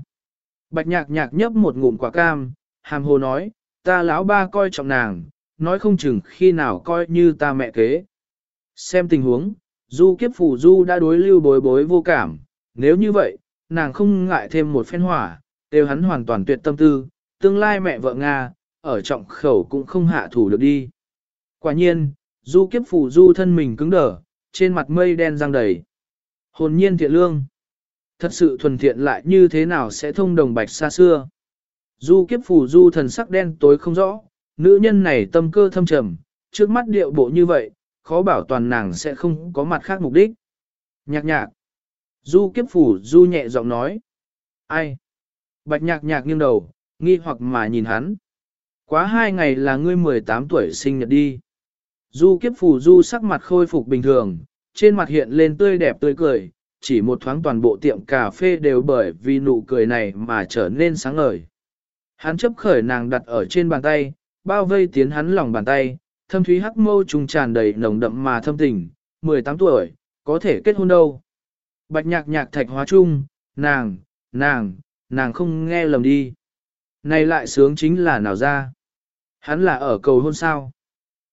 Bạch nhạc nhạc nhấp một ngụm quả cam, hàm hồ nói, ta lão ba coi trọng nàng, nói không chừng khi nào coi như ta mẹ kế. Xem tình huống, du kiếp phủ du đã đối lưu bối bối vô cảm, nếu như vậy, nàng không ngại thêm một phen hỏa, đều hắn hoàn toàn tuyệt tâm tư, tương lai mẹ vợ Nga, ở trọng khẩu cũng không hạ thủ được đi. Quả nhiên, du kiếp phủ du thân mình cứng đờ, trên mặt mây đen răng đầy. Hồn nhiên thiện lương. Thật sự thuần thiện lại như thế nào sẽ thông đồng bạch xa xưa. Du kiếp phủ du thần sắc đen tối không rõ, nữ nhân này tâm cơ thâm trầm, trước mắt điệu bộ như vậy, khó bảo toàn nàng sẽ không có mặt khác mục đích. Nhạc nhạc. Du kiếp phủ du nhẹ giọng nói. Ai? Bạch nhạc nhạc nghiêng đầu, nghi hoặc mà nhìn hắn. Quá hai ngày là ngươi 18 tuổi sinh nhật đi. Du kiếp phủ du sắc mặt khôi phục bình thường, trên mặt hiện lên tươi đẹp tươi cười, chỉ một thoáng toàn bộ tiệm cà phê đều bởi vì nụ cười này mà trở nên sáng ngời. Hắn chấp khởi nàng đặt ở trên bàn tay, bao vây tiến hắn lòng bàn tay, thâm thúy hắc mâu trùng tràn đầy nồng đậm mà thâm tình, 18 tuổi, có thể kết hôn đâu. Bạch nhạc nhạc thạch hóa chung, nàng, nàng, nàng không nghe lầm đi. Này lại sướng chính là nào ra? Hắn là ở cầu hôn sao?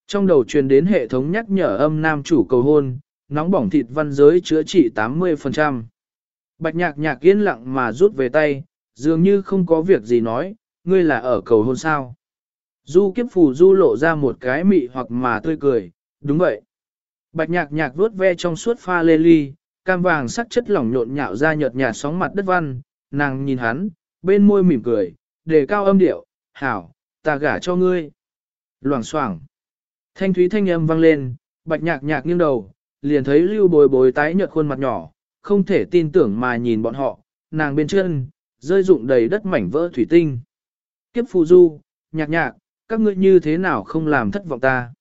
Trong đầu truyền đến hệ thống nhắc nhở âm nam chủ cầu hôn, nóng bỏng thịt văn giới chữa trị 80%. Bạch nhạc nhạc yên lặng mà rút về tay, dường như không có việc gì nói, ngươi là ở cầu hôn sao. Du kiếp phù du lộ ra một cái mị hoặc mà tươi cười, đúng vậy. Bạch nhạc nhạc vuốt ve trong suốt pha lê ly, cam vàng sắc chất lỏng nhộn nhạo ra nhợt nhạt sóng mặt đất văn, nàng nhìn hắn, bên môi mỉm cười, đề cao âm điệu, hảo, ta gả cho ngươi. Loảng xoảng Thanh thúy thanh âm vang lên, bạch nhạc nhạc nghiêng đầu, liền thấy lưu bồi bồi tái nhợt khuôn mặt nhỏ, không thể tin tưởng mà nhìn bọn họ, nàng bên chân, rơi rụng đầy đất mảnh vỡ thủy tinh. Kiếp phù du, nhạc nhạc, các ngươi như thế nào không làm thất vọng ta.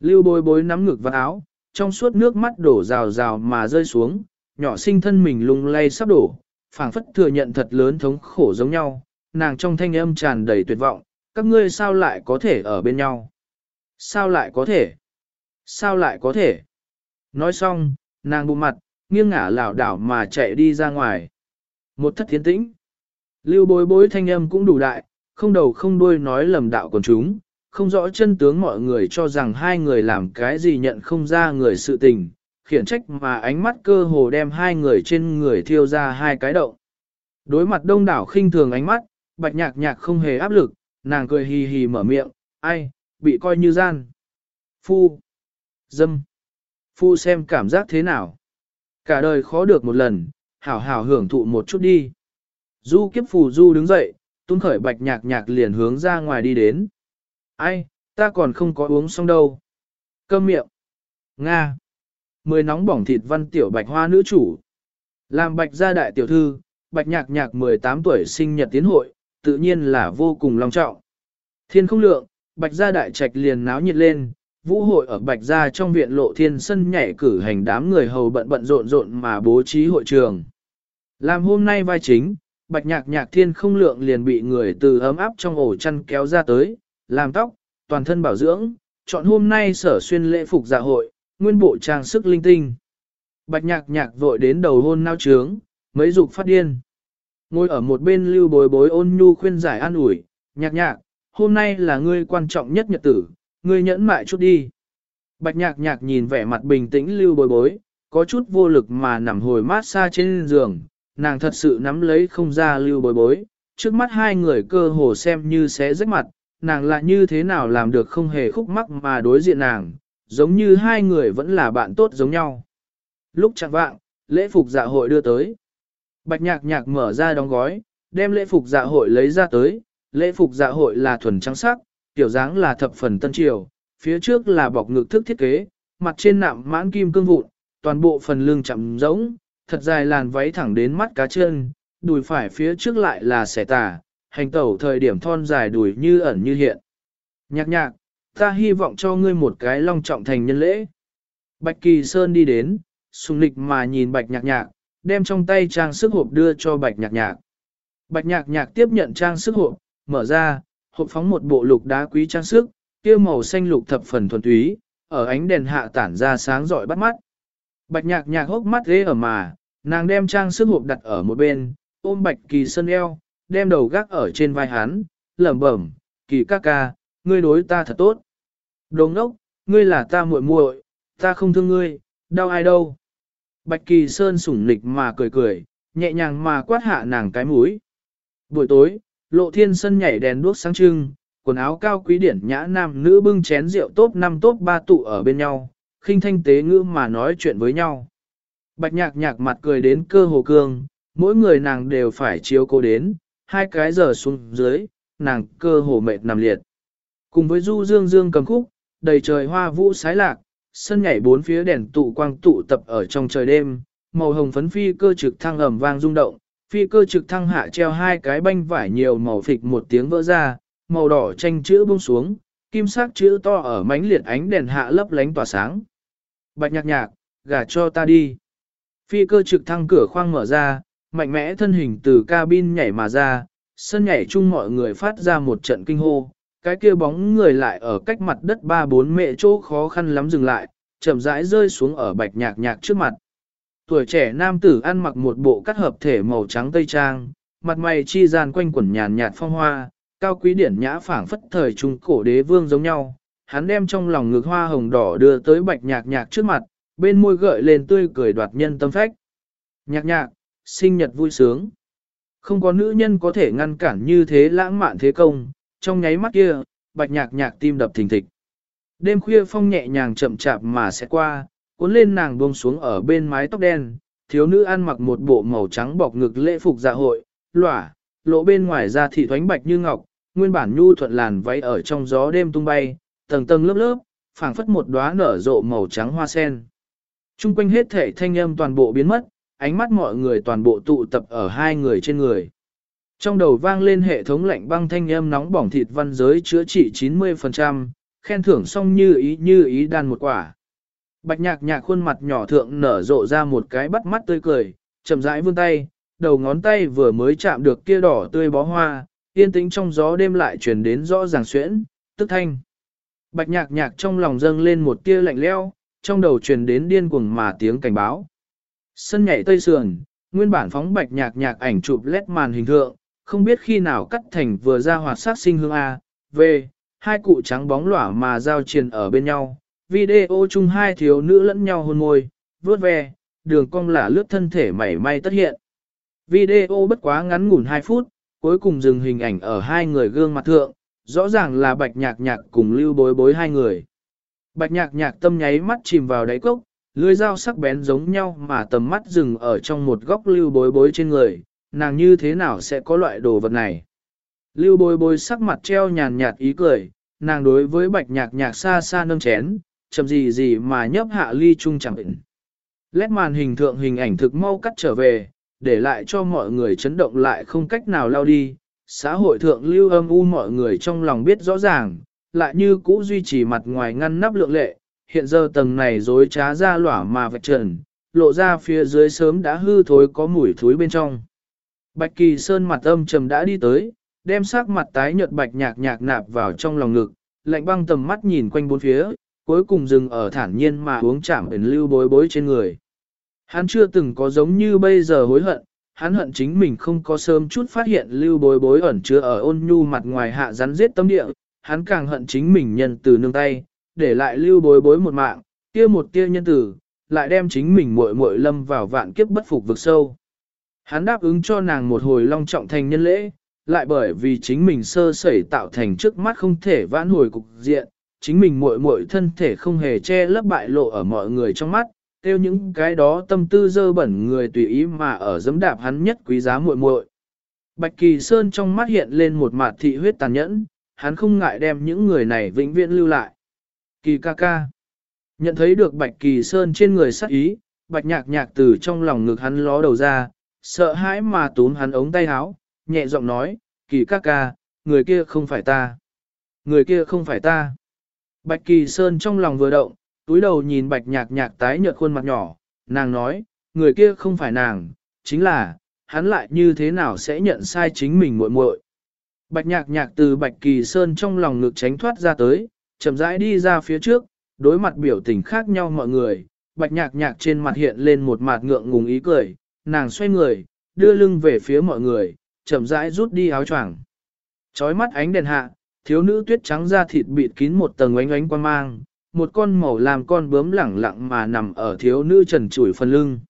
Lưu bồi bối nắm ngực vào áo, trong suốt nước mắt đổ rào rào mà rơi xuống, nhỏ sinh thân mình lung lay sắp đổ, phảng phất thừa nhận thật lớn thống khổ giống nhau, nàng trong thanh âm tràn đầy tuyệt vọng, các ngươi sao lại có thể ở bên nhau? Sao lại có thể? Sao lại có thể? Nói xong, nàng bụng mặt, nghiêng ngả lảo đảo mà chạy đi ra ngoài. Một thất thiên tĩnh. Lưu bối bối thanh âm cũng đủ đại, không đầu không đuôi nói lầm đạo còn chúng, không rõ chân tướng mọi người cho rằng hai người làm cái gì nhận không ra người sự tình, khiển trách mà ánh mắt cơ hồ đem hai người trên người thiêu ra hai cái động. Đối mặt đông đảo khinh thường ánh mắt, bạch nhạc nhạc không hề áp lực, nàng cười hì hì mở miệng, ai, bị coi như gian. Phu. Dâm. Phu xem cảm giác thế nào. Cả đời khó được một lần, hảo hảo hưởng thụ một chút đi. Du kiếp phù du đứng dậy, tuôn khởi bạch nhạc nhạc liền hướng ra ngoài đi đến. Ai, ta còn không có uống xong đâu. Cơm miệng. Nga. Mười nóng bỏng thịt văn tiểu bạch hoa nữ chủ. Làm bạch gia đại tiểu thư, bạch nhạc nhạc 18 tuổi sinh nhật tiến hội, tự nhiên là vô cùng long trọng. Thiên không lượng, bạch gia đại trạch liền náo nhiệt lên, vũ hội ở bạch gia trong viện lộ thiên sân nhảy cử hành đám người hầu bận bận rộn rộn mà bố trí hội trường. Làm hôm nay vai chính, bạch nhạc nhạc thiên không lượng liền bị người từ ấm áp trong ổ chăn kéo ra tới, làm tóc, toàn thân bảo dưỡng, chọn hôm nay sở xuyên lễ phục dạ hội, nguyên bộ trang sức linh tinh. Bạch nhạc nhạc vội đến đầu hôn nao trướng, mấy dục phát điên. Ngồi ở một bên lưu bối bối ôn nhu khuyên giải an ủi, nhạc nhạc, hôm nay là ngươi quan trọng nhất nhật tử, ngươi nhẫn mại chút đi. Bạch nhạc nhạc nhìn vẻ mặt bình tĩnh lưu bối bối, có chút vô lực mà nằm hồi mát xa trên giường, nàng thật sự nắm lấy không ra lưu bối bối, trước mắt hai người cơ hồ xem như sẽ rách mặt, nàng lại như thế nào làm được không hề khúc mắc mà đối diện nàng, giống như hai người vẫn là bạn tốt giống nhau. Lúc chẳng vạng, lễ phục dạ hội đưa tới. Bạch nhạc nhạc mở ra đóng gói, đem lễ phục dạ hội lấy ra tới, lễ phục dạ hội là thuần trắng sắc, tiểu dáng là thập phần tân triều, phía trước là bọc ngực thức thiết kế, mặt trên nạm mãn kim cương vụn, toàn bộ phần lưng chậm rỗng, thật dài làn váy thẳng đến mắt cá chân, đùi phải phía trước lại là xẻ tà, hành tẩu thời điểm thon dài đùi như ẩn như hiện. Nhạc nhạc, ta hy vọng cho ngươi một cái long trọng thành nhân lễ. Bạch Kỳ Sơn đi đến, sùng lịch mà nhìn bạch nhạc nhạc, đem trong tay trang sức hộp đưa cho bạch nhạc nhạc. Bạch nhạc nhạc tiếp nhận trang sức hộp, mở ra, hộp phóng một bộ lục đá quý trang sức, kia màu xanh lục thập phần thuần túy, ở ánh đèn hạ tản ra sáng rọi bắt mắt. Bạch nhạc nhạc hốc mắt ghê ở mà, nàng đem trang sức hộp đặt ở một bên, ôm bạch kỳ sân eo, đem đầu gác ở trên vai hắn, lẩm bẩm, kỳ ca ca, ngươi đối ta thật tốt. Đồ ngốc, ngươi là ta muội muội, ta không thương ngươi, đau ai đâu. Bạch kỳ sơn sủng nịch mà cười cười, nhẹ nhàng mà quát hạ nàng cái mũi. Buổi tối, lộ thiên sân nhảy đèn đuốc sáng trưng, quần áo cao quý điển nhã nam nữ bưng chén rượu tốt năm tốt ba tụ ở bên nhau, khinh thanh tế ngữ mà nói chuyện với nhau. Bạch nhạc nhạc mặt cười đến cơ hồ cương, mỗi người nàng đều phải chiếu cố đến, hai cái giờ xuống dưới, nàng cơ hồ mệt nằm liệt. Cùng với du dương dương cầm khúc, đầy trời hoa vũ sái lạc, sân nhảy bốn phía đèn tụ quang tụ tập ở trong trời đêm, màu hồng phấn phi cơ trực thăng ẩm vang rung động, phi cơ trực thăng hạ treo hai cái banh vải nhiều màu phịch một tiếng vỡ ra, màu đỏ tranh chữ buông xuống, kim sắc chữ to ở mánh liệt ánh đèn hạ lấp lánh tỏa sáng. Bạch nhạc nhạc, gả cho ta đi. Phi cơ trực thăng cửa khoang mở ra, mạnh mẽ thân hình từ cabin nhảy mà ra, sân nhảy chung mọi người phát ra một trận kinh hô, cái kia bóng người lại ở cách mặt đất ba bốn mệ chỗ khó khăn lắm dừng lại, chậm rãi rơi xuống ở bạch nhạc nhạc trước mặt. Tuổi trẻ nam tử ăn mặc một bộ cắt hợp thể màu trắng tây trang, mặt mày chi gian quanh quẩn nhàn nhạt phong hoa, cao quý điển nhã phảng phất thời trung cổ đế vương giống nhau. Hắn đem trong lòng ngực hoa hồng đỏ đưa tới bạch nhạc nhạc trước mặt, bên môi gợi lên tươi cười đoạt nhân tâm phách. Nhạc nhạc, sinh nhật vui sướng. Không có nữ nhân có thể ngăn cản như thế lãng mạn thế công, trong nháy mắt kia, bạch nhạc nhạc tim đập thình thịch. Đêm khuya phong nhẹ nhàng chậm chạp mà sẽ qua, cuốn lên nàng buông xuống ở bên mái tóc đen, thiếu nữ ăn mặc một bộ màu trắng bọc ngực lễ phục dạ hội, lỏa, lộ bên ngoài da thị thoánh bạch như ngọc, nguyên bản nhu thuận làn váy ở trong gió đêm tung bay, tầng tầng lớp lớp, phảng phất một đóa nở rộ màu trắng hoa sen. Trung quanh hết thể thanh âm toàn bộ biến mất, ánh mắt mọi người toàn bộ tụ tập ở hai người trên người. Trong đầu vang lên hệ thống lạnh băng thanh âm nóng bỏng thịt văn giới chữa trị 90%, khen thưởng xong như ý như ý đan một quả. Bạch nhạc nhạc khuôn mặt nhỏ thượng nở rộ ra một cái bắt mắt tươi cười, chậm rãi vươn tay, đầu ngón tay vừa mới chạm được kia đỏ tươi bó hoa, yên tĩnh trong gió đêm lại truyền đến rõ ràng xuyễn, tức thanh. Bạch nhạc nhạc trong lòng dâng lên một tia lạnh leo, trong đầu truyền đến điên cuồng mà tiếng cảnh báo. Sân nhảy tây sườn, nguyên bản phóng bạch nhạc nhạc ảnh chụp lét màn hình thượng, không biết khi nào cắt thành vừa ra hoạt sát sinh hương A, V, hai cụ trắng bóng lỏa mà giao triền ở bên nhau. Video chung hai thiếu nữ lẫn nhau hôn môi, vuốt ve, đường cong lả lướt thân thể mảy may tất hiện. Video bất quá ngắn ngủn 2 phút, cuối cùng dừng hình ảnh ở hai người gương mặt thượng, rõ ràng là bạch nhạc nhạc cùng lưu bối bối hai người. Bạch nhạc nhạc tâm nháy mắt chìm vào đáy cốc, lưỡi dao sắc bén giống nhau mà tầm mắt dừng ở trong một góc lưu bối bối trên người, nàng như thế nào sẽ có loại đồ vật này. Lưu bối bối sắc mặt treo nhàn nhạt ý cười, nàng đối với bạch nhạc nhạc xa xa nâng chén, chậm gì gì mà nhấp hạ ly chung chẳng định. Lét màn hình thượng hình ảnh thực mau cắt trở về, để lại cho mọi người chấn động lại không cách nào lao đi. Xã hội thượng lưu âm u mọi người trong lòng biết rõ ràng, lại như cũ duy trì mặt ngoài ngăn nắp lượng lệ, hiện giờ tầng này dối trá ra lỏa mà vạch trần, lộ ra phía dưới sớm đã hư thối có mùi thối bên trong. Bạch Kỳ Sơn mặt âm trầm đã đi tới, đem sắc mặt tái nhợt bạch nhạc nhạc nạp vào trong lòng ngực, lạnh băng tầm mắt nhìn quanh bốn phía, cuối cùng dừng ở thản nhiên mà uống chạm ẩn lưu bối bối trên người. Hắn chưa từng có giống như bây giờ hối hận, hắn hận chính mình không có sớm chút phát hiện lưu bối bối ẩn chứa ở ôn nhu mặt ngoài hạ rắn giết tâm địa, hắn càng hận chính mình nhân từ nương tay, để lại lưu bối bối một mạng, kia một tia nhân tử, lại đem chính mình muội muội lâm vào vạn kiếp bất phục vực sâu. Hắn đáp ứng cho nàng một hồi long trọng thành nhân lễ, lại bởi vì chính mình sơ sẩy tạo thành trước mắt không thể vãn hồi cục diện, chính mình muội muội thân thể không hề che lấp bại lộ ở mọi người trong mắt, tiêu những cái đó tâm tư dơ bẩn người tùy ý mà ở dẫm đạp hắn nhất quý giá muội muội. Bạch Kỳ Sơn trong mắt hiện lên một mặt thị huyết tàn nhẫn, hắn không ngại đem những người này vĩnh viễn lưu lại. Kỳ ca ca. Nhận thấy được Bạch Kỳ Sơn trên người sắc ý, Bạch nhạc nhạc từ trong lòng ngực hắn ló đầu ra, sợ hãi mà túm hắn ống tay áo, nhẹ giọng nói, Kỳ ca ca, người kia không phải ta. Người kia không phải ta. Bạch Kỳ Sơn trong lòng vừa động, túi đầu nhìn bạch nhạc nhạc tái nhợt khuôn mặt nhỏ, nàng nói, người kia không phải nàng, chính là, hắn lại như thế nào sẽ nhận sai chính mình muội muội. Bạch nhạc nhạc từ bạch kỳ sơn trong lòng ngực tránh thoát ra tới, chậm rãi đi ra phía trước, đối mặt biểu tình khác nhau mọi người, bạch nhạc nhạc trên mặt hiện lên một mặt ngượng ngùng ý cười, nàng xoay người, đưa lưng về phía mọi người, chậm rãi rút đi áo choàng. Chói mắt ánh đèn hạ, thiếu nữ tuyết trắng da thịt bịt kín một tầng ánh ánh quan mang, một con màu lam con bướm lẳng lặng mà nằm ở thiếu nữ trần trụi phần lưng.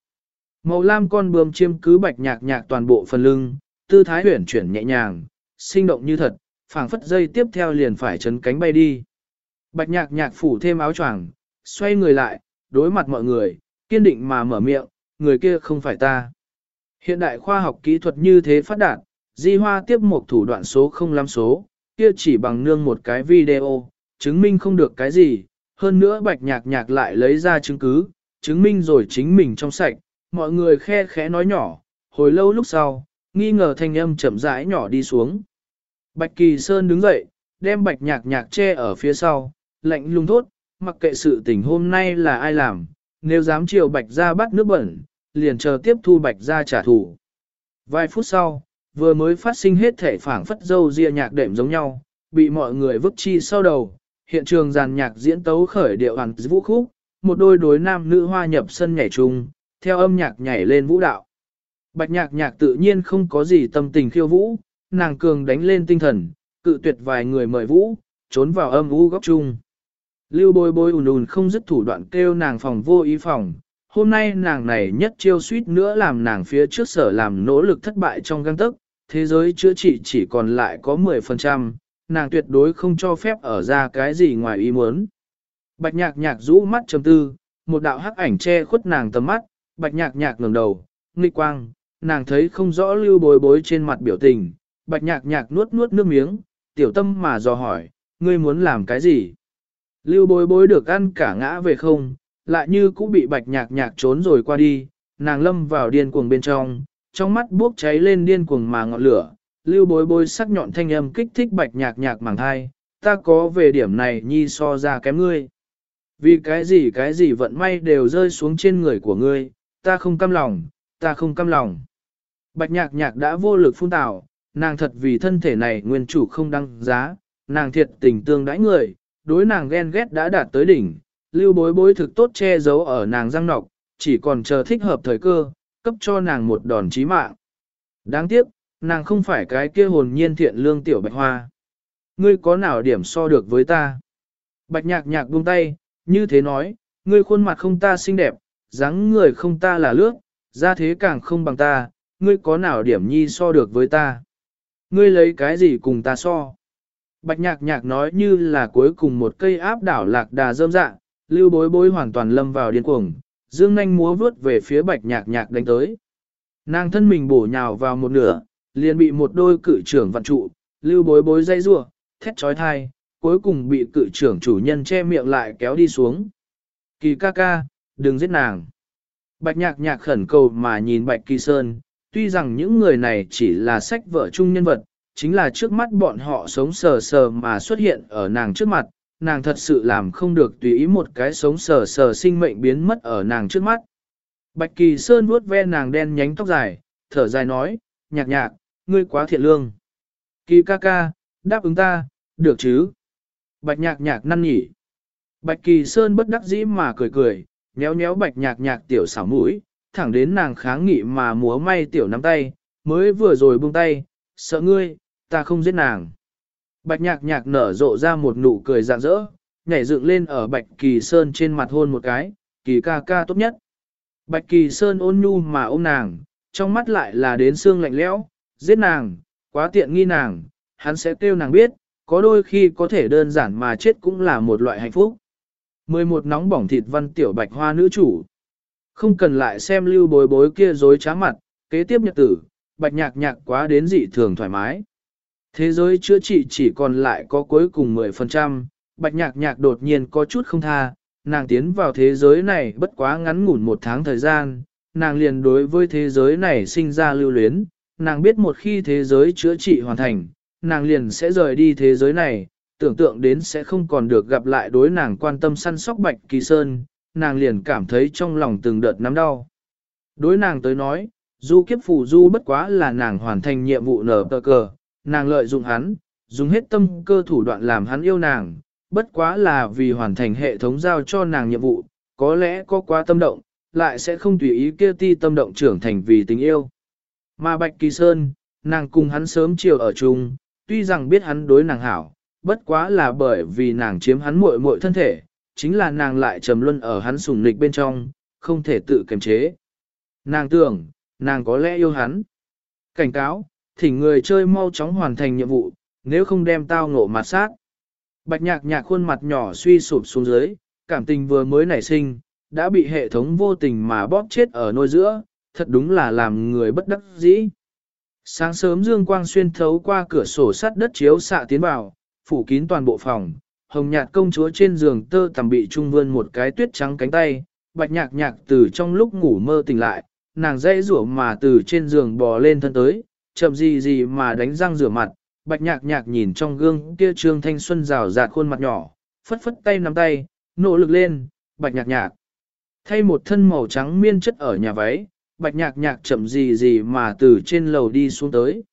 Màu lam con bướm chiêm cứ bạch nhạc nhạc toàn bộ phần lưng, tư thái huyển chuyển nhẹ nhàng, sinh động như thật, phảng phất dây tiếp theo liền phải chấn cánh bay đi. Bạch nhạc nhạc phủ thêm áo choàng, xoay người lại, đối mặt mọi người, kiên định mà mở miệng, người kia không phải ta. Hiện đại khoa học kỹ thuật như thế phát đạt, di hoa tiếp một thủ đoạn số không lắm số, kia chỉ bằng nương một cái video, chứng minh không được cái gì, hơn nữa bạch nhạc nhạc lại lấy ra chứng cứ, chứng minh rồi chính mình trong sạch, mọi người khe khẽ nói nhỏ, hồi lâu lúc sau, nghi ngờ thanh âm chậm rãi nhỏ đi xuống. Bạch Kỳ Sơn đứng dậy, đem bạch nhạc nhạc che ở phía sau, lạnh lùng thốt, mặc kệ sự tình hôm nay là ai làm, nếu dám chiều bạch ra bắt nước bẩn, liền chờ tiếp thu bạch ra trả thù. Vài phút sau, vừa mới phát sinh hết thể phảng phất dâu ria nhạc đệm giống nhau, bị mọi người vứt chi sau đầu, hiện trường giàn nhạc diễn tấu khởi điệu hoàn vũ khúc, một đôi đối nam nữ hoa nhập sân nhảy chung, theo âm nhạc nhảy lên vũ đạo. Bạch nhạc nhạc tự nhiên không có gì tâm tình khiêu vũ, nàng cường đánh lên tinh thần, cự tuyệt vài người mời vũ, trốn vào âm u góc chung. Lưu bôi bôi ùn ùn không dứt thủ đoạn kêu nàng phòng vô ý phòng. Hôm nay nàng này nhất chiêu suýt nữa làm nàng phía trước sở làm nỗ lực thất bại trong găng tức, thế giới chữa trị chỉ còn lại có 10%, nàng tuyệt đối không cho phép ở ra cái gì ngoài ý muốn. Bạch nhạc nhạc rũ mắt trầm tư, một đạo hắc ảnh che khuất nàng tầm mắt, bạch nhạc nhạc ngẩng đầu, nghịch quang, nàng thấy không rõ lưu bối bối trên mặt biểu tình, bạch nhạc nhạc nuốt nuốt nước miếng, tiểu tâm mà dò hỏi, ngươi muốn làm cái gì? Lưu bối bối được ăn cả ngã về không, lại như cũng bị bạch nhạc nhạc trốn rồi qua đi, nàng lâm vào điên cuồng bên trong, trong mắt bốc cháy lên điên cuồng mà ngọn lửa, lưu bối bối sắc nhọn thanh âm kích thích bạch nhạc nhạc màng thai, ta có về điểm này nhi so ra kém ngươi. Vì cái gì cái gì vận may đều rơi xuống trên người của ngươi, ta không căm lòng, ta không căm lòng. Bạch nhạc nhạc đã vô lực phun tạo, nàng thật vì thân thể này nguyên chủ không đăng giá, nàng thiệt tình tương đãi người, đối nàng ghen ghét đã đạt tới đỉnh, lưu bối bối thực tốt che giấu ở nàng răng nọc, chỉ còn chờ thích hợp thời cơ, cấp cho nàng một đòn chí mạng. Đáng tiếc, nàng không phải cái kia hồn nhiên thiện lương tiểu bạch hoa. Ngươi có nào điểm so được với ta? Bạch nhạc nhạc buông tay, như thế nói, ngươi khuôn mặt không ta xinh đẹp, dáng người không ta là lướt, ra thế càng không bằng ta, ngươi có nào điểm nhi so được với ta? Ngươi lấy cái gì cùng ta so? Bạch nhạc nhạc nói như là cuối cùng một cây áp đảo lạc đà rơm dạ, lưu bối bối hoàn toàn lâm vào điên cuồng, dương nanh múa vướt về phía bạch nhạc nhạc đánh tới. Nàng thân mình bổ nhào vào một nửa, liền bị một đôi cự trưởng vặn trụ, lưu bối bối dây rua, thét trói thai, cuối cùng bị cự trưởng chủ nhân che miệng lại kéo đi xuống. Kỳ ca ca, đừng giết nàng. Bạch nhạc nhạc khẩn cầu mà nhìn bạch kỳ sơn, tuy rằng những người này chỉ là sách vợ chung nhân vật, chính là trước mắt bọn họ sống sờ sờ mà xuất hiện ở nàng trước mặt, nàng thật sự làm không được tùy ý một cái sống sờ sờ sinh mệnh biến mất ở nàng trước mắt. Bạch Kỳ Sơn vuốt ve nàng đen nhánh tóc dài, thở dài nói, nhạc nhạc, ngươi quá thiện lương. Kỳ ca ca, đáp ứng ta, được chứ? Bạch nhạc nhạc năn nhỉ. Bạch Kỳ Sơn bất đắc dĩ mà cười cười, nhéo nhéo bạch nhạc nhạc tiểu xảo mũi, thẳng đến nàng kháng nghị mà múa may tiểu nắm tay, mới vừa rồi buông tay, sợ ngươi, ta không giết nàng. Bạch nhạc nhạc nở rộ ra một nụ cười rạng rỡ, nhảy dựng lên ở bạch kỳ sơn trên mặt hôn một cái, kỳ ca ca tốt nhất. Bạch kỳ sơn ôn nhu mà ôm nàng, trong mắt lại là đến xương lạnh lẽo, giết nàng, quá tiện nghi nàng, hắn sẽ kêu nàng biết, có đôi khi có thể đơn giản mà chết cũng là một loại hạnh phúc. 11 nóng bỏng thịt văn tiểu bạch hoa nữ chủ. Không cần lại xem lưu bối bối kia dối trá mặt, kế tiếp nhật tử, bạch nhạc nhạc quá đến dị thường thoải mái. Thế giới chữa trị chỉ còn lại có cuối cùng 10%, bạch nhạc nhạc đột nhiên có chút không tha, nàng tiến vào thế giới này bất quá ngắn ngủn một tháng thời gian, nàng liền đối với thế giới này sinh ra lưu luyến, nàng biết một khi thế giới chữa trị hoàn thành, nàng liền sẽ rời đi thế giới này, tưởng tượng đến sẽ không còn được gặp lại đối nàng quan tâm săn sóc bạch kỳ sơn, nàng liền cảm thấy trong lòng từng đợt nắm đau. Đối nàng tới nói, du kiếp phù du bất quá là nàng hoàn thành nhiệm vụ nở tờ cờ, nàng lợi dụng hắn, dùng hết tâm cơ thủ đoạn làm hắn yêu nàng, bất quá là vì hoàn thành hệ thống giao cho nàng nhiệm vụ, có lẽ có quá tâm động, lại sẽ không tùy ý kia ti tâm động trưởng thành vì tình yêu. Mà Bạch Kỳ Sơn, nàng cùng hắn sớm chiều ở chung, tuy rằng biết hắn đối nàng hảo, bất quá là bởi vì nàng chiếm hắn muội muội thân thể, chính là nàng lại trầm luân ở hắn sùng nịch bên trong, không thể tự kiềm chế. Nàng tưởng, nàng có lẽ yêu hắn. Cảnh cáo, thỉnh người chơi mau chóng hoàn thành nhiệm vụ, nếu không đem tao ngộ mặt sát. Bạch nhạc nhạc khuôn mặt nhỏ suy sụp xuống dưới, cảm tình vừa mới nảy sinh, đã bị hệ thống vô tình mà bóp chết ở nôi giữa, thật đúng là làm người bất đắc dĩ. Sáng sớm dương quang xuyên thấu qua cửa sổ sắt đất chiếu xạ tiến vào, phủ kín toàn bộ phòng, hồng nhạt công chúa trên giường tơ tầm bị trung vươn một cái tuyết trắng cánh tay, bạch nhạc nhạc từ trong lúc ngủ mơ tỉnh lại, nàng dây rủa mà từ trên giường bò lên thân tới, chậm gì gì mà đánh răng rửa mặt, bạch nhạc nhạc nhìn trong gương kia trương thanh xuân rào rạt khuôn mặt nhỏ, phất phất tay nắm tay, nỗ lực lên, bạch nhạc nhạc. Thay một thân màu trắng miên chất ở nhà váy, bạch nhạc nhạc chậm gì gì mà từ trên lầu đi xuống tới.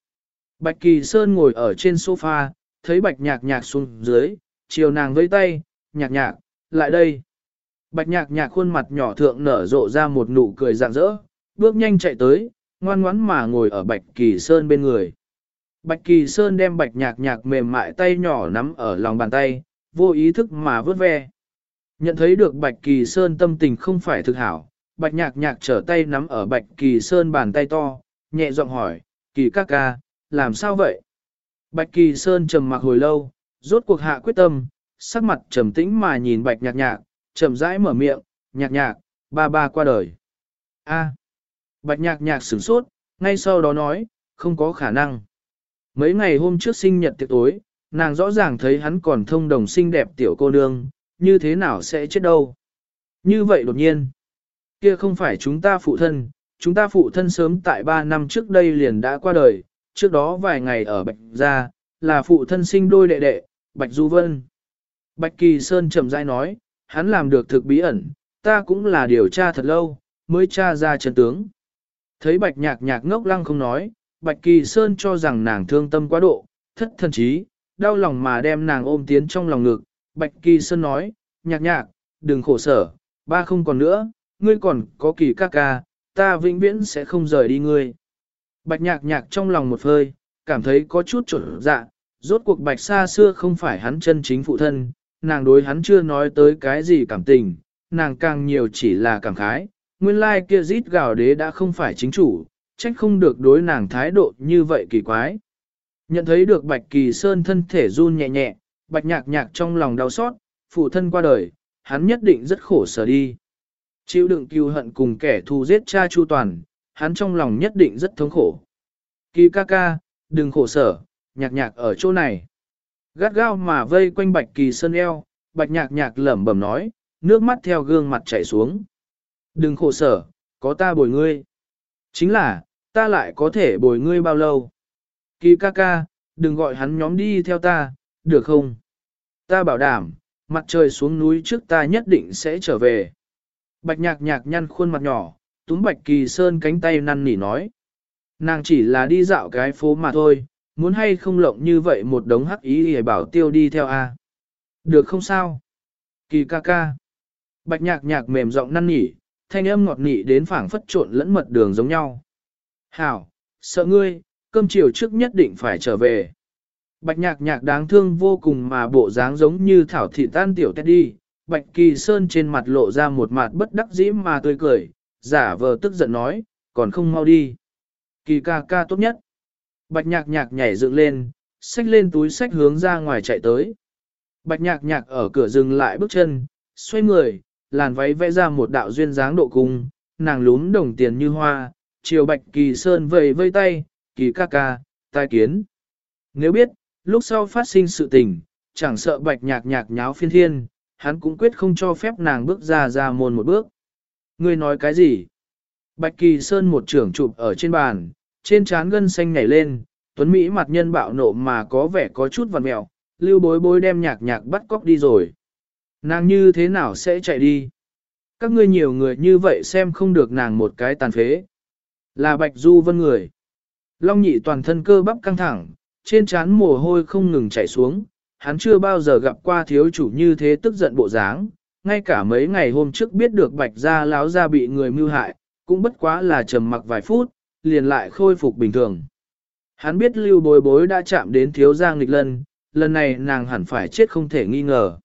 Bạch kỳ sơn ngồi ở trên sofa, thấy bạch nhạc nhạc xuống dưới, chiều nàng với tay, nhạc nhạc, lại đây. Bạch nhạc nhạc khuôn mặt nhỏ thượng nở rộ ra một nụ cười rạng rỡ, bước nhanh chạy tới, ngoan ngoãn mà ngồi ở Bạch Kỳ Sơn bên người. Bạch Kỳ Sơn đem Bạch Nhạc Nhạc mềm mại tay nhỏ nắm ở lòng bàn tay, vô ý thức mà vớt ve. Nhận thấy được Bạch Kỳ Sơn tâm tình không phải thực hảo, Bạch Nhạc Nhạc trở tay nắm ở Bạch Kỳ Sơn bàn tay to, nhẹ giọng hỏi, Kỳ ca ca, làm sao vậy? Bạch Kỳ Sơn trầm mặc hồi lâu, rốt cuộc hạ quyết tâm, sắc mặt trầm tĩnh mà nhìn Bạch Nhạc Nhạc, chậm rãi mở miệng, Nhạc Nhạc, ba ba qua đời. A. Bạch nhạc nhạc sửng sốt, ngay sau đó nói, không có khả năng. Mấy ngày hôm trước sinh nhật tiệc tối, nàng rõ ràng thấy hắn còn thông đồng xinh đẹp tiểu cô nương, như thế nào sẽ chết đâu. Như vậy đột nhiên, kia không phải chúng ta phụ thân, chúng ta phụ thân sớm tại 3 năm trước đây liền đã qua đời, trước đó vài ngày ở Bạch Gia, là phụ thân sinh đôi đệ đệ, Bạch Du Vân. Bạch Kỳ Sơn trầm dai nói, hắn làm được thực bí ẩn, ta cũng là điều tra thật lâu, mới tra ra chân tướng. Thấy bạch nhạc nhạc ngốc lăng không nói, bạch kỳ sơn cho rằng nàng thương tâm quá độ, thất thần trí, đau lòng mà đem nàng ôm tiến trong lòng ngực. Bạch kỳ sơn nói, nhạc nhạc, đừng khổ sở, ba không còn nữa, ngươi còn có kỳ ca ca, ta vĩnh viễn sẽ không rời đi ngươi. Bạch nhạc nhạc trong lòng một hơi, cảm thấy có chút trở dạ, rốt cuộc bạch xa xưa không phải hắn chân chính phụ thân, nàng đối hắn chưa nói tới cái gì cảm tình, nàng càng nhiều chỉ là cảm khái, nguyên lai kia rít gào đế đã không phải chính chủ, trách không được đối nàng thái độ như vậy kỳ quái. Nhận thấy được Bạch Kỳ Sơn thân thể run nhẹ nhẹ, Bạch Nhạc Nhạc trong lòng đau xót, phụ thân qua đời, hắn nhất định rất khổ sở đi. Chịu đựng cừu hận cùng kẻ thù giết cha Chu Toàn, hắn trong lòng nhất định rất thống khổ. Kỳ ca ca, đừng khổ sở, nhạc nhạc ở chỗ này. Gắt gao mà vây quanh bạch kỳ sơn eo, bạch nhạc nhạc lẩm bẩm nói, nước mắt theo gương mặt chảy xuống. Đừng khổ sở, có ta bồi ngươi. Chính là, ta lại có thể bồi ngươi bao lâu. Kỳ ca ca, đừng gọi hắn nhóm đi theo ta, được không? Ta bảo đảm, mặt trời xuống núi trước ta nhất định sẽ trở về. Bạch nhạc nhạc nhăn khuôn mặt nhỏ, túm bạch kỳ sơn cánh tay năn nỉ nói. Nàng chỉ là đi dạo cái phố mà thôi, muốn hay không lộng như vậy một đống hắc ý để bảo tiêu đi theo a. Được không sao? Kỳ ca ca. Bạch nhạc nhạc mềm giọng năn nỉ, thanh âm ngọt nị đến phảng phất trộn lẫn mật đường giống nhau. Hảo, sợ ngươi, cơm chiều trước nhất định phải trở về. Bạch nhạc nhạc đáng thương vô cùng mà bộ dáng giống như thảo thị tan tiểu tét đi. Bạch kỳ sơn trên mặt lộ ra một mặt bất đắc dĩ mà tươi cười, giả vờ tức giận nói, còn không mau đi. Kỳ ca ca tốt nhất. Bạch nhạc nhạc nhảy dựng lên, xách lên túi sách hướng ra ngoài chạy tới. Bạch nhạc nhạc ở cửa dừng lại bước chân, xoay người, làn váy vẽ ra một đạo duyên dáng độ cung, nàng lún đồng tiền như hoa, chiều bạch kỳ sơn vầy vây tay, kỳ ca ca, tai kiến. Nếu biết, lúc sau phát sinh sự tình, chẳng sợ bạch nhạc nhạc nháo phiên thiên, hắn cũng quyết không cho phép nàng bước ra ra môn một bước. Ngươi nói cái gì? Bạch kỳ sơn một trưởng chụp ở trên bàn, trên trán gân xanh nhảy lên, tuấn Mỹ mặt nhân bạo nộ mà có vẻ có chút vằn mẹo, lưu bối bối đem nhạc nhạc bắt cóc đi rồi. Nàng như thế nào sẽ chạy đi? Các ngươi nhiều người như vậy xem không được nàng một cái tàn phế. Là Bạch Du Vân người. Long nhị toàn thân cơ bắp căng thẳng, trên trán mồ hôi không ngừng chảy xuống. Hắn chưa bao giờ gặp qua thiếu chủ như thế tức giận bộ dáng. Ngay cả mấy ngày hôm trước biết được Bạch Gia láo ra bị người mưu hại, cũng bất quá là trầm mặc vài phút, liền lại khôi phục bình thường. Hắn biết lưu bối bối đã chạm đến thiếu gia nghịch lân, lần này nàng hẳn phải chết không thể nghi ngờ.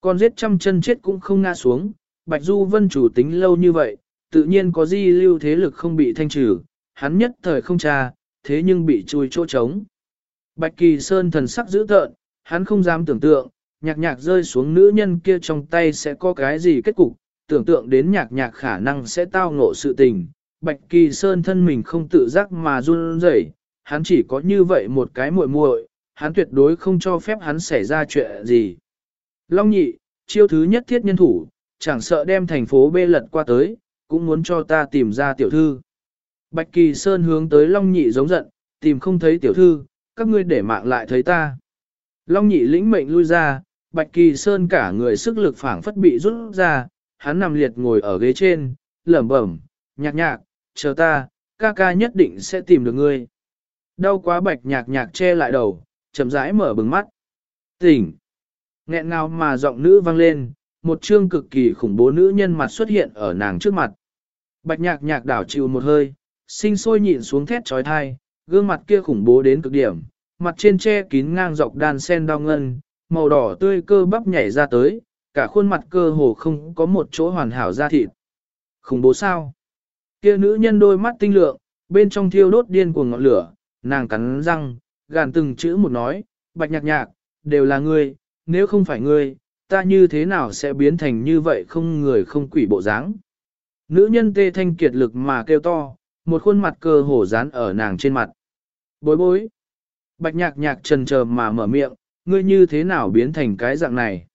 Con giết trăm chân chết cũng không ngã xuống, Bạch Du Vân chủ tính lâu như vậy, tự nhiên có di lưu thế lực không bị thanh trừ, hắn nhất thời không tra, thế nhưng bị chui chỗ trống. Bạch Kỳ Sơn thần sắc dữ tợn, hắn không dám tưởng tượng, nhạc nhạc rơi xuống nữ nhân kia trong tay sẽ có cái gì kết cục, tưởng tượng đến nhạc nhạc khả năng sẽ tao ngộ sự tình. Bạch Kỳ Sơn thân mình không tự giác mà run rẩy, hắn chỉ có như vậy một cái muội muội, hắn tuyệt đối không cho phép hắn xảy ra chuyện gì. Long nhị, chiêu thứ nhất thiết nhân thủ, chẳng sợ đem thành phố bê lật qua tới, cũng muốn cho ta tìm ra tiểu thư. Bạch Kỳ Sơn hướng tới Long nhị giống giận, tìm không thấy tiểu thư, các ngươi để mạng lại thấy ta. Long nhị lĩnh mệnh lui ra, Bạch Kỳ Sơn cả người sức lực phảng phất bị rút ra, hắn nằm liệt ngồi ở ghế trên, lẩm bẩm, nhạc nhạc, chờ ta, ca ca nhất định sẽ tìm được ngươi. Đau quá bạch nhạc nhạc che lại đầu, chậm rãi mở bừng mắt. Tỉnh! Nghẹn ngào mà giọng nữ vang lên, một chương cực kỳ khủng bố nữ nhân mặt xuất hiện ở nàng trước mặt. Bạch nhạc nhạc đảo chịu một hơi, sinh sôi nhịn xuống thét trói thai, gương mặt kia khủng bố đến cực điểm, mặt trên che kín ngang dọc đan sen đau ngân, màu đỏ tươi cơ bắp nhảy ra tới, cả khuôn mặt cơ hồ không có một chỗ hoàn hảo da thịt. Khủng bố sao? Kia nữ nhân đôi mắt tinh lượng, bên trong thiêu đốt điên cuồng ngọn lửa, nàng cắn răng, gàn từng chữ một nói, bạch nhạc nhạc, đều là ngươi, nếu không phải ngươi, ta như thế nào sẽ biến thành như vậy không người không quỷ bộ dáng. Nữ nhân tê thanh kiệt lực mà kêu to, một khuôn mặt cơ hổ dán ở nàng trên mặt. Bối bối. Bạch nhạc nhạc trần chờ mà mở miệng, ngươi như thế nào biến thành cái dạng này.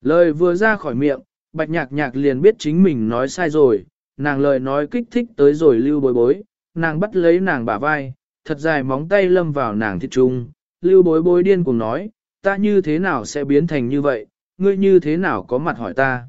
Lời vừa ra khỏi miệng, bạch nhạc nhạc liền biết chính mình nói sai rồi, nàng lời nói kích thích tới rồi lưu bối bối, nàng bắt lấy nàng bả vai, thật dài móng tay lâm vào nàng thịt trung, lưu bối bối điên cùng nói, ta như thế nào sẽ biến thành như vậy, ngươi như thế nào có mặt hỏi ta.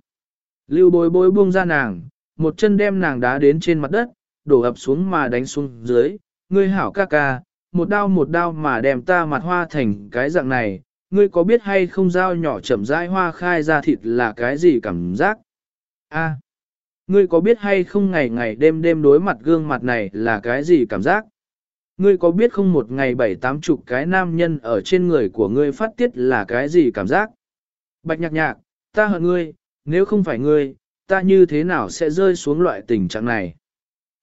Lưu bối bối buông ra nàng, một chân đem nàng đá đến trên mặt đất, đổ ập xuống mà đánh xuống dưới, ngươi hảo ca ca, một đao một đao mà đem ta mặt hoa thành cái dạng này, ngươi có biết hay không dao nhỏ chậm rãi hoa khai ra thịt là cái gì cảm giác? A, ngươi có biết hay không ngày ngày đêm đêm đối mặt gương mặt này là cái gì cảm giác? Ngươi có biết không một ngày bảy tám chục cái nam nhân ở trên người của ngươi phát tiết là cái gì cảm giác? Bạch nhạc nhạc, ta hận ngươi, nếu không phải ngươi, ta như thế nào sẽ rơi xuống loại tình trạng này?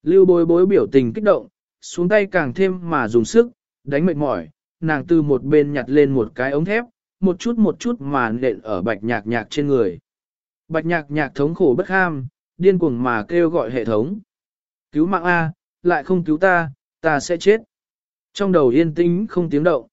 Lưu bối bối biểu tình kích động, xuống tay càng thêm mà dùng sức, đánh mệt mỏi, nàng từ một bên nhặt lên một cái ống thép, một chút một chút mà nện ở bạch nhạc nhạc trên người. Bạch nhạc nhạc thống khổ bất ham, điên cuồng mà kêu gọi hệ thống. Cứu mạng A, lại không cứu ta, ta sẽ chết. Trong đầu yên tĩnh không tiếng động.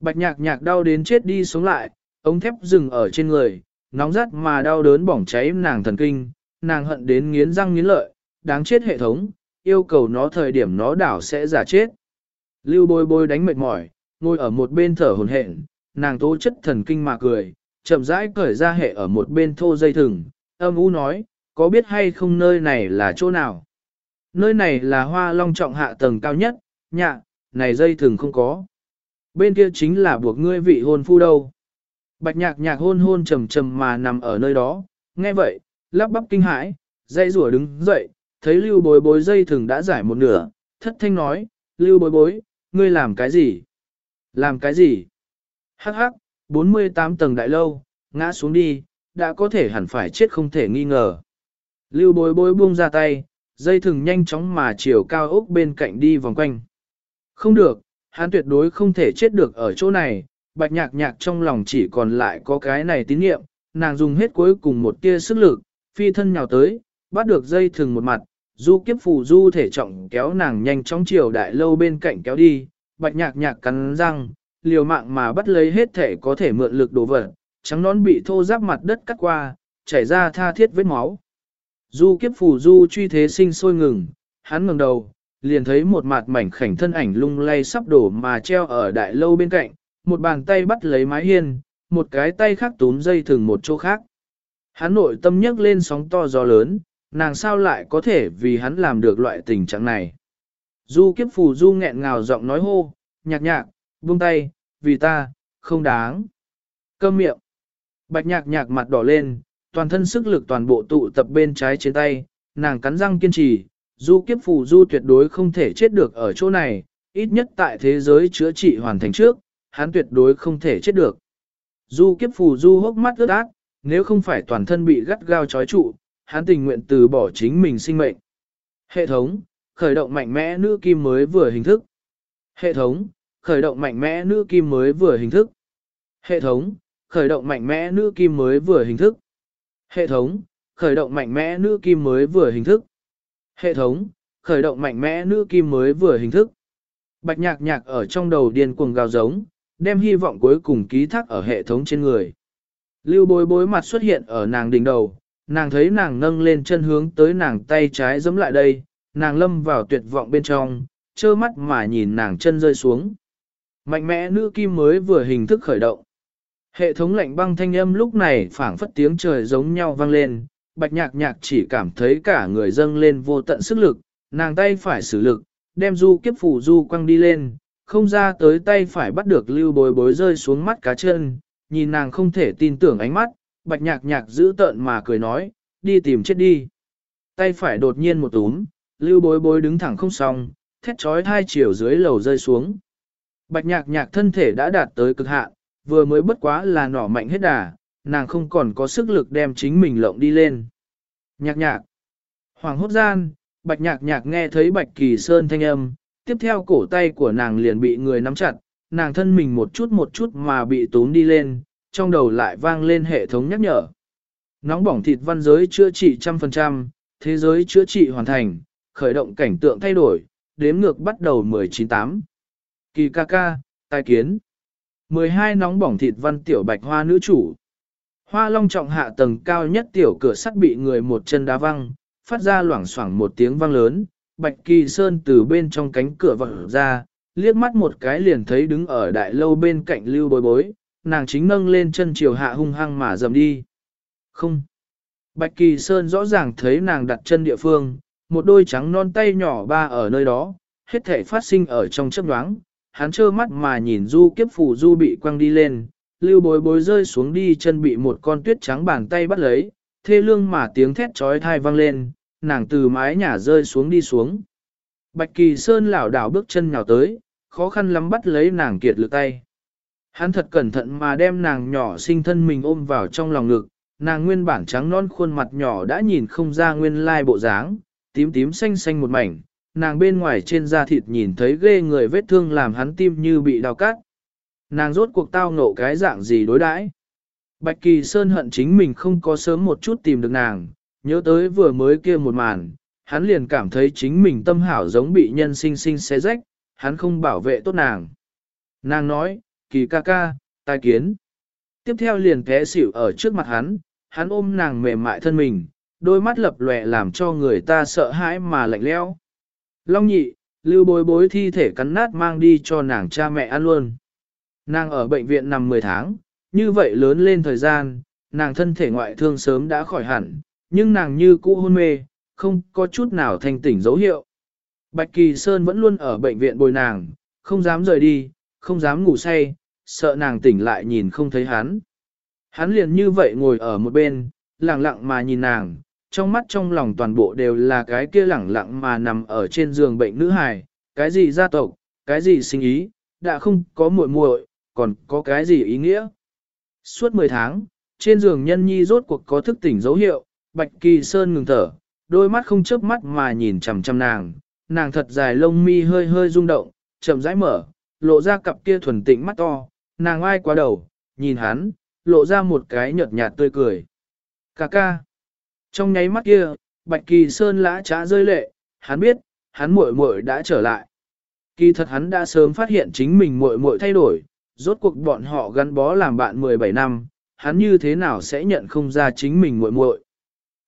Bạch nhạc nhạc đau đến chết đi sống lại, ống thép dừng ở trên người, nóng rát mà đau đớn bỏng cháy nàng thần kinh, nàng hận đến nghiến răng nghiến lợi, đáng chết hệ thống, yêu cầu nó thời điểm nó đảo sẽ giả chết. Lưu bôi bôi đánh mệt mỏi, ngồi ở một bên thở hồn hển, nàng tố chất thần kinh mà cười, chậm rãi cởi ra hệ ở một bên thô dây thừng, âm u nói, có biết hay không nơi này là chỗ nào? Nơi này là hoa long trọng hạ tầng cao nhất, nhạ, này dây thường không có. Bên kia chính là buộc ngươi vị hôn phu đâu. Bạch nhạc nhạc hôn hôn trầm trầm mà nằm ở nơi đó, nghe vậy, lắp bắp kinh hãi, dây rủa đứng dậy, thấy lưu bối bối dây thừng đã giải một nửa, thất thanh nói, lưu bối bối, ngươi làm cái gì? Làm cái gì? Hắc hắc, 48 tầng đại lâu, ngã xuống đi, đã có thể hẳn phải chết không thể nghi ngờ. Lưu bối bối buông ra tay, dây thừng nhanh chóng mà chiều cao ốc bên cạnh đi vòng quanh. Không được, hắn tuyệt đối không thể chết được ở chỗ này, bạch nhạc nhạc trong lòng chỉ còn lại có cái này tín nhiệm, nàng dùng hết cuối cùng một tia sức lực, phi thân nhào tới, bắt được dây thừng một mặt, du kiếp phù du thể trọng kéo nàng nhanh chóng chiều đại lâu bên cạnh kéo đi, bạch nhạc nhạc cắn răng, liều mạng mà bắt lấy hết thể có thể mượn lực đổ vật, trắng nón bị thô giáp mặt đất cắt qua, chảy ra tha thiết vết máu. Du kiếp phù du truy thế sinh sôi ngừng, hắn ngừng đầu, liền thấy một mặt mảnh khảnh thân ảnh lung lay sắp đổ mà treo ở đại lâu bên cạnh, một bàn tay bắt lấy mái hiên, một cái tay khác túm dây thừng một chỗ khác. Hắn nội tâm nhấc lên sóng to gió lớn, nàng sao lại có thể vì hắn làm được loại tình trạng này. Du kiếp phù du nghẹn ngào giọng nói hô, nhạc nhạc, buông tay, vì ta, không đáng. Câm miệng. Bạch nhạc nhạc mặt đỏ lên, toàn thân sức lực toàn bộ tụ tập bên trái trên tay, nàng cắn răng kiên trì, du kiếp phù du tuyệt đối không thể chết được ở chỗ này, ít nhất tại thế giới chữa trị hoàn thành trước, hắn tuyệt đối không thể chết được. Du kiếp phù du hốc mắt ướt át, nếu không phải toàn thân bị gắt gao trói trụ, hắn tình nguyện từ bỏ chính mình sinh mệnh. Hệ thống, khởi động mạnh mẽ nữ kim mới vừa hình thức. Hệ thống, khởi động mạnh mẽ nữ kim mới vừa hình thức. Hệ thống, khởi động mạnh mẽ nữ kim mới vừa hình thức. Hệ thống, khởi động mạnh mẽ nữ kim mới vừa hình thức. Hệ thống, khởi động mạnh mẽ nữ kim mới vừa hình thức. Bạch nhạc nhạc ở trong đầu điên cuồng gào giống, đem hy vọng cuối cùng ký thác ở hệ thống trên người. Lưu bối bối mặt xuất hiện ở nàng đỉnh đầu, nàng thấy nàng nâng lên chân hướng tới nàng tay trái giẫm lại đây, nàng lâm vào tuyệt vọng bên trong, trơ mắt mà nhìn nàng chân rơi xuống. Mạnh mẽ nữ kim mới vừa hình thức khởi động. Hệ thống lạnh băng thanh âm lúc này phảng phất tiếng trời giống nhau vang lên, bạch nhạc nhạc chỉ cảm thấy cả người dâng lên vô tận sức lực, nàng tay phải sử lực, đem du kiếp phủ du quăng đi lên, không ra tới tay phải bắt được lưu bối bối rơi xuống mắt cá chân, nhìn nàng không thể tin tưởng ánh mắt, bạch nhạc nhạc giữ tợn mà cười nói, đi tìm chết đi. Tay phải đột nhiên một túm, lưu bối bối đứng thẳng không xong, thét trói hai chiều dưới lầu rơi xuống. Bạch nhạc nhạc thân thể đã đạt tới cực hạn, vừa mới bất quá là nỏ mạnh hết đà, nàng không còn có sức lực đem chính mình lộng đi lên. Nhạc nhạc. Hoàng hốt gian, bạch nhạc nhạc nghe thấy bạch kỳ sơn thanh âm, tiếp theo cổ tay của nàng liền bị người nắm chặt, nàng thân mình một chút một chút mà bị tốn đi lên, trong đầu lại vang lên hệ thống nhắc nhở. Nóng bỏng thịt văn giới chữa trị trăm phần trăm, thế giới chữa trị hoàn thành, khởi động cảnh tượng thay đổi, đếm ngược bắt đầu 198. Kỳ ca ca, tai kiến. 12 nóng bỏng thịt văn tiểu bạch hoa nữ chủ. Hoa long trọng hạ tầng cao nhất tiểu cửa sắt bị người một chân đá văng, phát ra loảng xoảng một tiếng vang lớn, bạch kỳ sơn từ bên trong cánh cửa vỡ ra, liếc mắt một cái liền thấy đứng ở đại lâu bên cạnh lưu bối bối, nàng chính nâng lên chân chiều hạ hung hăng mà dầm đi. Không. Bạch kỳ sơn rõ ràng thấy nàng đặt chân địa phương, một đôi trắng non tay nhỏ ba ở nơi đó, hết thể phát sinh ở trong chấp đoáng, hắn trơ mắt mà nhìn du kiếp phù du bị quăng đi lên, lưu bối bối rơi xuống đi chân bị một con tuyết trắng bàn tay bắt lấy, thê lương mà tiếng thét trói thai vang lên, nàng từ mái nhà rơi xuống đi xuống. Bạch kỳ sơn lảo đảo bước chân nhào tới, khó khăn lắm bắt lấy nàng kiệt lực tay. Hắn thật cẩn thận mà đem nàng nhỏ sinh thân mình ôm vào trong lòng ngực, nàng nguyên bản trắng non khuôn mặt nhỏ đã nhìn không ra nguyên lai bộ dáng, tím tím xanh xanh một mảnh, nàng bên ngoài trên da thịt nhìn thấy ghê người vết thương làm hắn tim như bị đau cắt. Nàng rốt cuộc tao ngộ cái dạng gì đối đãi. Bạch Kỳ Sơn hận chính mình không có sớm một chút tìm được nàng, nhớ tới vừa mới kia một màn, hắn liền cảm thấy chính mình tâm hảo giống bị nhân sinh sinh xé rách, hắn không bảo vệ tốt nàng. Nàng nói, kỳ ca ca, tai kiến. Tiếp theo liền té xỉu ở trước mặt hắn, hắn ôm nàng mềm mại thân mình, đôi mắt lập lòe làm cho người ta sợ hãi mà lạnh lẽo. Long nhị, lưu bối bối thi thể cắn nát mang đi cho nàng cha mẹ ăn luôn. Nàng ở bệnh viện nằm 10 tháng, như vậy lớn lên thời gian, nàng thân thể ngoại thương sớm đã khỏi hẳn, nhưng nàng như cũ hôn mê, không có chút nào thanh tỉnh dấu hiệu. Bạch Kỳ Sơn vẫn luôn ở bệnh viện bồi nàng, không dám rời đi, không dám ngủ say, sợ nàng tỉnh lại nhìn không thấy hắn. Hắn liền như vậy ngồi ở một bên, lặng lặng mà nhìn nàng, trong mắt trong lòng toàn bộ đều là cái kia lẳng lặng mà nằm ở trên giường bệnh nữ hài, cái gì gia tộc, cái gì sinh ý, đã không có muội muội, còn có cái gì ý nghĩa. Suốt 10 tháng, trên giường nhân nhi rốt cuộc có thức tỉnh dấu hiệu, Bạch Kỳ Sơn ngừng thở, đôi mắt không chớp mắt mà nhìn chằm chằm nàng, nàng thật dài lông mi hơi hơi rung động, chậm rãi mở, lộ ra cặp kia thuần tịnh mắt to, nàng ai quá đầu, nhìn hắn, lộ ra một cái nhợt nhạt tươi cười. Cà ca. Trong nháy mắt kia, Bạch Kỳ Sơn lã trá rơi lệ, hắn biết, hắn muội muội đã trở lại. Kỳ thật hắn đã sớm phát hiện chính mình muội muội thay đổi, rốt cuộc bọn họ gắn bó làm bạn 17 năm, hắn như thế nào sẽ nhận không ra chính mình muội muội.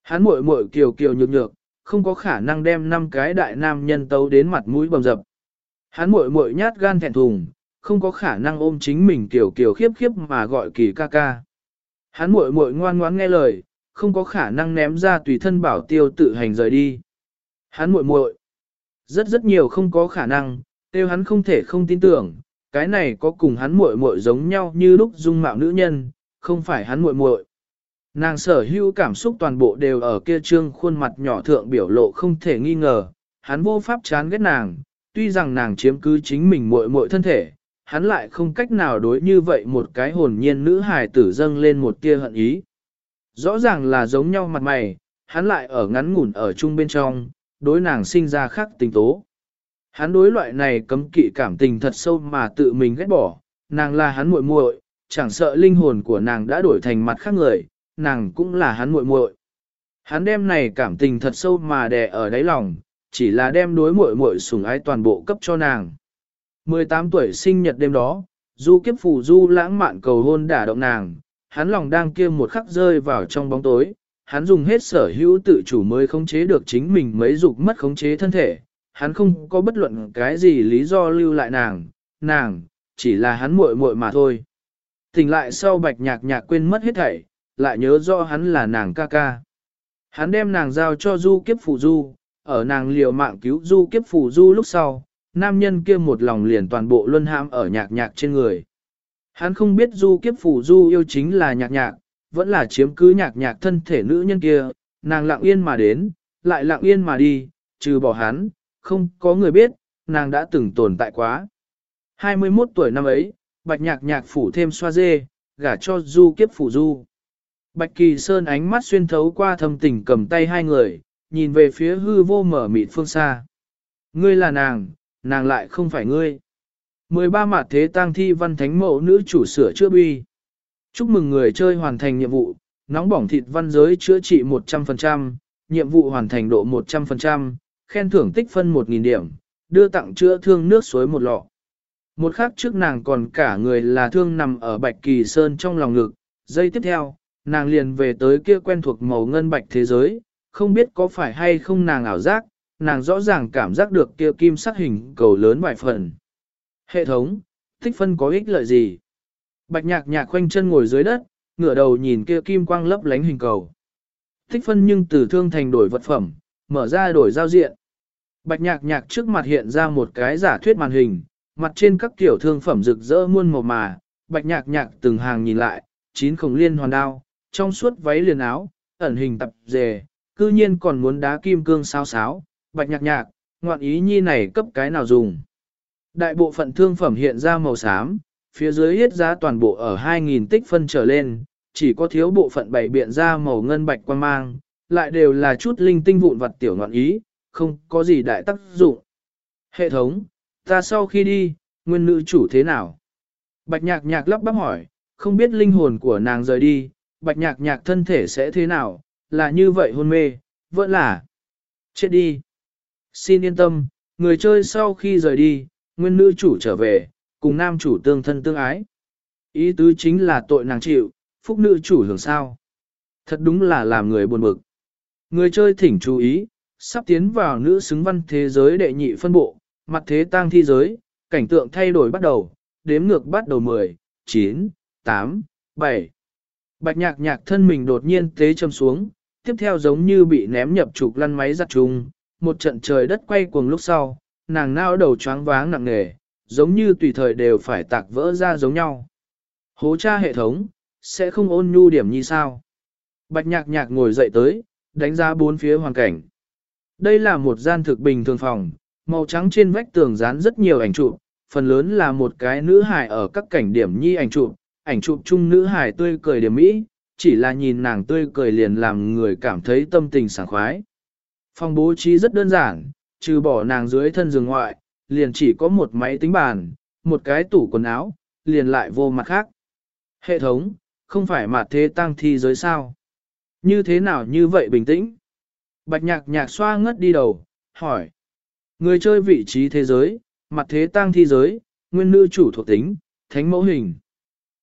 Hắn muội muội kiều kiều nhược nhược, không có khả năng đem năm cái đại nam nhân tấu đến mặt mũi bầm dập. Hắn muội muội nhát gan thẹn thùng, không có khả năng ôm chính mình kiều kiều khiếp khiếp mà gọi kỳ ca ca. Hắn muội muội ngoan ngoãn nghe lời, không có khả năng ném ra tùy thân bảo tiêu tự hành rời đi. Hắn muội muội, rất rất nhiều không có khả năng, tiêu hắn không thể không tin tưởng, cái này có cùng hắn muội muội giống nhau như lúc dung mạo nữ nhân, không phải hắn muội muội. Nàng sở hữu cảm xúc toàn bộ đều ở kia trương khuôn mặt nhỏ thượng biểu lộ không thể nghi ngờ, hắn vô pháp chán ghét nàng, tuy rằng nàng chiếm cứ chính mình muội muội thân thể, hắn lại không cách nào đối như vậy một cái hồn nhiên nữ hài tử dâng lên một tia hận ý. Rõ ràng là giống nhau mặt mày, hắn lại ở ngắn ngủn ở chung bên trong, đối nàng sinh ra khác tình tố. Hắn đối loại này cấm kỵ cảm tình thật sâu mà tự mình ghét bỏ, nàng là hắn muội muội, chẳng sợ linh hồn của nàng đã đổi thành mặt khác người, nàng cũng là hắn muội muội. Hắn đem này cảm tình thật sâu mà đè ở đáy lòng, chỉ là đem đối muội muội sủng ái toàn bộ cấp cho nàng. 18 tuổi sinh nhật đêm đó, du kiếp phù du lãng mạn cầu hôn đả động nàng, hắn lòng đang kia một khắc rơi vào trong bóng tối, hắn dùng hết sở hữu tự chủ mới khống chế được chính mình mấy dục mất khống chế thân thể, hắn không có bất luận cái gì lý do lưu lại nàng, nàng, chỉ là hắn muội muội mà thôi. Tỉnh lại sau bạch nhạc nhạc quên mất hết thảy, lại nhớ rõ hắn là nàng ca ca. Hắn đem nàng giao cho du kiếp phụ du, ở nàng liều mạng cứu du kiếp phụ du lúc sau, nam nhân kia một lòng liền toàn bộ luân hãm ở nhạc nhạc trên người. Hắn không biết du kiếp Phủ du yêu chính là nhạc nhạc, vẫn là chiếm cứ nhạc nhạc thân thể nữ nhân kia, nàng lặng yên mà đến, lại lặng yên mà đi, trừ bỏ hắn, không có người biết, nàng đã từng tồn tại quá. 21 tuổi năm ấy, bạch nhạc nhạc phủ thêm xoa dê, gả cho du kiếp phủ du. Bạch kỳ sơn ánh mắt xuyên thấu qua thâm tình cầm tay hai người, nhìn về phía hư vô mở mịt phương xa. Ngươi là nàng, nàng lại không phải ngươi. 13 mặt thế tang thi văn thánh mẫu nữ chủ sửa chữa bi. Chúc mừng người chơi hoàn thành nhiệm vụ, nóng bỏng thịt văn giới chữa trị 100%, nhiệm vụ hoàn thành độ 100%, khen thưởng tích phân 1.000 điểm, đưa tặng chữa thương nước suối một lọ. Một khắc trước nàng còn cả người là thương nằm ở bạch kỳ sơn trong lòng ngực, giây tiếp theo, nàng liền về tới kia quen thuộc màu ngân bạch thế giới, không biết có phải hay không nàng ảo giác, nàng rõ ràng cảm giác được kia kim sắc hình cầu lớn vài phần. Hệ thống, tích phân có ích lợi gì? Bạch nhạc nhạc khoanh chân ngồi dưới đất, ngửa đầu nhìn kia kim quang lấp lánh hình cầu. Tích phân nhưng từ thương thành đổi vật phẩm, mở ra đổi giao diện. Bạch nhạc nhạc trước mặt hiện ra một cái giả thuyết màn hình, mặt trên các kiểu thương phẩm rực rỡ muôn màu mà, bạch nhạc nhạc từng hàng nhìn lại, chín khổng liên hoàn đao, trong suốt váy liền áo, ẩn hình tập dề, cư nhiên còn muốn đá kim cương sao sáo, bạch nhạc nhạc, ngoạn ý nhi này cấp cái nào dùng. Đại bộ phận thương phẩm hiện ra màu xám, phía dưới hết giá toàn bộ ở 2.000 tích phân trở lên, chỉ có thiếu bộ phận bảy biện ra màu ngân bạch quan mang, lại đều là chút linh tinh vụn vật tiểu ngoạn ý, không có gì đại tác dụng. Hệ thống, ta sau khi đi, nguyên nữ chủ thế nào? Bạch nhạc nhạc lắp bắp hỏi, không biết linh hồn của nàng rời đi, bạch nhạc nhạc thân thể sẽ thế nào, là như vậy hôn mê, vẫn là chết đi. Xin yên tâm, người chơi sau khi rời đi, nguyên nữ chủ trở về, cùng nam chủ tương thân tương ái. Ý tứ chính là tội nàng chịu, phúc nữ chủ hưởng sao. Thật đúng là làm người buồn bực. Người chơi thỉnh chú ý, sắp tiến vào nữ xứng văn thế giới đệ nhị phân bộ, mặt thế tang thi giới, cảnh tượng thay đổi bắt đầu, đếm ngược bắt đầu 10, 9, 8, 7. Bạch nhạc nhạc thân mình đột nhiên tế châm xuống, tiếp theo giống như bị ném nhập trục lăn máy giặt trùng, một trận trời đất quay cuồng lúc sau, nàng nao đầu choáng váng nặng nề, giống như tùy thời đều phải tạc vỡ ra giống nhau. Hố tra hệ thống, sẽ không ôn nhu điểm như sao. Bạch nhạc nhạc ngồi dậy tới, đánh giá bốn phía hoàn cảnh. Đây là một gian thực bình thường phòng, màu trắng trên vách tường dán rất nhiều ảnh chụp, phần lớn là một cái nữ hài ở các cảnh điểm nhi ảnh chụp, ảnh chụp chung nữ hài tươi cười điểm mỹ, chỉ là nhìn nàng tươi cười liền làm người cảm thấy tâm tình sảng khoái. Phòng bố trí rất đơn giản, trừ bỏ nàng dưới thân giường ngoại, liền chỉ có một máy tính bàn, một cái tủ quần áo, liền lại vô mặt khác. Hệ thống, không phải mặt thế tăng thi giới sao? Như thế nào như vậy bình tĩnh? Bạch nhạc nhạc xoa ngất đi đầu, hỏi. Người chơi vị trí thế giới, mặt thế tăng thi giới, nguyên nữ chủ thuộc tính, thánh mẫu hình.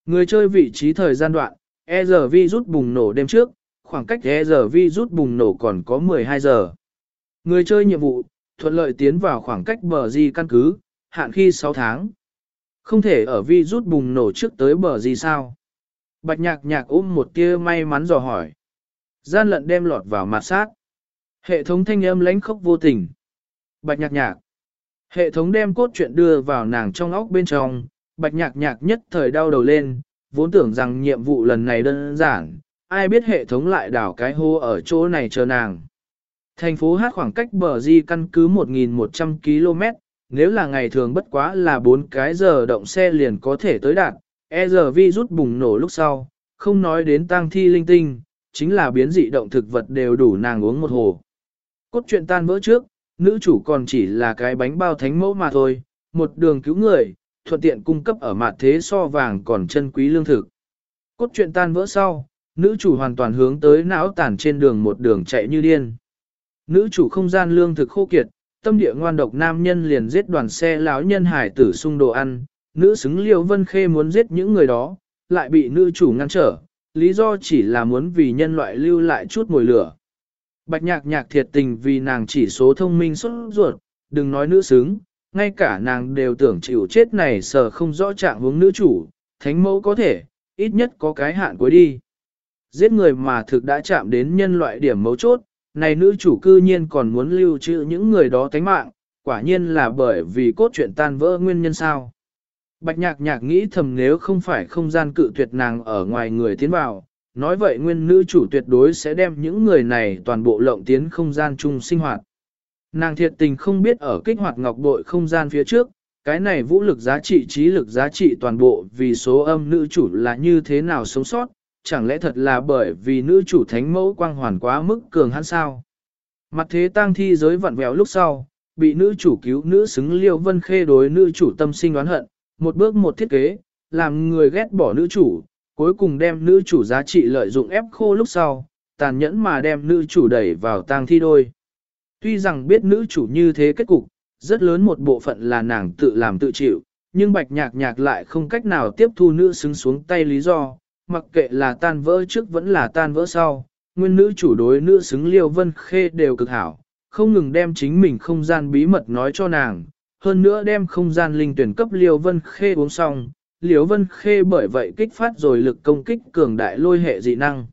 Người chơi vị trí thời gian đoạn, E giờ vi rút bùng nổ đêm trước, khoảng cách E giờ vi rút bùng nổ còn có 12 giờ. Người chơi nhiệm vụ, thuận lợi tiến vào khoảng cách bờ di căn cứ, hạn khi 6 tháng. Không thể ở vi rút bùng nổ trước tới bờ gì sao? Bạch nhạc nhạc ôm một tia may mắn dò hỏi. Gian lận đem lọt vào mặt sát. Hệ thống thanh âm lãnh khốc vô tình. Bạch nhạc nhạc. Hệ thống đem cốt truyện đưa vào nàng trong óc bên trong, bạch nhạc nhạc nhất thời đau đầu lên, vốn tưởng rằng nhiệm vụ lần này đơn giản, ai biết hệ thống lại đảo cái hô ở chỗ này chờ nàng. Thành phố Hát khoảng cách bờ di căn cứ 1.100 km, nếu là ngày thường bất quá là 4 cái giờ động xe liền có thể tới đạt, e giờ vi rút bùng nổ lúc sau, không nói đến tang thi linh tinh, chính là biến dị động thực vật đều đủ nàng uống một hồ. Cốt truyện tan vỡ trước, nữ chủ còn chỉ là cái bánh bao thánh mẫu mà thôi, một đường cứu người, thuận tiện cung cấp ở mặt thế so vàng còn chân quý lương thực. Cốt truyện tan vỡ sau, nữ chủ hoàn toàn hướng tới não tản trên đường một đường chạy như điên. Nữ chủ không gian lương thực khô kiệt, tâm địa ngoan độc nam nhân liền giết đoàn xe lão nhân hải tử xung đồ ăn, nữ xứng liêu vân khê muốn giết những người đó, lại bị nữ chủ ngăn trở, lý do chỉ là muốn vì nhân loại lưu lại chút mồi lửa. Bạch nhạc nhạc thiệt tình vì nàng chỉ số thông minh xuất ruột, đừng nói nữ xứng, ngay cả nàng đều tưởng chịu chết này sợ không rõ trạng hướng nữ chủ, thánh mẫu có thể, ít nhất có cái hạn cuối đi. Giết người mà thực đã chạm đến nhân loại điểm mấu chốt, này nữ chủ cư nhiên còn muốn lưu trữ những người đó tánh mạng, quả nhiên là bởi vì cốt truyện tan vỡ nguyên nhân sao. Bạch nhạc nhạc nghĩ thầm nếu không phải không gian cự tuyệt nàng ở ngoài người tiến vào, nói vậy nguyên nữ chủ tuyệt đối sẽ đem những người này toàn bộ lộng tiến không gian chung sinh hoạt. Nàng thiệt tình không biết ở kích hoạt ngọc bội không gian phía trước, cái này vũ lực giá trị trí lực giá trị toàn bộ vì số âm nữ chủ là như thế nào sống sót, chẳng lẽ thật là bởi vì nữ chủ thánh mẫu quang hoàn quá mức cường hãn sao? Mặt thế tang thi giới vặn vẹo lúc sau, bị nữ chủ cứu nữ xứng liêu vân khê đối nữ chủ tâm sinh đoán hận, một bước một thiết kế, làm người ghét bỏ nữ chủ, cuối cùng đem nữ chủ giá trị lợi dụng ép khô lúc sau, tàn nhẫn mà đem nữ chủ đẩy vào tang thi đôi. Tuy rằng biết nữ chủ như thế kết cục, rất lớn một bộ phận là nàng tự làm tự chịu, nhưng bạch nhạc nhạc lại không cách nào tiếp thu nữ xứng xuống tay lý do, mặc kệ là tan vỡ trước vẫn là tan vỡ sau, nguyên nữ chủ đối nữ xứng liêu vân khê đều cực hảo, không ngừng đem chính mình không gian bí mật nói cho nàng, hơn nữa đem không gian linh tuyển cấp liêu vân khê uống xong, liêu vân khê bởi vậy kích phát rồi lực công kích cường đại lôi hệ dị năng.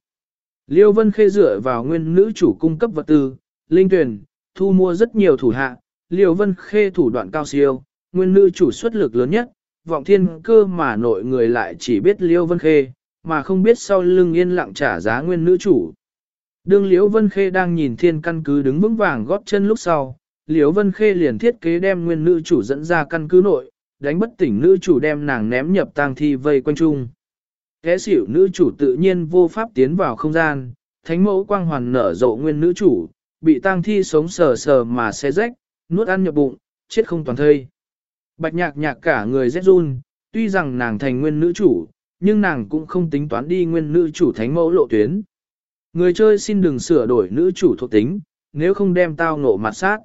Liêu vân khê dựa vào nguyên nữ chủ cung cấp vật tư, linh tuyển, thu mua rất nhiều thủ hạ, liêu vân khê thủ đoạn cao siêu, nguyên nữ chủ xuất lực lớn nhất, vọng thiên cơ mà nội người lại chỉ biết liêu vân khê, mà không biết sau lưng yên lặng trả giá nguyên nữ chủ. Đương Liễu Vân Khê đang nhìn thiên căn cứ đứng vững vàng góp chân lúc sau, Liễu Vân Khê liền thiết kế đem nguyên nữ chủ dẫn ra căn cứ nội, đánh bất tỉnh nữ chủ đem nàng ném nhập tang thi vây quanh chung. Kẻ xỉu nữ chủ tự nhiên vô pháp tiến vào không gian, thánh mẫu quang hoàn nở rộ nguyên nữ chủ, bị tang thi sống sờ sờ mà xé rách, nuốt ăn nhập bụng, chết không toàn thây. Bạch nhạc nhạc cả người rét run, tuy rằng nàng thành nguyên nữ chủ, nhưng nàng cũng không tính toán đi nguyên nữ chủ thánh mẫu lộ tuyến. Người chơi xin đừng sửa đổi nữ chủ thuộc tính, nếu không đem tao ngộ mặt sát.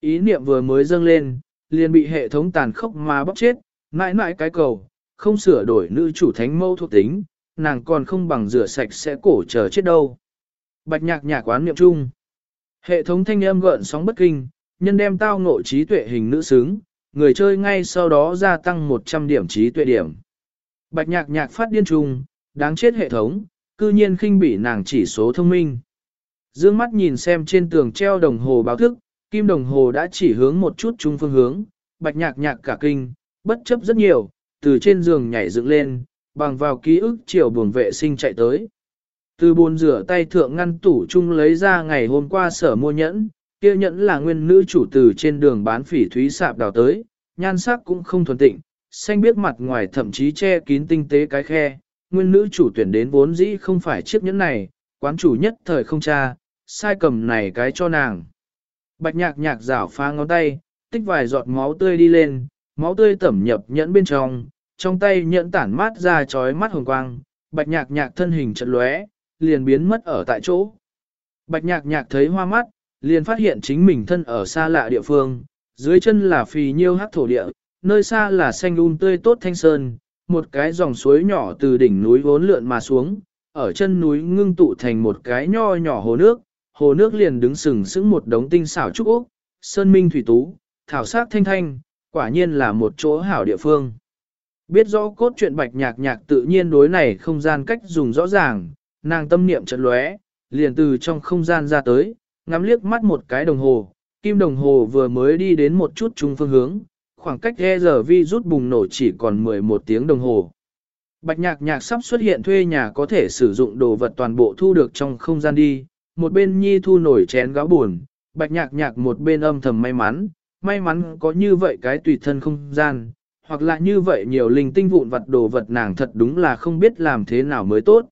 Ý niệm vừa mới dâng lên, liền bị hệ thống tàn khốc mà bóc chết, mãi mãi cái cầu, không sửa đổi nữ chủ thánh mẫu thuộc tính, nàng còn không bằng rửa sạch sẽ cổ chờ chết đâu. Bạch nhạc nhạc quán niệm chung. Hệ thống thanh âm gợn sóng bất kinh, nhân đem tao ngộ trí tuệ hình nữ xứng, người chơi ngay sau đó gia tăng 100 điểm trí tuệ điểm. Bạch nhạc nhạc phát điên trùng, đáng chết hệ thống, cư nhiên khinh bỉ nàng chỉ số thông minh. Dương mắt nhìn xem trên tường treo đồng hồ báo thức, kim đồng hồ đã chỉ hướng một chút chung phương hướng, bạch nhạc nhạc cả kinh, bất chấp rất nhiều, từ trên giường nhảy dựng lên, bằng vào ký ức chiều buồng vệ sinh chạy tới. Từ bồn rửa tay thượng ngăn tủ chung lấy ra ngày hôm qua sở mua nhẫn, kia nhẫn là nguyên nữ chủ từ trên đường bán phỉ thúy sạp đào tới, nhan sắc cũng không thuần tịnh, xanh biết mặt ngoài thậm chí che kín tinh tế cái khe, nguyên nữ chủ tuyển đến vốn dĩ không phải chiếc nhẫn này, quán chủ nhất thời không cha, sai cầm này cái cho nàng. Bạch nhạc nhạc rảo phá ngón tay, tích vài giọt máu tươi đi lên, máu tươi tẩm nhập nhẫn bên trong, trong tay nhẫn tản mát ra chói mắt hồng quang, bạch nhạc nhạc thân hình chật lóe, liền biến mất ở tại chỗ. Bạch nhạc nhạc thấy hoa mắt, liền phát hiện chính mình thân ở xa lạ địa phương, dưới chân là phì nhiêu hắc thổ địa, nơi xa là xanh un tươi tốt thanh sơn, một cái dòng suối nhỏ từ đỉnh núi vốn lượn mà xuống, ở chân núi ngưng tụ thành một cái nho nhỏ hồ nước, hồ nước liền đứng sừng sững một đống tinh xảo trúc úc, sơn minh thủy tú, thảo sắc thanh thanh, quả nhiên là một chỗ hảo địa phương. Biết rõ cốt truyện bạch nhạc nhạc tự nhiên đối này không gian cách dùng rõ ràng, nàng tâm niệm chợt lóe, liền từ trong không gian ra tới, ngắm liếc mắt một cái đồng hồ, kim đồng hồ vừa mới đi đến một chút trung phương hướng, khoảng cách e giờ vi rút bùng nổ chỉ còn 11 tiếng đồng hồ. Bạch nhạc nhạc sắp xuất hiện thuê nhà có thể sử dụng đồ vật toàn bộ thu được trong không gian đi, một bên nhi thu nổi chén gáo buồn, bạch nhạc nhạc một bên âm thầm may mắn, may mắn có như vậy cái tùy thân không gian, hoặc là như vậy nhiều linh tinh vụn vật đồ vật nàng thật đúng là không biết làm thế nào mới tốt.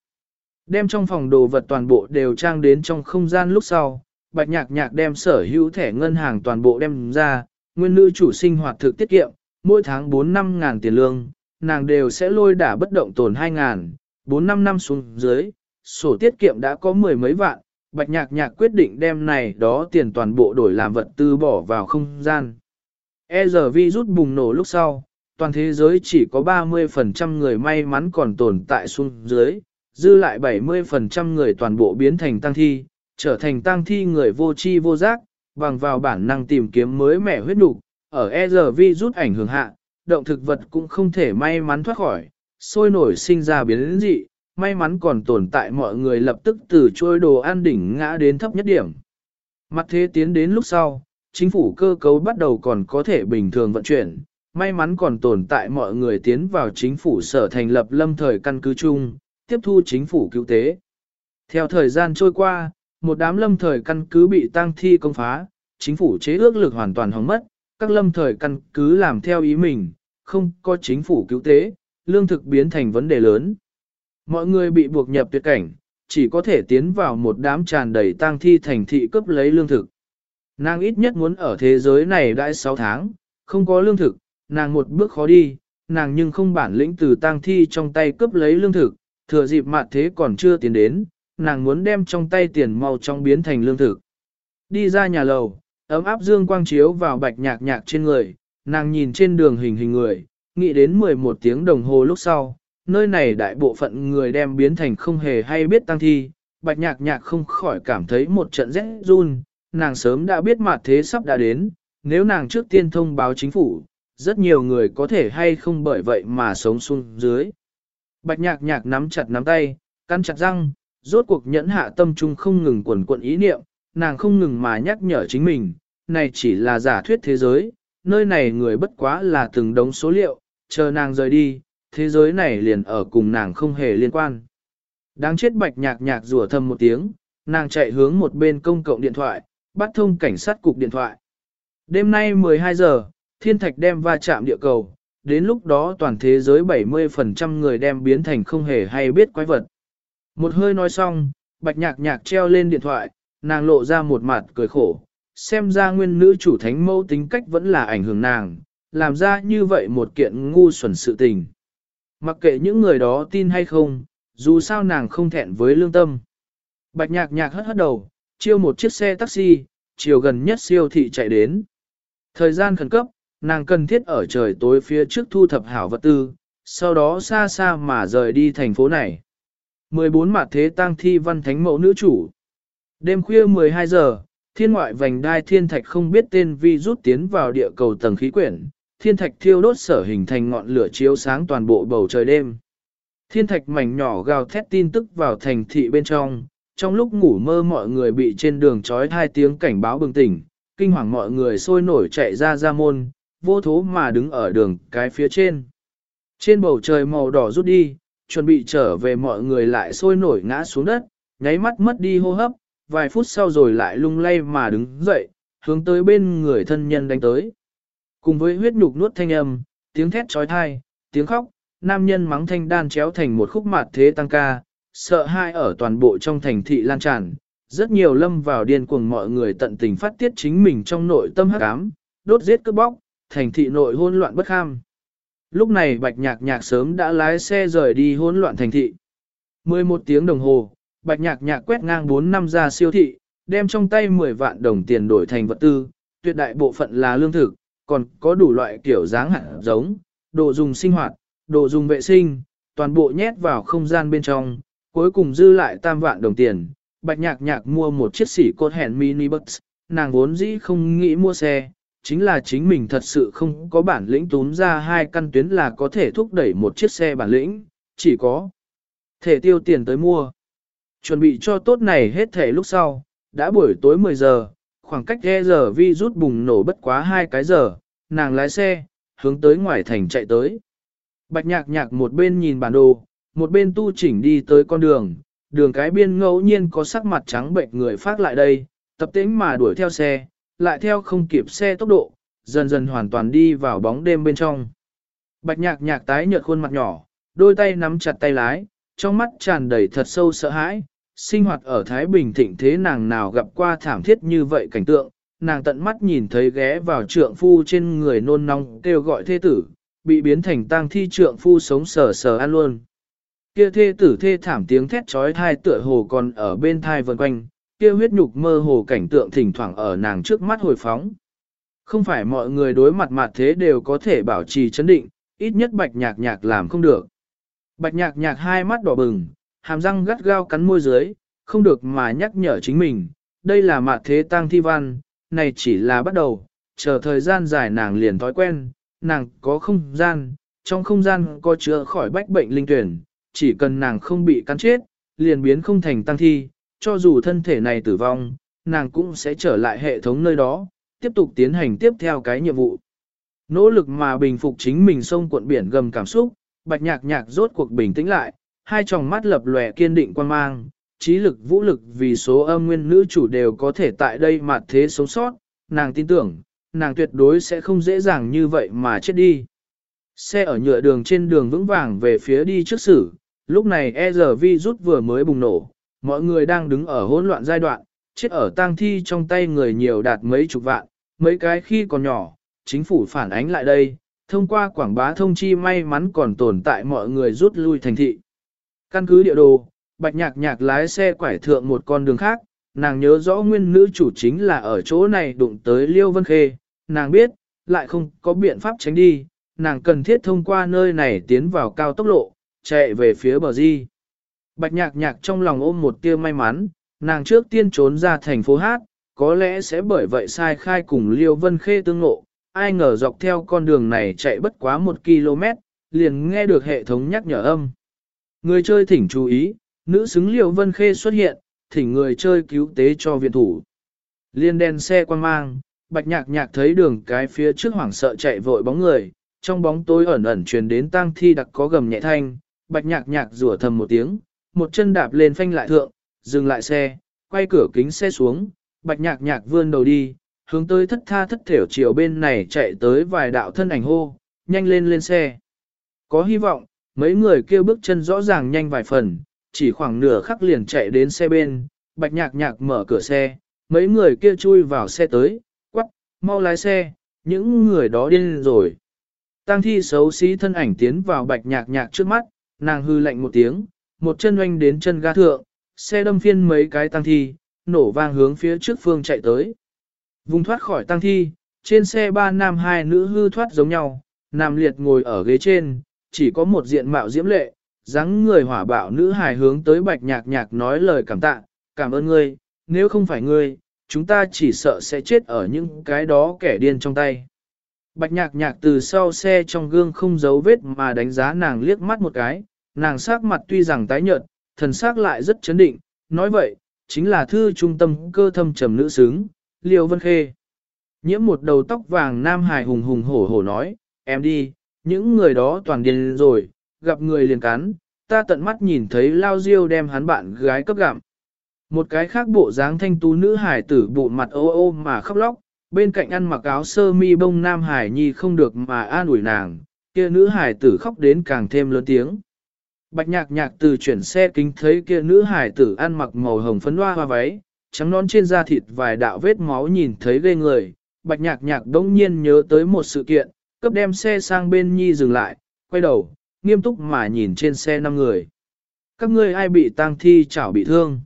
Đem trong phòng đồ vật toàn bộ đều trang đến trong không gian lúc sau, bạch nhạc nhạc đem sở hữu thẻ ngân hàng toàn bộ đem ra, nguyên nữ chủ sinh hoạt thực tiết kiệm, mỗi tháng 4-5 ngàn tiền lương, nàng đều sẽ lôi đả bất động tồn 2 ngàn, 4-5 năm xuống dưới, sổ tiết kiệm đã có mười mấy vạn, bạch nhạc nhạc quyết định đem này đó tiền toàn bộ đổi làm vật tư bỏ vào không gian. E giờ vi rút bùng nổ lúc sau, toàn thế giới chỉ có 30% người may mắn còn tồn tại xuống dưới, dư lại 70% người toàn bộ biến thành tăng thi, trở thành tăng thi người vô tri vô giác, bằng vào bản năng tìm kiếm mới mẻ huyết nục, ở e giờ vi rút ảnh hưởng hạ, động thực vật cũng không thể may mắn thoát khỏi, sôi nổi sinh ra biến dị, may mắn còn tồn tại mọi người lập tức từ trôi đồ an đỉnh ngã đến thấp nhất điểm. Mặt thế tiến đến lúc sau, chính phủ cơ cấu bắt đầu còn có thể bình thường vận chuyển, may mắn còn tồn tại mọi người tiến vào chính phủ sở thành lập lâm thời căn cứ chung, tiếp thu chính phủ cứu tế. Theo thời gian trôi qua, một đám lâm thời căn cứ bị tang thi công phá, chính phủ chế ước lực hoàn toàn hỏng mất, các lâm thời căn cứ làm theo ý mình, không có chính phủ cứu tế, lương thực biến thành vấn đề lớn. Mọi người bị buộc nhập tuyệt cảnh, chỉ có thể tiến vào một đám tràn đầy tang thi thành thị cướp lấy lương thực. Nàng ít nhất muốn ở thế giới này đã 6 tháng, không có lương thực, nàng một bước khó đi, nàng nhưng không bản lĩnh từ tang thi trong tay cướp lấy lương thực, thừa dịp mặt thế còn chưa tiến đến, nàng muốn đem trong tay tiền mau trong biến thành lương thực. Đi ra nhà lầu, ấm áp dương quang chiếu vào bạch nhạc nhạc trên người, nàng nhìn trên đường hình hình người, nghĩ đến 11 tiếng đồng hồ lúc sau, nơi này đại bộ phận người đem biến thành không hề hay biết tăng thi, bạch nhạc nhạc không khỏi cảm thấy một trận rét run, nàng sớm đã biết mặt thế sắp đã đến, nếu nàng trước tiên thông báo chính phủ, rất nhiều người có thể hay không bởi vậy mà sống xuống dưới. Bạch nhạc nhạc nắm chặt nắm tay, căn chặt răng, rốt cuộc nhẫn hạ tâm trung không ngừng quẩn quận ý niệm, nàng không ngừng mà nhắc nhở chính mình, này chỉ là giả thuyết thế giới, nơi này người bất quá là từng đống số liệu, chờ nàng rời đi, thế giới này liền ở cùng nàng không hề liên quan. Đáng chết bạch nhạc nhạc rủa thầm một tiếng, nàng chạy hướng một bên công cộng điện thoại, bắt thông cảnh sát cục điện thoại. Đêm nay 12 giờ, thiên thạch đem va chạm địa cầu, đến lúc đó toàn thế giới 70% người đem biến thành không hề hay biết quái vật. Một hơi nói xong, bạch nhạc nhạc treo lên điện thoại, nàng lộ ra một mặt cười khổ, xem ra nguyên nữ chủ thánh mẫu tính cách vẫn là ảnh hưởng nàng, làm ra như vậy một kiện ngu xuẩn sự tình. Mặc kệ những người đó tin hay không, dù sao nàng không thẹn với lương tâm. Bạch nhạc nhạc hất hất đầu, chiêu một chiếc xe taxi, chiều gần nhất siêu thị chạy đến. Thời gian khẩn cấp, nàng cần thiết ở trời tối phía trước thu thập hảo vật tư, sau đó xa xa mà rời đi thành phố này. 14 mặt thế tang thi văn thánh mẫu nữ chủ. Đêm khuya 12 giờ, thiên ngoại vành đai thiên thạch không biết tên vi rút tiến vào địa cầu tầng khí quyển, thiên thạch thiêu đốt sở hình thành ngọn lửa chiếu sáng toàn bộ bầu trời đêm. Thiên thạch mảnh nhỏ gào thét tin tức vào thành thị bên trong, trong lúc ngủ mơ mọi người bị trên đường trói hai tiếng cảnh báo bừng tỉnh, kinh hoàng mọi người sôi nổi chạy ra ra môn, vô thố mà đứng ở đường cái phía trên. Trên bầu trời màu đỏ rút đi, chuẩn bị trở về mọi người lại sôi nổi ngã xuống đất, nháy mắt mất đi hô hấp, vài phút sau rồi lại lung lay mà đứng dậy, hướng tới bên người thân nhân đánh tới. Cùng với huyết nhục nuốt thanh âm, tiếng thét trói thai, tiếng khóc, nam nhân mắng thanh đan chéo thành một khúc mạt thế tăng ca, sợ hai ở toàn bộ trong thành thị lan tràn. Rất nhiều lâm vào điên cuồng mọi người tận tình phát tiết chính mình trong nội tâm hắc ám, đốt giết cướp bóc, thành thị nội hỗn loạn bất kham. Lúc này bạch nhạc nhạc sớm đã lái xe rời đi hỗn loạn thành thị. 11 tiếng đồng hồ, bạch nhạc nhạc quét ngang 4 năm ra siêu thị, đem trong tay 10 vạn đồng tiền đổi thành vật tư, tuyệt đại bộ phận là lương thực, còn có đủ loại kiểu dáng hạt giống, đồ dùng sinh hoạt, đồ dùng vệ sinh, toàn bộ nhét vào không gian bên trong, cuối cùng dư lại tam vạn đồng tiền. Bạch nhạc nhạc mua một chiếc xỉ cốt hẹn mini bus, nàng vốn dĩ không nghĩ mua xe, chính là chính mình thật sự không có bản lĩnh túm ra hai căn tuyến là có thể thúc đẩy một chiếc xe bản lĩnh, chỉ có thể tiêu tiền tới mua. Chuẩn bị cho tốt này hết thể lúc sau, đã buổi tối 10 giờ, khoảng cách e giờ vi rút bùng nổ bất quá hai cái giờ, nàng lái xe, hướng tới ngoài thành chạy tới. Bạch nhạc nhạc một bên nhìn bản đồ, một bên tu chỉnh đi tới con đường, đường cái biên ngẫu nhiên có sắc mặt trắng bệnh người phát lại đây, tập tĩnh mà đuổi theo xe, lại theo không kịp xe tốc độ, dần dần hoàn toàn đi vào bóng đêm bên trong. Bạch nhạc nhạc tái nhợt khuôn mặt nhỏ, đôi tay nắm chặt tay lái, trong mắt tràn đầy thật sâu sợ hãi, sinh hoạt ở Thái Bình thịnh thế nàng nào gặp qua thảm thiết như vậy cảnh tượng, nàng tận mắt nhìn thấy ghé vào trượng phu trên người nôn nóng kêu gọi thê tử, bị biến thành tang thi trượng phu sống sờ sờ ăn luôn. Kia thê tử thê thảm tiếng thét trói thai tựa hồ còn ở bên thai vần quanh, kia huyết nhục mơ hồ cảnh tượng thỉnh thoảng ở nàng trước mắt hồi phóng. Không phải mọi người đối mặt mặt thế đều có thể bảo trì chấn định, ít nhất bạch nhạc nhạc làm không được. Bạch nhạc nhạc hai mắt đỏ bừng, hàm răng gắt gao cắn môi dưới, không được mà nhắc nhở chính mình, đây là mặt thế tang thi văn, này chỉ là bắt đầu, chờ thời gian dài nàng liền thói quen, nàng có không gian, trong không gian có chữa khỏi bách bệnh linh tuyển, chỉ cần nàng không bị cắn chết, liền biến không thành tăng thi, cho dù thân thể này tử vong, nàng cũng sẽ trở lại hệ thống nơi đó, tiếp tục tiến hành tiếp theo cái nhiệm vụ. Nỗ lực mà bình phục chính mình sông cuộn biển gầm cảm xúc, bạch nhạc nhạc rốt cuộc bình tĩnh lại, hai tròng mắt lập lòe kiên định quan mang, trí lực vũ lực vì số âm nguyên nữ chủ đều có thể tại đây mà thế sống sót, nàng tin tưởng, nàng tuyệt đối sẽ không dễ dàng như vậy mà chết đi. Xe ở nhựa đường trên đường vững vàng về phía đi trước xử, lúc này e rút vừa mới bùng nổ, mọi người đang đứng ở hỗn loạn giai đoạn, chết ở tang thi trong tay người nhiều đạt mấy chục vạn, mấy cái khi còn nhỏ, chính phủ phản ánh lại đây, thông qua quảng bá thông chi may mắn còn tồn tại mọi người rút lui thành thị. Căn cứ địa đồ, bạch nhạc nhạc lái xe quải thượng một con đường khác, nàng nhớ rõ nguyên nữ chủ chính là ở chỗ này đụng tới Liêu Vân Khê, nàng biết, lại không có biện pháp tránh đi, nàng cần thiết thông qua nơi này tiến vào cao tốc lộ, chạy về phía bờ di. Bạch nhạc nhạc trong lòng ôm một tia may mắn, nàng trước tiên trốn ra thành phố Hát, có lẽ sẽ bởi vậy sai khai cùng Liêu Vân Khê tương ngộ, ai ngờ dọc theo con đường này chạy bất quá một km, liền nghe được hệ thống nhắc nhở âm. Người chơi thỉnh chú ý, nữ xứng Liêu Vân Khê xuất hiện, thỉnh người chơi cứu tế cho viện thủ. Liên đèn xe quan mang, bạch nhạc nhạc thấy đường cái phía trước hoảng sợ chạy vội bóng người, trong bóng tối ẩn ẩn truyền đến tang thi đặc có gầm nhẹ thanh, bạch nhạc nhạc rủa thầm một tiếng, một chân đạp lên phanh lại thượng, dừng lại xe, quay cửa kính xe xuống, bạch nhạc nhạc vươn đầu đi, hướng tới thất tha thất thểu chiều bên này chạy tới vài đạo thân ảnh hô, nhanh lên lên xe. Có hy vọng, mấy người kêu bước chân rõ ràng nhanh vài phần, chỉ khoảng nửa khắc liền chạy đến xe bên, bạch nhạc nhạc mở cửa xe, mấy người kia chui vào xe tới, quắc, mau lái xe, những người đó điên rồi. Tăng thi xấu xí thân ảnh tiến vào bạch nhạc nhạc trước mắt, nàng hư lạnh một tiếng, một chân oanh đến chân ga thượng, xe đâm phiên mấy cái tăng thi, nổ vang hướng phía trước phương chạy tới. Vùng thoát khỏi tăng thi, trên xe ba nam hai nữ hư thoát giống nhau, nam liệt ngồi ở ghế trên, chỉ có một diện mạo diễm lệ, dáng người hỏa bạo nữ hài hướng tới bạch nhạc nhạc nói lời cảm tạ, cảm ơn ngươi, nếu không phải ngươi, chúng ta chỉ sợ sẽ chết ở những cái đó kẻ điên trong tay. Bạch nhạc nhạc từ sau xe trong gương không giấu vết mà đánh giá nàng liếc mắt một cái, nàng sắc mặt tuy rằng tái nhợt, thần sắc lại rất chấn định, nói vậy, chính là thư trung tâm cơ thâm trầm nữ xứng, Liêu Vân Khê. Nhiễm một đầu tóc vàng nam hài hùng hùng hổ hổ nói, em đi, những người đó toàn điên rồi, gặp người liền cắn, ta tận mắt nhìn thấy lao diêu đem hắn bạn gái cấp gặm. Một cái khác bộ dáng thanh tú nữ hải tử bộ mặt ô ô mà khóc lóc, bên cạnh ăn mặc áo sơ mi bông nam hải nhi không được mà an ủi nàng, kia nữ hải tử khóc đến càng thêm lớn tiếng. Bạch nhạc nhạc từ chuyển xe kính thấy kia nữ hải tử ăn mặc màu hồng phấn hoa hoa váy, trắng nón trên da thịt vài đạo vết máu nhìn thấy ghê người. Bạch nhạc nhạc đông nhiên nhớ tới một sự kiện, cấp đem xe sang bên nhi dừng lại, quay đầu, nghiêm túc mà nhìn trên xe năm người. Các ngươi ai bị tang thi chảo bị thương?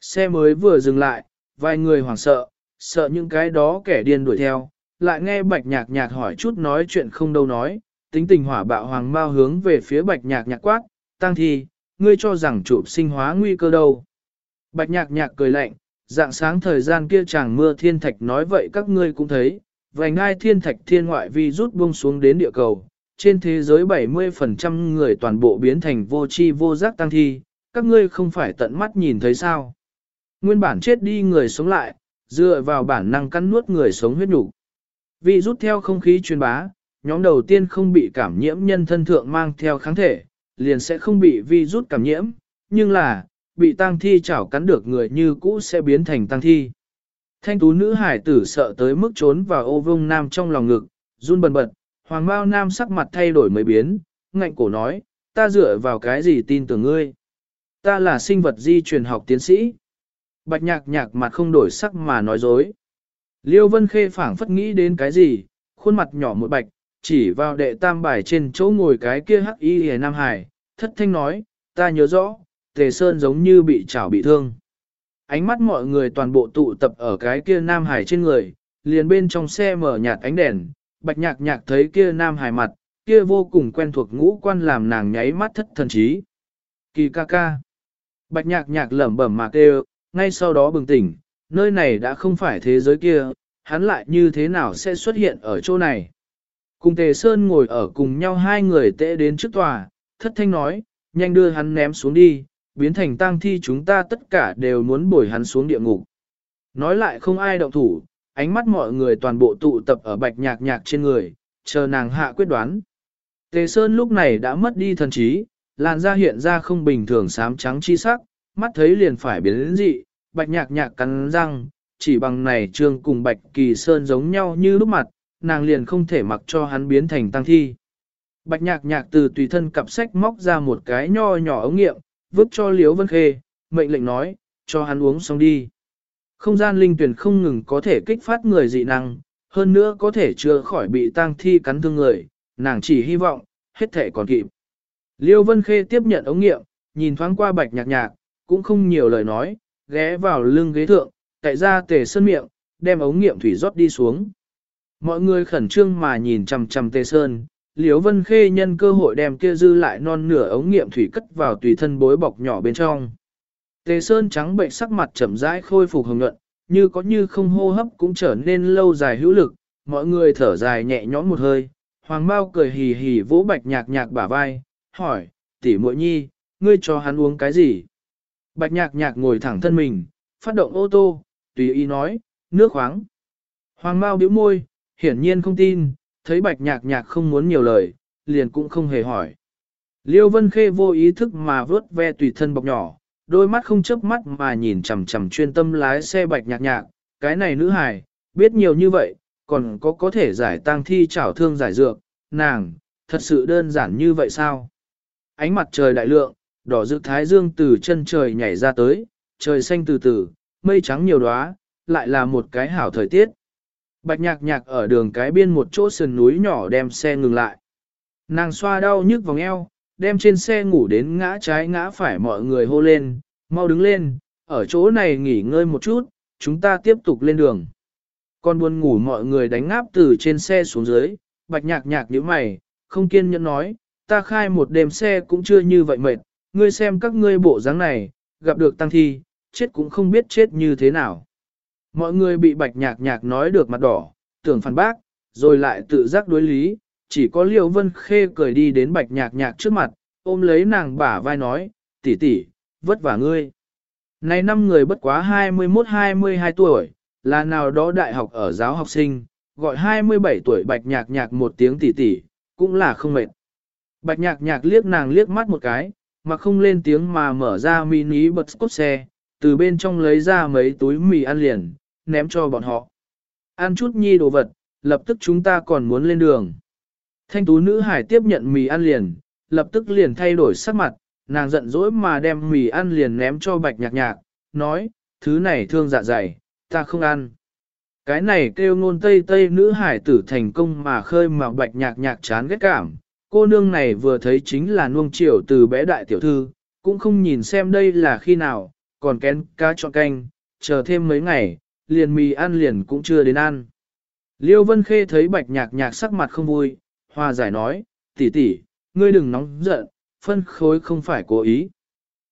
Xe mới vừa dừng lại, vài người hoảng sợ, sợ những cái đó kẻ điên đuổi theo, lại nghe bạch nhạc nhạc hỏi chút nói chuyện không đâu nói, tính tình hỏa bạo hoàng mau hướng về phía bạch nhạc nhạc quát, tăng thi, ngươi cho rằng chụp sinh hóa nguy cơ đâu. Bạch nhạc nhạc cười lạnh, dạng sáng thời gian kia chàng mưa thiên thạch nói vậy các ngươi cũng thấy, vài ngai thiên thạch thiên ngoại vi rút buông xuống đến địa cầu, trên thế giới 70% người toàn bộ biến thành vô chi vô giác tăng thi, các ngươi không phải tận mắt nhìn thấy sao. Nguyên bản chết đi người sống lại, dựa vào bản năng cắn nuốt người sống huyết nhục. Vì rút theo không khí truyền bá, nhóm đầu tiên không bị cảm nhiễm nhân thân thượng mang theo kháng thể, liền sẽ không bị vi rút cảm nhiễm, nhưng là, bị tang thi chảo cắn được người như cũ sẽ biến thành tang thi. Thanh tú nữ hải tử sợ tới mức trốn vào ô vông nam trong lòng ngực, run bần bật, hoàng bao nam sắc mặt thay đổi mới biến, ngạnh cổ nói, ta dựa vào cái gì tin tưởng ngươi. Ta là sinh vật di truyền học tiến sĩ. Bạch nhạc nhạc mặt không đổi sắc mà nói dối. Liêu Vân Khê phảng phất nghĩ đến cái gì, khuôn mặt nhỏ một bạch, chỉ vào đệ tam bài trên chỗ ngồi cái kia hắc y hề Nam Hải, thất thanh nói, ta nhớ rõ, Tề Sơn giống như bị chảo bị thương. Ánh mắt mọi người toàn bộ tụ tập ở cái kia Nam Hải trên người, liền bên trong xe mở nhạt ánh đèn, bạch nhạc nhạc thấy kia Nam Hải mặt, kia vô cùng quen thuộc ngũ quan làm nàng nháy mắt thất thần trí. Kỳ ca ca. Bạch nhạc nhạc lẩm bẩm mà kêu, ngay sau đó bừng tỉnh, nơi này đã không phải thế giới kia, hắn lại như thế nào sẽ xuất hiện ở chỗ này. Cùng Tề Sơn ngồi ở cùng nhau hai người tệ đến trước tòa, thất thanh nói, nhanh đưa hắn ném xuống đi, biến thành tang thi chúng ta tất cả đều muốn bồi hắn xuống địa ngục. Nói lại không ai động thủ, ánh mắt mọi người toàn bộ tụ tập ở bạch nhạc nhạc trên người, chờ nàng hạ quyết đoán. Tề Sơn lúc này đã mất đi thần trí, làn da hiện ra không bình thường xám trắng chi sắc, mắt thấy liền phải biến đến dị, bạch nhạc nhạc cắn răng, chỉ bằng này trương cùng bạch kỳ sơn giống nhau như lúc mặt, nàng liền không thể mặc cho hắn biến thành tăng thi. Bạch nhạc nhạc từ tùy thân cặp sách móc ra một cái nho nhỏ ống nghiệm, vứt cho Liễu Vân Khê, mệnh lệnh nói, cho hắn uống xong đi. Không gian linh tuyển không ngừng có thể kích phát người dị năng, hơn nữa có thể chữa khỏi bị tang thi cắn thương người, nàng chỉ hy vọng, hết thể còn kịp. Liêu Vân Khê tiếp nhận ống nghiệm, nhìn thoáng qua bạch nhạc nhạc, cũng không nhiều lời nói, ghé vào lưng ghế thượng, cậy ra tề sơn miệng, đem ống nghiệm thủy rót đi xuống. Mọi người khẩn trương mà nhìn chằm chằm tề sơn, Liễu Vân Khê nhân cơ hội đem kia dư lại non nửa ống nghiệm thủy cất vào tùy thân bối bọc nhỏ bên trong. Tề Sơn trắng bệnh sắc mặt chậm rãi khôi phục hồng nhuận, như có như không hô hấp cũng trở nên lâu dài hữu lực, mọi người thở dài nhẹ nhõm một hơi. Hoàng Mao cười hì hì vỗ bạch nhạc nhạc bả vai, hỏi, tỷ muội nhi, ngươi cho hắn uống cái gì? Bạch nhạc nhạc ngồi thẳng thân mình, phát động ô tô, tùy ý nói, nước khoáng. Hoàng Mao bĩu môi, hiển nhiên không tin, thấy bạch nhạc nhạc không muốn nhiều lời, liền cũng không hề hỏi. Liêu Vân Khê vô ý thức mà vớt ve tùy thân bọc nhỏ, đôi mắt không chớp mắt mà nhìn chằm chằm chuyên tâm lái xe bạch nhạc nhạc, cái này nữ hài, biết nhiều như vậy, còn có có thể giải tang thi trảo thương giải dược, nàng, thật sự đơn giản như vậy sao? Ánh mặt trời đại lượng, đỏ rực thái dương từ chân trời nhảy ra tới, trời xanh từ từ, mây trắng nhiều đóa, lại là một cái hảo thời tiết. Bạch nhạc nhạc ở đường cái biên một chỗ sườn núi nhỏ đem xe ngừng lại. Nàng xoa đau nhức vòng eo, đem trên xe ngủ đến ngã trái ngã phải mọi người hô lên, Mau đứng lên, ở chỗ này nghỉ ngơi một chút, chúng ta tiếp tục lên đường. Con buồn ngủ mọi người đánh ngáp từ trên xe xuống dưới, bạch nhạc nhạc nhíu mày, không kiên nhẫn nói, ta khai một đêm xe cũng chưa như vậy mệt, ngươi xem các ngươi bộ dáng này, gặp được tăng thi, chết cũng không biết chết như thế nào. Mọi người bị bạch nhạc nhạc nói được mặt đỏ, tưởng phản bác, rồi lại tự giác đối lý, chỉ có Liêu Vân Khê cười đi đến bạch nhạc nhạc trước mặt, ôm lấy nàng bả vai nói, tỷ tỷ, vất vả ngươi. Này năm người bất quá 21-22 tuổi, là nào đó đại học ở giáo học sinh, gọi 27 tuổi bạch nhạc nhạc một tiếng tỷ tỷ, cũng là không mệt. Bạch nhạc nhạc liếc nàng liếc mắt một cái, mà không lên tiếng mà mở ra mini bật cốt xe, từ bên trong lấy ra mấy túi mì ăn liền, ném cho bọn họ. Ăn chút nhi đồ vật, lập tức chúng ta còn muốn lên đường. Thanh tú nữ hải tiếp nhận mì ăn liền, lập tức liền thay đổi sắc mặt, nàng giận dỗi mà đem mì ăn liền ném cho bạch nhạc nhạc, nói, thứ này thương dạ dày, ta không ăn. Cái này kêu ngôn tây tây nữ hải tử thành công mà khơi mà bạch nhạc nhạc chán ghét cảm. Cô nương này vừa thấy chính là nuông chiều từ bé đại tiểu thư, cũng không nhìn xem đây là khi nào, còn kén cá chọn canh, chờ thêm mấy ngày, liền mì ăn liền cũng chưa đến ăn. Liêu Vân Khê thấy bạch nhạc nhạc sắc mặt không vui, hòa giải nói, tỷ tỷ, ngươi đừng nóng giận, phân khối không phải cố ý.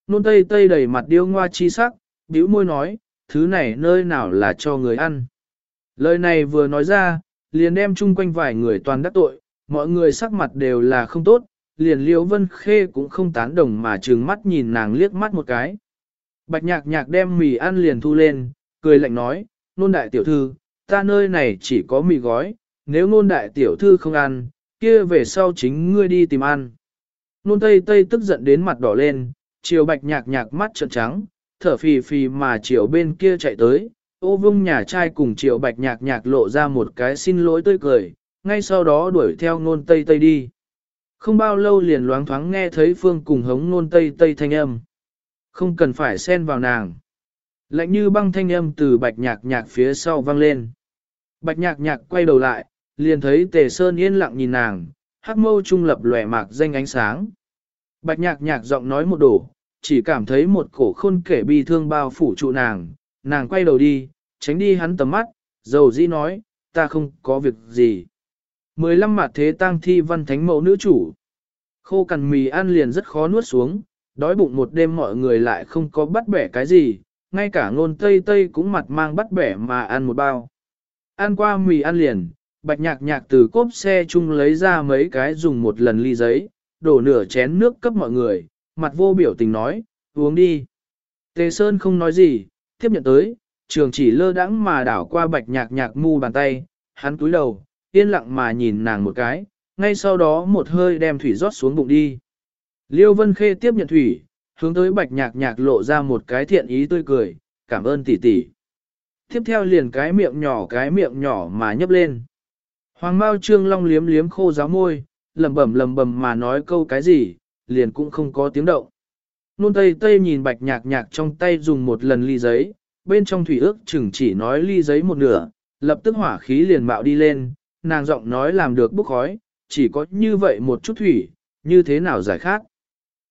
Nôn tây tây đầy mặt điêu ngoa chi sắc, bĩu môi nói, thứ này nơi nào là cho người ăn. Lời này vừa nói ra, liền đem chung quanh vài người toàn đắc tội, mọi người sắc mặt đều là không tốt, liền liêu vân khê cũng không tán đồng mà trừng mắt nhìn nàng liếc mắt một cái. Bạch nhạc nhạc đem mì ăn liền thu lên, cười lạnh nói, nôn đại tiểu thư, ta nơi này chỉ có mì gói, nếu nôn đại tiểu thư không ăn, kia về sau chính ngươi đi tìm ăn. Nôn tây tây tức giận đến mặt đỏ lên, chiều bạch nhạc nhạc mắt trợn trắng, thở phì phì mà chiều bên kia chạy tới, ô vung nhà trai cùng chiều bạch nhạc nhạc lộ ra một cái xin lỗi tươi cười, ngay sau đó đuổi theo nôn tây tây đi. Không bao lâu liền loáng thoáng nghe thấy phương cùng hống nôn tây tây thanh âm. Không cần phải xen vào nàng. Lạnh như băng thanh âm từ bạch nhạc nhạc phía sau vang lên. Bạch nhạc nhạc quay đầu lại, liền thấy tề sơn yên lặng nhìn nàng, hắc mâu trung lập lòe mạc danh ánh sáng. Bạch nhạc nhạc giọng nói một đổ, chỉ cảm thấy một cổ khôn kể bi thương bao phủ trụ nàng, nàng quay đầu đi, tránh đi hắn tầm mắt, dầu dĩ nói, ta không có việc gì. Mười lăm mặt thế tang thi văn thánh mẫu nữ chủ. Khô cằn mì ăn liền rất khó nuốt xuống, đói bụng một đêm mọi người lại không có bắt bẻ cái gì, ngay cả ngôn tây tây cũng mặt mang bắt bẻ mà ăn một bao. Ăn qua mì ăn liền, bạch nhạc nhạc từ cốp xe chung lấy ra mấy cái dùng một lần ly giấy, đổ nửa chén nước cấp mọi người, mặt vô biểu tình nói, uống đi. Tề Sơn không nói gì, tiếp nhận tới, trường chỉ lơ đãng mà đảo qua bạch nhạc nhạc mu bàn tay, hắn túi đầu, yên lặng mà nhìn nàng một cái, ngay sau đó một hơi đem thủy rót xuống bụng đi. Liêu Vân Khê tiếp nhận thủy, hướng tới bạch nhạc nhạc lộ ra một cái thiện ý tươi cười, cảm ơn tỷ tỷ. Tiếp theo liền cái miệng nhỏ cái miệng nhỏ mà nhấp lên. Hoàng Mao Trương Long liếm liếm khô giáo môi, lầm bẩm lầm bẩm mà nói câu cái gì, liền cũng không có tiếng động. Nôn Tây Tây nhìn bạch nhạc nhạc trong tay dùng một lần ly giấy, bên trong thủy ước chừng chỉ nói ly giấy một nửa, lập tức hỏa khí liền mạo đi lên, nàng giọng nói làm được bốc khói, chỉ có như vậy một chút thủy, như thế nào giải khác.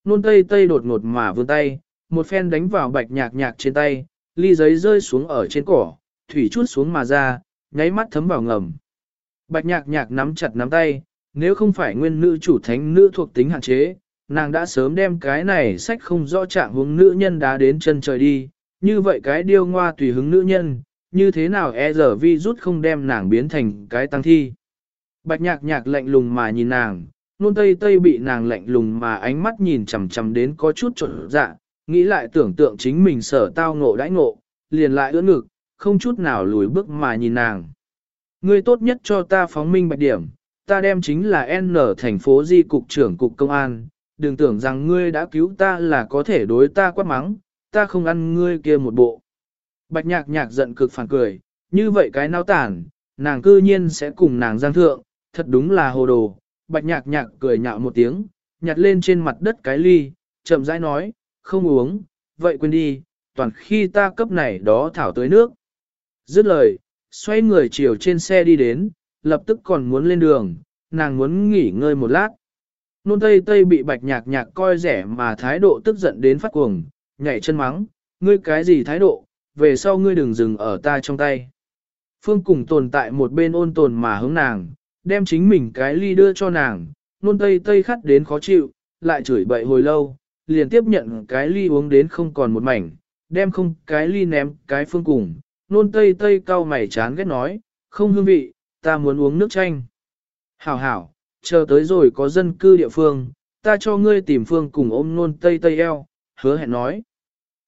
Nôn Tây Tây đột ngột mà vươn tay, một phen đánh vào bạch nhạc nhạc trên tay, ly giấy rơi xuống ở trên cỏ, thủy chút xuống mà ra, nháy mắt thấm vào ngầm. Bạch nhạc nhạc nắm chặt nắm tay, nếu không phải nguyên nữ chủ thánh nữ thuộc tính hạn chế, nàng đã sớm đem cái này sách không rõ trạng hướng nữ nhân đá đến chân trời đi, như vậy cái điêu ngoa tùy hứng nữ nhân, như thế nào e giờ vi rút không đem nàng biến thành cái tăng thi. Bạch nhạc nhạc lạnh lùng mà nhìn nàng, nôn tây tây bị nàng lạnh lùng mà ánh mắt nhìn chằm chằm đến có chút trộn dạ, nghĩ lại tưởng tượng chính mình sở tao ngộ đãi ngộ, liền lại ưỡn ngực, không chút nào lùi bước mà nhìn nàng. Ngươi tốt nhất cho ta phóng minh bạch điểm, ta đem chính là N thành phố di cục trưởng cục công an, đừng tưởng rằng ngươi đã cứu ta là có thể đối ta quát mắng, ta không ăn ngươi kia một bộ. Bạch nhạc nhạc giận cực phản cười, như vậy cái nao tản, nàng cư nhiên sẽ cùng nàng giang thượng, thật đúng là hồ đồ. Bạch nhạc nhạc cười nhạo một tiếng, nhặt lên trên mặt đất cái ly, chậm rãi nói, không uống, vậy quên đi, toàn khi ta cấp này đó thảo tới nước. Dứt lời, xoay người chiều trên xe đi đến, lập tức còn muốn lên đường, nàng muốn nghỉ ngơi một lát. Nôn Tây Tây bị bạch nhạc nhạc coi rẻ mà thái độ tức giận đến phát cuồng, nhảy chân mắng, ngươi cái gì thái độ, về sau ngươi đừng dừng ở ta trong tay. Phương cùng tồn tại một bên ôn tồn mà hướng nàng, đem chính mình cái ly đưa cho nàng, nôn tây tây khắt đến khó chịu, lại chửi bậy hồi lâu, liền tiếp nhận cái ly uống đến không còn một mảnh, đem không cái ly ném cái phương cùng, nôn tây tây cau mày chán ghét nói, không hương vị, ta muốn uống nước chanh. Hảo hảo, chờ tới rồi có dân cư địa phương, ta cho ngươi tìm phương cùng ôm nôn tây tây eo, hứa hẹn nói.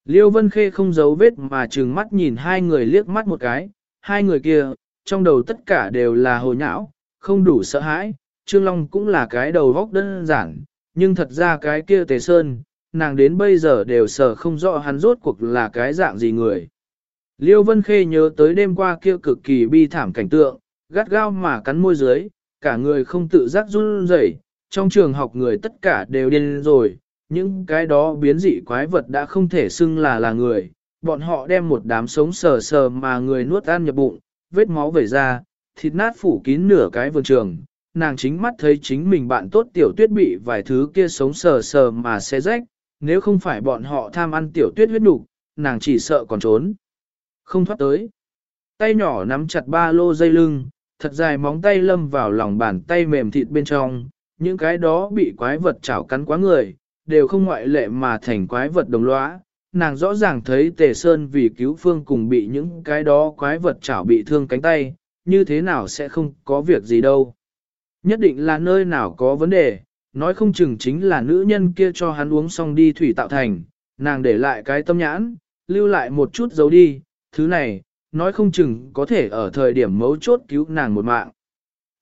Liêu Vân Khê không giấu vết mà trừng mắt nhìn hai người liếc mắt một cái, hai người kia, trong đầu tất cả đều là hồ nhão, không đủ sợ hãi, Trương Long cũng là cái đầu góc đơn giản, nhưng thật ra cái kia tề sơn, nàng đến bây giờ đều sợ không rõ hắn rốt cuộc là cái dạng gì người. Liêu Vân Khê nhớ tới đêm qua kia cực kỳ bi thảm cảnh tượng, gắt gao mà cắn môi dưới, cả người không tự giác run rẩy, trong trường học người tất cả đều điên rồi, những cái đó biến dị quái vật đã không thể xưng là là người, bọn họ đem một đám sống sờ sờ mà người nuốt ăn nhập bụng, vết máu vẩy ra, thịt nát phủ kín nửa cái vườn trường, nàng chính mắt thấy chính mình bạn tốt tiểu tuyết bị vài thứ kia sống sờ sờ mà xé rách, nếu không phải bọn họ tham ăn tiểu tuyết huyết nục, nàng chỉ sợ còn trốn. Không thoát tới. Tay nhỏ nắm chặt ba lô dây lưng, thật dài móng tay lâm vào lòng bàn tay mềm thịt bên trong, những cái đó bị quái vật chảo cắn quá người, đều không ngoại lệ mà thành quái vật đồng lõa. Nàng rõ ràng thấy Tề Sơn vì cứu Phương cùng bị những cái đó quái vật chảo bị thương cánh tay, như thế nào sẽ không có việc gì đâu. Nhất định là nơi nào có vấn đề, nói không chừng chính là nữ nhân kia cho hắn uống xong đi thủy tạo thành, nàng để lại cái tâm nhãn, lưu lại một chút dấu đi, thứ này, nói không chừng có thể ở thời điểm mấu chốt cứu nàng một mạng.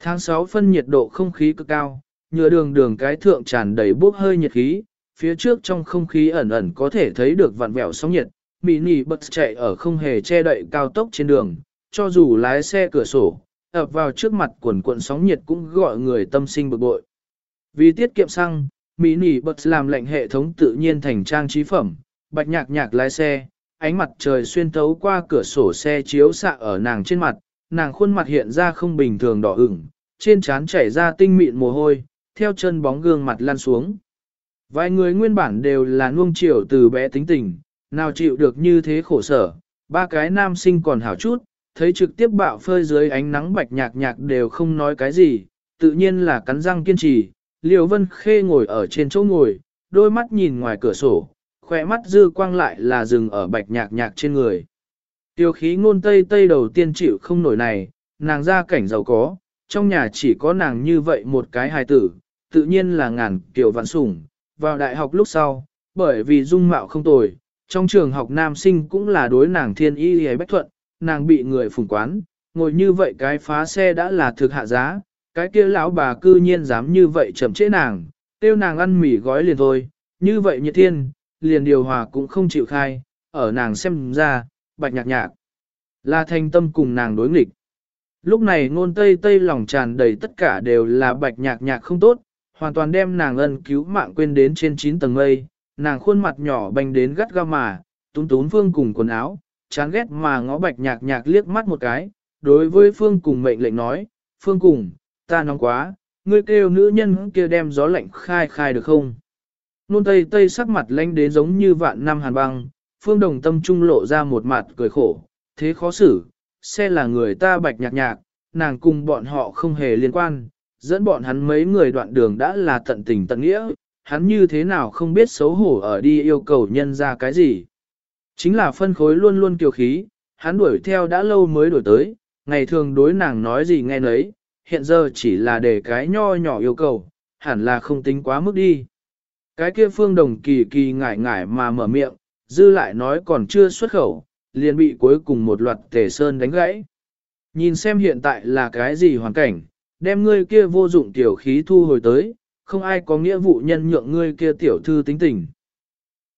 Tháng 6 phân nhiệt độ không khí cực cao, nhựa đường đường cái thượng tràn đầy bốc hơi nhiệt khí, phía trước trong không khí ẩn ẩn có thể thấy được vặn vẹo sóng nhiệt, mini bật chạy ở không hề che đậy cao tốc trên đường, cho dù lái xe cửa sổ, ập vào trước mặt quần cuộn sóng nhiệt cũng gọi người tâm sinh bực bội. Vì tiết kiệm xăng, mini bật làm lệnh hệ thống tự nhiên thành trang trí phẩm, bạch nhạc nhạc lái xe, ánh mặt trời xuyên thấu qua cửa sổ xe chiếu xạ ở nàng trên mặt, nàng khuôn mặt hiện ra không bình thường đỏ ửng, trên trán chảy ra tinh mịn mồ hôi, theo chân bóng gương mặt lăn xuống. Vài người nguyên bản đều là nuông chiều từ bé tính tình, nào chịu được như thế khổ sở, ba cái nam sinh còn hảo chút, thấy trực tiếp bạo phơi dưới ánh nắng bạch nhạc nhạc đều không nói cái gì, tự nhiên là cắn răng kiên trì, Liêu Vân Khê ngồi ở trên chỗ ngồi, đôi mắt nhìn ngoài cửa sổ, khỏe mắt dư quang lại là dừng ở bạch nhạc nhạc trên người. Tiêu khí ngôn tây tây đầu tiên chịu không nổi này, nàng ra cảnh giàu có, trong nhà chỉ có nàng như vậy một cái hài tử, tự nhiên là ngàn kiểu vạn sủng. Vào đại học lúc sau, bởi vì dung mạo không tồi, trong trường học nam sinh cũng là đối nàng thiên y hề bách thuận, nàng bị người phủng quán, ngồi như vậy cái phá xe đã là thực hạ giá, cái kia lão bà cư nhiên dám như vậy chậm chế nàng, tiêu nàng ăn mì gói liền thôi, như vậy nhiệt thiên, liền điều hòa cũng không chịu khai, ở nàng xem ra, bạch nhạc nhạc, là thành tâm cùng nàng đối nghịch. Lúc này ngôn tây tây lòng tràn đầy tất cả đều là bạch nhạc nhạc không tốt, hoàn toàn đem nàng ân cứu mạng quên đến trên 9 tầng mây, nàng khuôn mặt nhỏ bành đến gắt ga mà, tún tún phương cùng quần áo, chán ghét mà ngó bạch nhạc nhạc liếc mắt một cái, đối với phương cùng mệnh lệnh nói, phương cùng, ta nóng quá, ngươi kêu nữ nhân kia đem gió lạnh khai khai được không? Nôn tây tây sắc mặt lanh đến giống như vạn năm hàn băng, phương đồng tâm trung lộ ra một mặt cười khổ, thế khó xử, xe là người ta bạch nhạc nhạc, nàng cùng bọn họ không hề liên quan, dẫn bọn hắn mấy người đoạn đường đã là tận tình tận nghĩa, hắn như thế nào không biết xấu hổ ở đi yêu cầu nhân ra cái gì. Chính là phân khối luôn luôn kiều khí, hắn đuổi theo đã lâu mới đuổi tới, ngày thường đối nàng nói gì nghe nấy, hiện giờ chỉ là để cái nho nhỏ yêu cầu, hẳn là không tính quá mức đi. Cái kia phương đồng kỳ kỳ ngải ngải mà mở miệng, dư lại nói còn chưa xuất khẩu, liền bị cuối cùng một loạt tề sơn đánh gãy. Nhìn xem hiện tại là cái gì hoàn cảnh, đem ngươi kia vô dụng tiểu khí thu hồi tới, không ai có nghĩa vụ nhân nhượng ngươi kia tiểu thư tính tình.